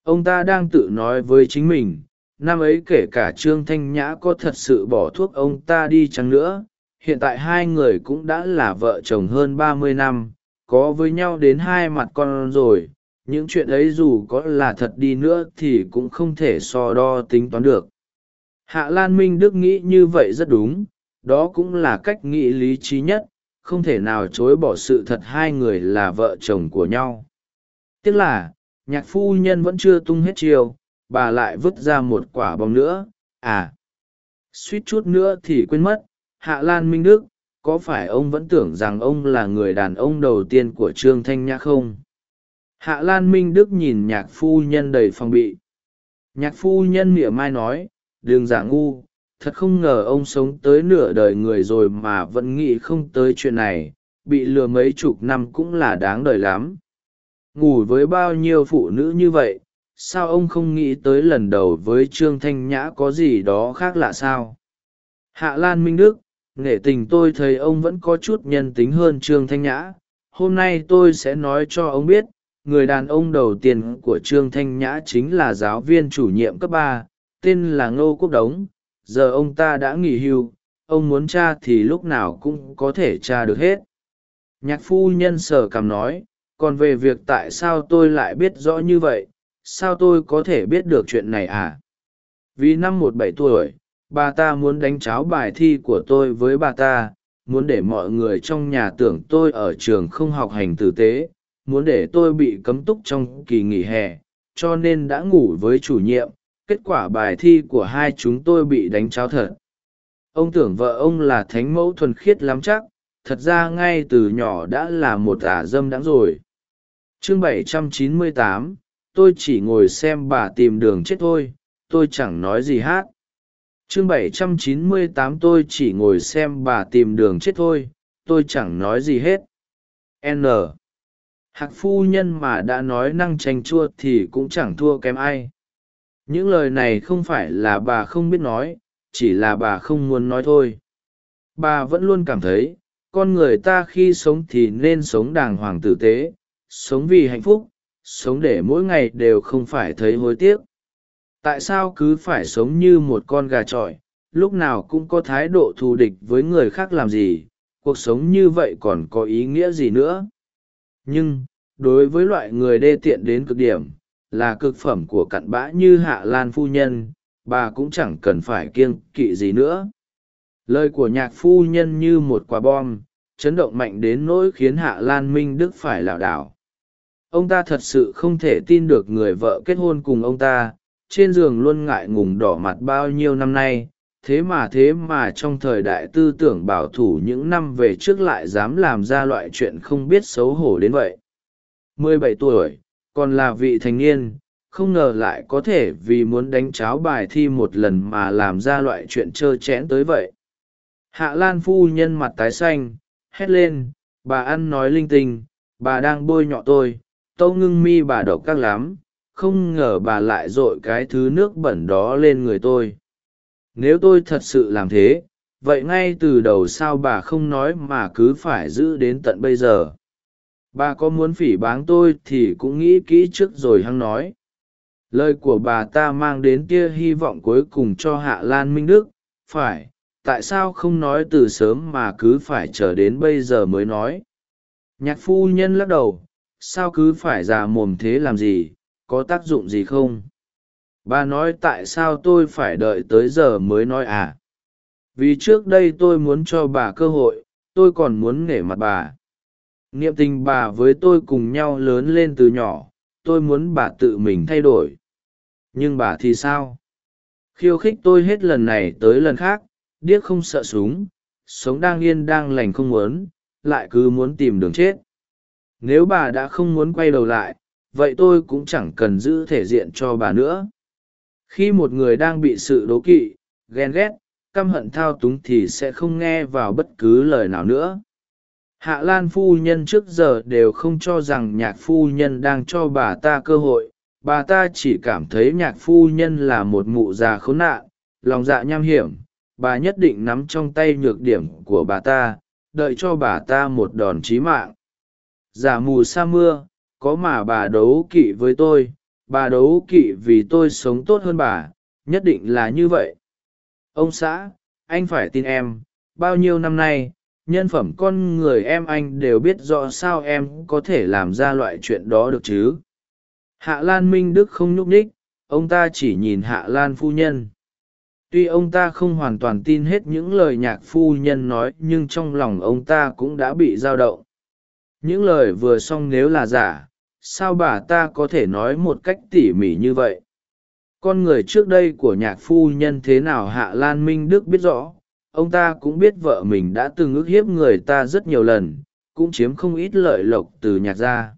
Ông ta đang tự nói với chính mình năm ấy kể cả trương thanh nhã có thật sự bỏ thuốc ông ta đi chăng nữa, hiện tại hai người cũng đã là vợ chồng hơn ba mươi năm, có với nhau đến hai mặt con rồi, những chuyện ấy dù có là thật đi nữa thì cũng không thể so đo tính toán được. Hạ lan minh đức nghĩ như vậy rất đúng, đó cũng là cách nghĩ lý trí nhất, không thể nào chối bỏ sự thật hai người là vợ chồng của nhau. Tiếc là, nhạc phu nhân vẫn chưa tung hết chiều bà lại vứt ra một quả bóng nữa. À suýt chút nữa thì quên mất. Hạ lan minh đức, có phải ông vẫn tưởng rằng ông là người đàn ông đầu tiên của trương thanh nhã không? Hạ lan minh đức nhìn nhạc phu nhân đầy phòng bị. Nhạc phu nhân mỉa mai nói đừng giả ngu, thật không ngờ ông sống tới nửa đời người rồi mà vẫn nghĩ không tới chuyện này. Bị lừa mấy chục năm cũng là đáng đời lắm. Ngủ với bao nhiêu phụ nữ như vậy sao ông không nghĩ tới lần đầu với trương thanh nhã có gì đó khác lạ sao? Hạ lan minh đức nghệ tình tôi thấy ông vẫn có chút nhân tính hơn trương thanh nhã. Hôm nay tôi sẽ nói cho ông biết, người đàn ông đầu tiên của trương thanh nhã chính là giáo viên chủ nhiệm cấp ba, tên là ngô quốc đống. Giờ ông ta đã nghỉ hưu, ông muốn t r a thì lúc nào cũng có thể t r a được hết. Nhạc phu nhân sở cảm nói, còn về việc tại sao tôi lại biết rõ như vậy? Sao tôi có thể biết được chuyện này à? Vì năm một bảy tuổi bà ta muốn đánh cháo bài thi của tôi với bà ta muốn để mọi người trong nhà tưởng tôi ở trường không học hành tử tế muốn để tôi bị cấm túc trong kỳ nghỉ hè cho nên đã ngủ với chủ nhiệm kết quả bài thi của hai chúng tôi bị đánh cháo thật. Ông tưởng vợ ông là thánh mẫu thuần khiết lắm chắc thật ra ngay từ nhỏ đã là một ả dâm đáng rồi. Chương 798, tôi chỉ ngồi xem bà tìm đường chết thôi, tôi chẳng nói gì hát. Chương 798 tôi chỉ ngồi xem bà tìm đường chết thôi, tôi chẳng nói gì hết. N. Hạc phu nhân mà đã nói năng tranh chua thì cũng chẳng thua kém ai. Những lời này không phải là bà không biết nói, chỉ là bà không muốn nói thôi. Bà vẫn luôn cảm thấy, con người ta khi sống thì nên sống đàng hoàng tử tế, sống vì hạnh phúc sống để mỗi ngày đều không phải thấy hối tiếc. Tại sao cứ phải sống như một con gà trọi, lúc nào cũng có thái độ thù địch với người khác làm gì, cuộc sống như vậy còn có ý nghĩa gì nữa? Nhưng, đối với loại người đê tiện đến cực điểm, là cực phẩm của cặn bã như hạ lan phu nhân, bà cũng chẳng cần phải kiêng kỵ gì nữa. Lời của nhạc phu nhân như một quả bom, chấn động mạnh đến nỗi khiến hạ lan minh đức phải lảo đảo ông ta thật sự không thể tin được người vợ kết hôn cùng ông ta. Trên giường luôn ngại ngùng đỏ mặt bao nhiêu năm nay. Thế mà thế mà trong thời đại tư tưởng bảo thủ những năm về trước lại dám làm ra loại chuyện không biết xấu hổ đến vậy. Mười bảy tuổi, còn là vị thành niên, không ngờ lại có thể vì muốn đánh cháo bài thi một lần mà làm ra loại chuyện trơ chẽn tới vậy. Hạ lan phu nhân mặt tái xanh, hét lên, bà ăn nói linh tinh, bà đang bôi nhọ tôi tâu ngưng mi bà độc các lắm, không ngờ bà lại r ộ i cái thứ nước bẩn đó lên người tôi. Nếu tôi thật sự làm thế, vậy ngay từ đầu sao bà không nói mà cứ phải giữ đến tận bây giờ? Bà có muốn phỉ báng tôi thì cũng nghĩ kỹ trước rồi hăng nói. Lời của bà ta mang đến tia hy vọng cuối cùng cho hạ lan minh đức. Phải, tại sao không nói từ sớm mà cứ phải chờ đến bây giờ mới nói? Nhạc phu nhân lắc đầu sao cứ phải già mồm thế làm gì, có tác dụng gì không? Bà nói tại sao tôi phải đợi tới giờ mới nói à? Vì trước đây tôi muốn cho bà cơ hội, tôi còn muốn nể mặt bà. Niệm tình bà với tôi cùng nhau lớn lên từ nhỏ, tôi muốn bà tự mình thay đổi. Nhưng bà thì sao? Khiêu khích tôi hết lần này tới lần khác, điếc không sợ súng, sống đang yên đang lành không muốn, lại cứ muốn tìm đường chết nếu bà đã không muốn quay đầu lại, vậy tôi cũng chẳng cần giữ thể diện cho bà nữa. Khi một người đang bị sự đố kỵ, ghen ghét, căm hận thao túng thì sẽ không nghe vào bất cứ lời nào nữa. Hạ lan phu nhân trước giờ đều không cho rằng nhạc phu nhân đang cho bà ta cơ hội. Bà ta chỉ cảm thấy nhạc phu nhân là một mụ già khốn nạn, lòng dạ nham hiểm. Bà nhất định nắm trong tay nhược điểm của bà ta, đợi cho bà ta một đòn chí mạng giả mù sa mưa, có mà bà đấu kỵ với tôi, bà đấu kỵ vì tôi sống tốt hơn bà, nhất định là như vậy. Ông xã, anh phải tin em, bao nhiêu năm nay, nhân phẩm con người em anh đều biết rõ sao em có thể làm ra loại chuyện đó được chứ? Hạ lan minh đức không nhúc nhích, ông ta chỉ nhìn hạ lan phu nhân. Tuy ông ta không hoàn toàn tin hết những lời nhạc phu nhân nói, nhưng trong lòng ông ta cũng đã bị dao động những lời vừa xong nếu là giả, sao bà ta có thể nói một cách tỉ mỉ như vậy? Con người trước đây của nhạc phu nhân thế nào hạ lan minh đức biết rõ, ông ta cũng biết vợ mình đã từng ức hiếp người ta rất nhiều lần, cũng chiếm không ít lợi lộc từ nhạc gia.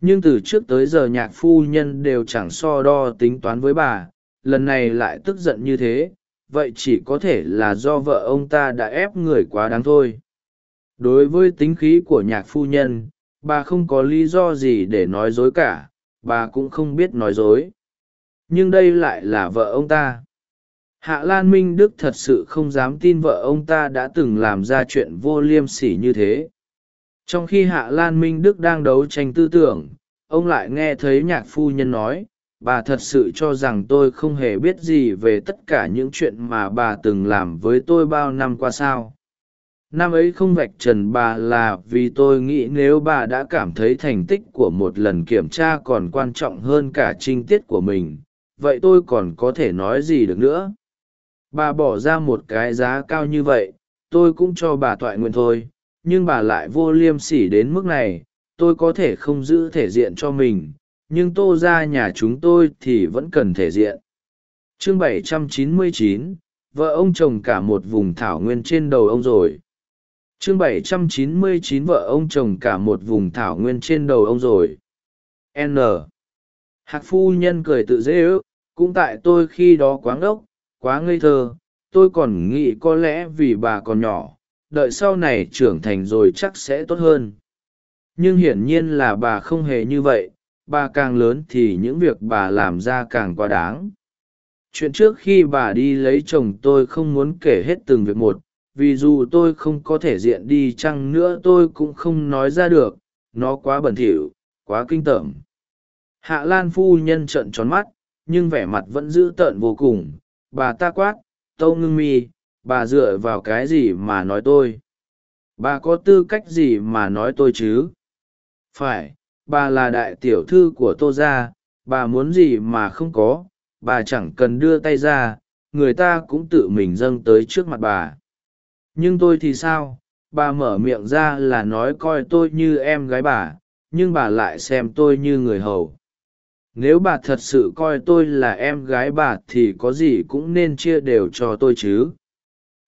Nhưng từ trước tới giờ nhạc phu nhân đều chẳng so đo tính toán với bà, lần này lại tức giận như thế, vậy chỉ có thể là do vợ ông ta đã ép người quá đáng thôi đối với tính khí của nhạc phu nhân, bà không có lý do gì để nói dối cả, bà cũng không biết nói dối. Nhưng đây lại là vợ ông ta. Hạ lan minh đức thật sự không dám tin vợ ông ta đã từng làm ra chuyện vô liêm sỉ như thế. Trong khi hạ lan minh đức đang đấu tranh tư tưởng, ông lại nghe thấy nhạc phu nhân nói, bà thật sự cho rằng tôi không hề biết gì về tất cả những chuyện mà bà từng làm với tôi bao năm qua sao năm ấy không vạch trần bà là vì tôi nghĩ nếu bà đã cảm thấy thành tích của một lần kiểm tra còn quan trọng hơn cả trinh tiết của mình vậy tôi còn có thể nói gì được nữa? Bà bỏ ra một cái giá cao như vậy tôi cũng cho bà toại nguyện thôi nhưng bà lại vô liêm sỉ đến mức này tôi có thể không giữ thể diện cho mình nhưng tô ra nhà chúng tôi thì vẫn cần thể diện. Chương 799, vợ ông chồng cả một vùng thảo nguyên trên đầu ông rồi chương 799 vợ ông chồng cả một vùng thảo nguyên trên đầu ông rồi. N. Hạc phu nhân cười tự dễ ước, cũng tại tôi khi đó quá ngốc, quá ngây thơ, tôi còn nghĩ có lẽ vì bà còn nhỏ, đợi sau này trưởng thành rồi chắc sẽ tốt hơn. Nhưng hiển nhiên là bà không hề như vậy, bà càng lớn thì những việc bà làm ra càng quá đáng. Chuyện trước khi bà đi lấy chồng tôi không muốn kể hết từng việc một vì dù tôi không có thể diện đi chăng nữa tôi cũng không nói ra được, nó quá bẩn thỉu, quá kinh tởm. Hạ lan phu nhân trợn tròn mắt, nhưng vẻ mặt vẫn dữ tợn vô cùng. Bà ta quát, tâu ngưng mi, bà dựa vào cái gì mà nói tôi? Bà có tư cách gì mà nói tôi chứ? Phải, bà là đại tiểu thư của tô gia, bà muốn gì mà không có, bà chẳng cần đưa tay ra, người ta cũng tự mình dâng tới trước mặt bà nhưng tôi thì sao? Bà mở miệng ra là nói coi tôi như em gái bà, nhưng bà lại xem tôi như người hầu. Nếu bà thật sự coi tôi là em gái bà thì có gì cũng nên chia đều cho tôi chứ.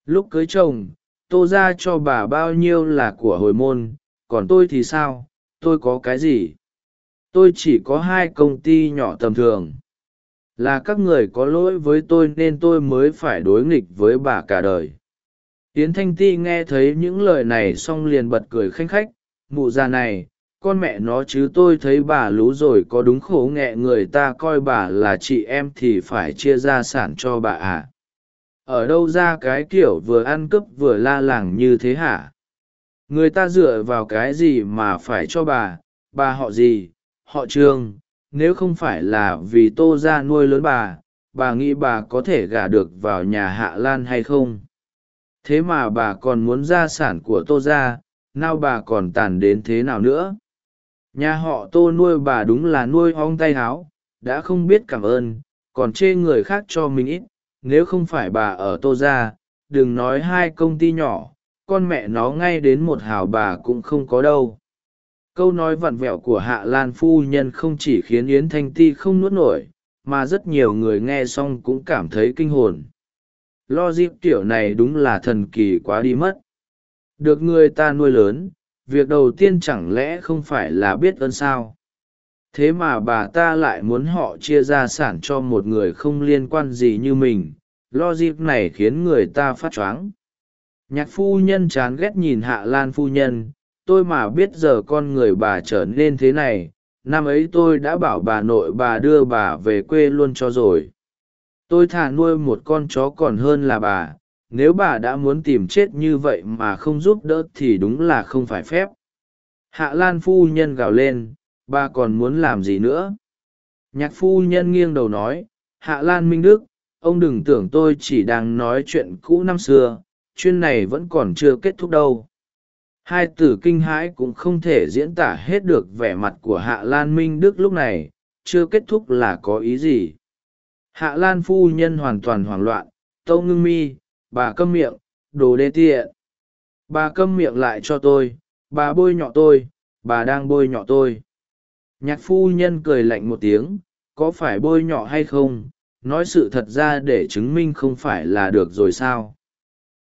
Lúc cưới chồng, tô ra cho bà bao nhiêu là của hồi môn, còn tôi thì sao? Tôi có cái gì? Tôi chỉ có hai công ty nhỏ tầm thường. Là các người có lỗi với tôi nên tôi mới phải đối nghịch với bà cả đời yến thanh ti nghe thấy những lời này xong liền bật cười khanh khách. Mụ già này, con mẹ nó chứ tôi thấy bà lú rồi có đúng khổ nghẹ người ta coi bà là chị em thì phải chia gia sản cho bà à? Ở đâu ra cái kiểu vừa ăn cướp vừa la làng như thế hả? Người ta dựa vào cái gì mà phải cho bà? Bà họ gì? Họ trương nếu không phải là vì tô ra nuôi lớn bà bà nghĩ bà có thể gả được vào nhà hạ lan hay không? Thế mà bà còn muốn gia sản của tô ra nào bà còn tàn đến thế nào nữa? Nhà họ tô nuôi bà đúng là nuôi hong tay háo, đã không biết cảm ơn, còn chê người khác cho mình ít. Nếu không phải bà ở tô ra đừng nói hai công ty nhỏ, con mẹ nó ngay đến một hào bà cũng không có đâu. Câu nói vặn vẹo của hạ lan phu nhân không chỉ khiến yến thanh ti không nuốt nổi, mà rất nhiều người nghe xong cũng cảm thấy kinh hồn lo dịp tiểu này đúng là thần kỳ quá đi mất. Được người ta nuôi lớn, việc đầu tiên chẳng lẽ không phải là biết ơn sao? Thế mà bà ta lại muốn họ chia gia sản cho một người không liên quan gì như mình. Lo dịp này khiến người ta phát choáng. Nhạc phu nhân chán ghét nhìn hạ lan phu nhân. Tôi mà biết giờ con người bà trở nên thế này, năm ấy tôi đã bảo bà nội bà đưa bà về quê luôn cho rồi tôi thà nuôi một con chó còn hơn là bà. Nếu bà đã muốn tìm chết như vậy mà không giúp đỡ thì đúng là không phải phép. Hạ lan phu nhân gào lên, bà còn muốn làm gì nữa? Nhạc phu nhân nghiêng đầu nói, hạ lan minh đức, ông đừng tưởng tôi chỉ đang nói chuyện cũ năm xưa, chuyên này vẫn còn chưa kết thúc đâu. Hai từ kinh hãi cũng không thể diễn tả hết được vẻ mặt của hạ lan minh đức lúc này, chưa kết thúc là có ý gì? Hạ lan phu nhân hoàn toàn hoảng loạn, tâu ngưng mi, bà câm miệng, đồ đê tiện. Bà câm miệng lại cho tôi, bà bôi nhọ tôi, bà đang bôi nhọ tôi. Nhạc phu nhân cười lạnh một tiếng, có phải bôi nhọ hay không, nói sự thật ra để chứng minh không phải là được rồi sao?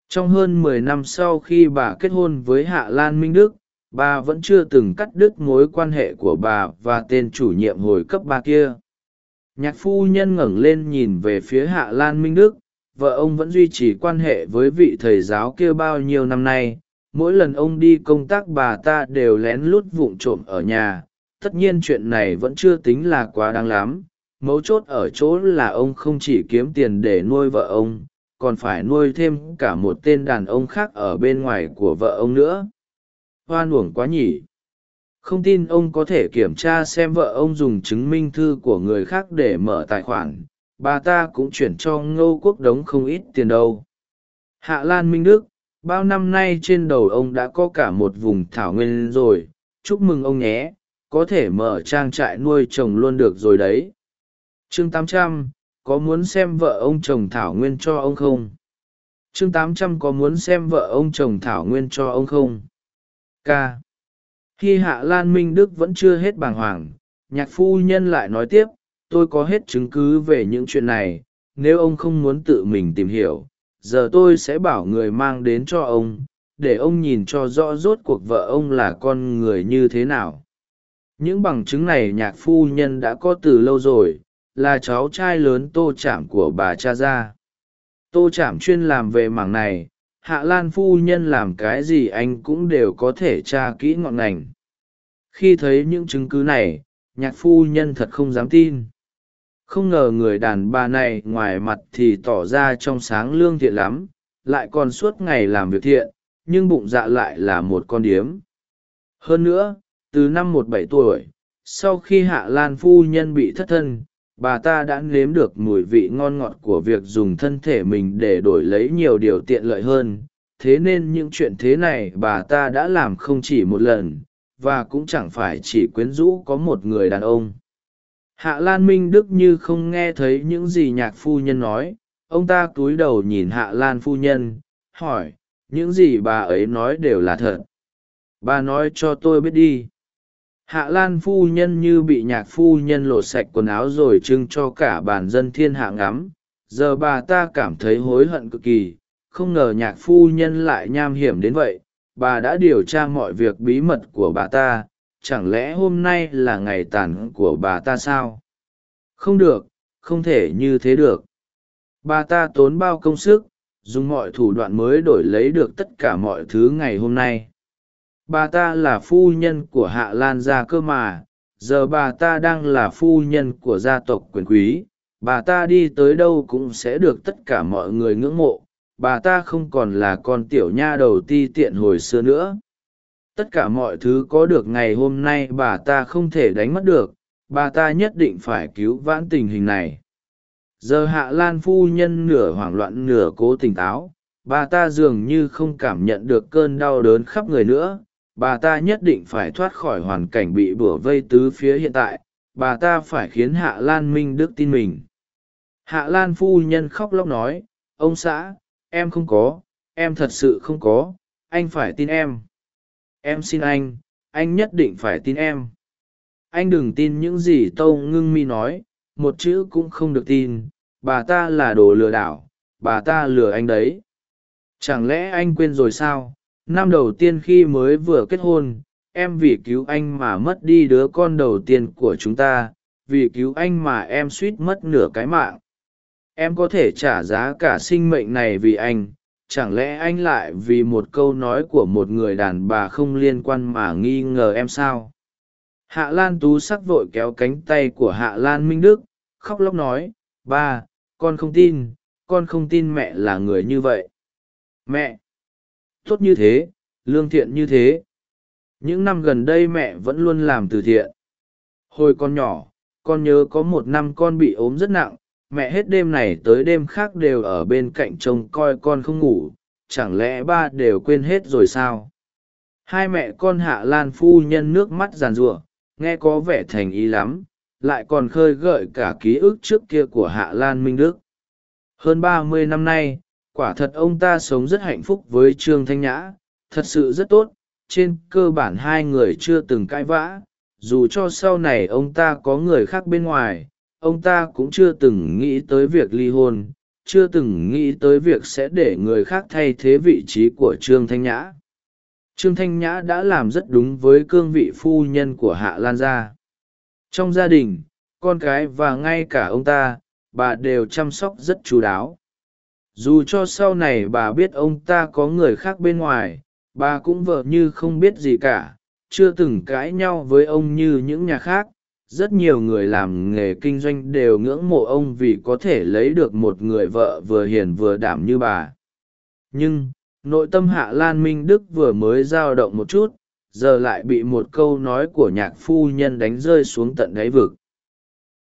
Trong hơn mười năm sau khi bà kết hôn với hạ lan minh đức, bà vẫn chưa từng cắt đứt mối quan hệ của bà và tên chủ nhiệm hồi cấp ba kia nhạc phu nhân ngẩng lên nhìn về phía hạ lan minh đức, vợ ông vẫn duy trì quan hệ với vị thầy giáo kia bao nhiêu năm nay, mỗi lần ông đi công tác bà ta đều lén lút vụng trộm ở nhà. Tất nhiên chuyện này vẫn chưa tính là quá đáng lắm, mấu chốt ở chỗ là ông không chỉ kiếm tiền để nuôi vợ ông, còn phải nuôi thêm cả một tên đàn ông khác ở bên ngoài của vợ ông nữa. Hoan uổng quá nhỉ không tin ông có thể kiểm tra xem vợ ông dùng chứng minh thư của người khác để mở tài khoản. Bà ta cũng chuyển cho ngô quốc đống không ít tiền đâu. Hạ lan minh đức, bao năm nay trên đầu ông đã có cả một vùng thảo nguyên rồi. Chúc mừng ông nhé, có thể mở trang trại nuôi chồng luôn được rồi đấy. Chương tám trăm, có muốn xem vợ ông chồng thảo nguyên cho ông không? Chương tám trăm, có muốn xem vợ ông chồng thảo nguyên cho ông không? K khi hạ lan minh đức vẫn chưa hết bàng hoàng, nhạc phu nhân lại nói tiếp, tôi có hết chứng cứ về những chuyện này, nếu ông không muốn tự mình tìm hiểu, giờ tôi sẽ bảo người mang đến cho ông, để ông nhìn cho rõ rốt cuộc vợ ông là con người như thế nào những bằng chứng này nhạc phu nhân đã có từ lâu rồi, là cháu trai lớn tô chạm của bà cha ra. tô chạm chuyên làm về mảng này hạ lan phu nhân làm cái gì anh cũng đều có thể tra kỹ ngọn ngành. Khi thấy những chứng cứ này, nhạc phu nhân thật không dám tin. Không ngờ người đàn bà này ngoài mặt thì tỏ ra trong sáng lương thiện lắm, lại còn suốt ngày làm việc thiện, nhưng bụng dạ lại là một con điếm. Hơn nữa, từ năm một bảy tuổi, sau khi hạ lan phu nhân bị thất thân bà ta đã nếm được mùi vị ngon ngọt của việc dùng thân thể mình để đổi lấy nhiều điều tiện lợi hơn. Thế nên những chuyện thế này bà ta đã làm không chỉ một lần, và cũng chẳng phải chỉ quyến rũ có một người đàn ông. Hạ lan minh đức như không nghe thấy những gì nhạc phu nhân nói. Ông ta cúi đầu nhìn hạ lan phu nhân, hỏi, những gì bà ấy nói đều là thật? Bà nói cho tôi biết đi hạ lan phu nhân như bị nhạc phu nhân lột sạch quần áo rồi trưng cho cả bản dân thiên hạ ngắm. Giờ bà ta cảm thấy hối hận cực kỳ, không ngờ nhạc phu nhân lại nham hiểm đến vậy. Bà đã điều tra mọi việc bí mật của bà ta, chẳng lẽ hôm nay là ngày tàn của bà ta sao? Không được, không thể như thế được. Bà ta tốn bao công sức, dùng mọi thủ đoạn mới đổi lấy được tất cả mọi thứ ngày hôm nay bà ta là phu nhân của hạ lan gia cơ mà, giờ bà ta đang là phu nhân của gia tộc quyền quý. Bà ta đi tới đâu cũng sẽ được tất cả mọi người ngưỡng mộ. Bà ta không còn là con tiểu nha đầu ti tiện hồi xưa nữa. Tất cả mọi thứ có được ngày hôm nay bà ta không thể đánh mất được. Bà ta nhất định phải cứu vãn tình hình này. Giờ hạ lan phu nhân nửa hoảng loạn nửa cố tỉnh táo. Bà ta dường như không cảm nhận được cơn đau đớn khắp người nữa bà ta nhất định phải thoát khỏi hoàn cảnh bị bủa vây tứ phía hiện tại, bà ta phải khiến hạ lan minh đức tin mình. Hạ lan phu nhân khóc lóc nói, ông xã, em không có, em thật sự không có, anh phải tin em. Em xin anh anh nhất định phải tin em. Anh đừng tin những gì tâu ngưng mi nói, một chữ cũng không được tin, bà ta là đồ lừa đảo, bà ta lừa anh đấy. Chẳng lẽ anh quên rồi sao? Năm đầu tiên khi mới vừa kết hôn, em vì cứu anh mà mất đi đứa con đầu tiên của chúng ta, vì cứu anh mà em suýt mất nửa cái mạng. Em có thể trả giá cả sinh mệnh này vì anh, chẳng lẽ anh lại vì một câu nói của một người đàn bà không liên quan mà nghi ngờ em sao? Hạ lan tú sắc vội kéo cánh tay của hạ lan minh đức, khóc lóc nói, ba, con không tin, con không tin mẹ là người như vậy. Mẹ tốt như thế, lương thiện như thế. Những năm gần đây mẹ vẫn luôn làm từ thiện. Hồi con nhỏ, con nhớ có một năm con bị ốm rất nặng, mẹ hết đêm này tới đêm khác đều ở bên cạnh trông coi con không ngủ, chẳng lẽ ba đều quên hết rồi sao? Hai mẹ con hạ lan phu nhân nước mắt giàn giụa, nghe có vẻ thành ý lắm, lại còn khơi gợi cả ký ức trước kia của hạ lan minh đức. Hơn ba mươi năm nay quả thật ông ta sống rất hạnh phúc với trương thanh nhã, thật sự rất tốt, trên cơ bản hai người chưa từng cãi vã, dù cho sau này ông ta có người khác bên ngoài, ông ta cũng chưa từng nghĩ tới việc ly hôn, chưa từng nghĩ tới việc sẽ để người khác thay thế vị trí của trương thanh nhã. Trương thanh nhã đã làm rất đúng với cương vị phu nhân của hạ lan gia. Trong gia đình, con cái và ngay cả ông ta, bà đều chăm sóc rất chú đáo dù cho sau này bà biết ông ta có người khác bên ngoài, bà cũng vợ như không biết gì cả, chưa từng cãi nhau với ông như những nhà khác. Rất nhiều người làm nghề kinh doanh đều ngưỡng mộ ông vì có thể lấy được một người vợ vừa hiền vừa đảm như bà. Nhưng, nội tâm hạ lan minh đức vừa mới dao động một chút, giờ lại bị một câu nói của nhạc phu nhân đánh rơi xuống tận đáy vực.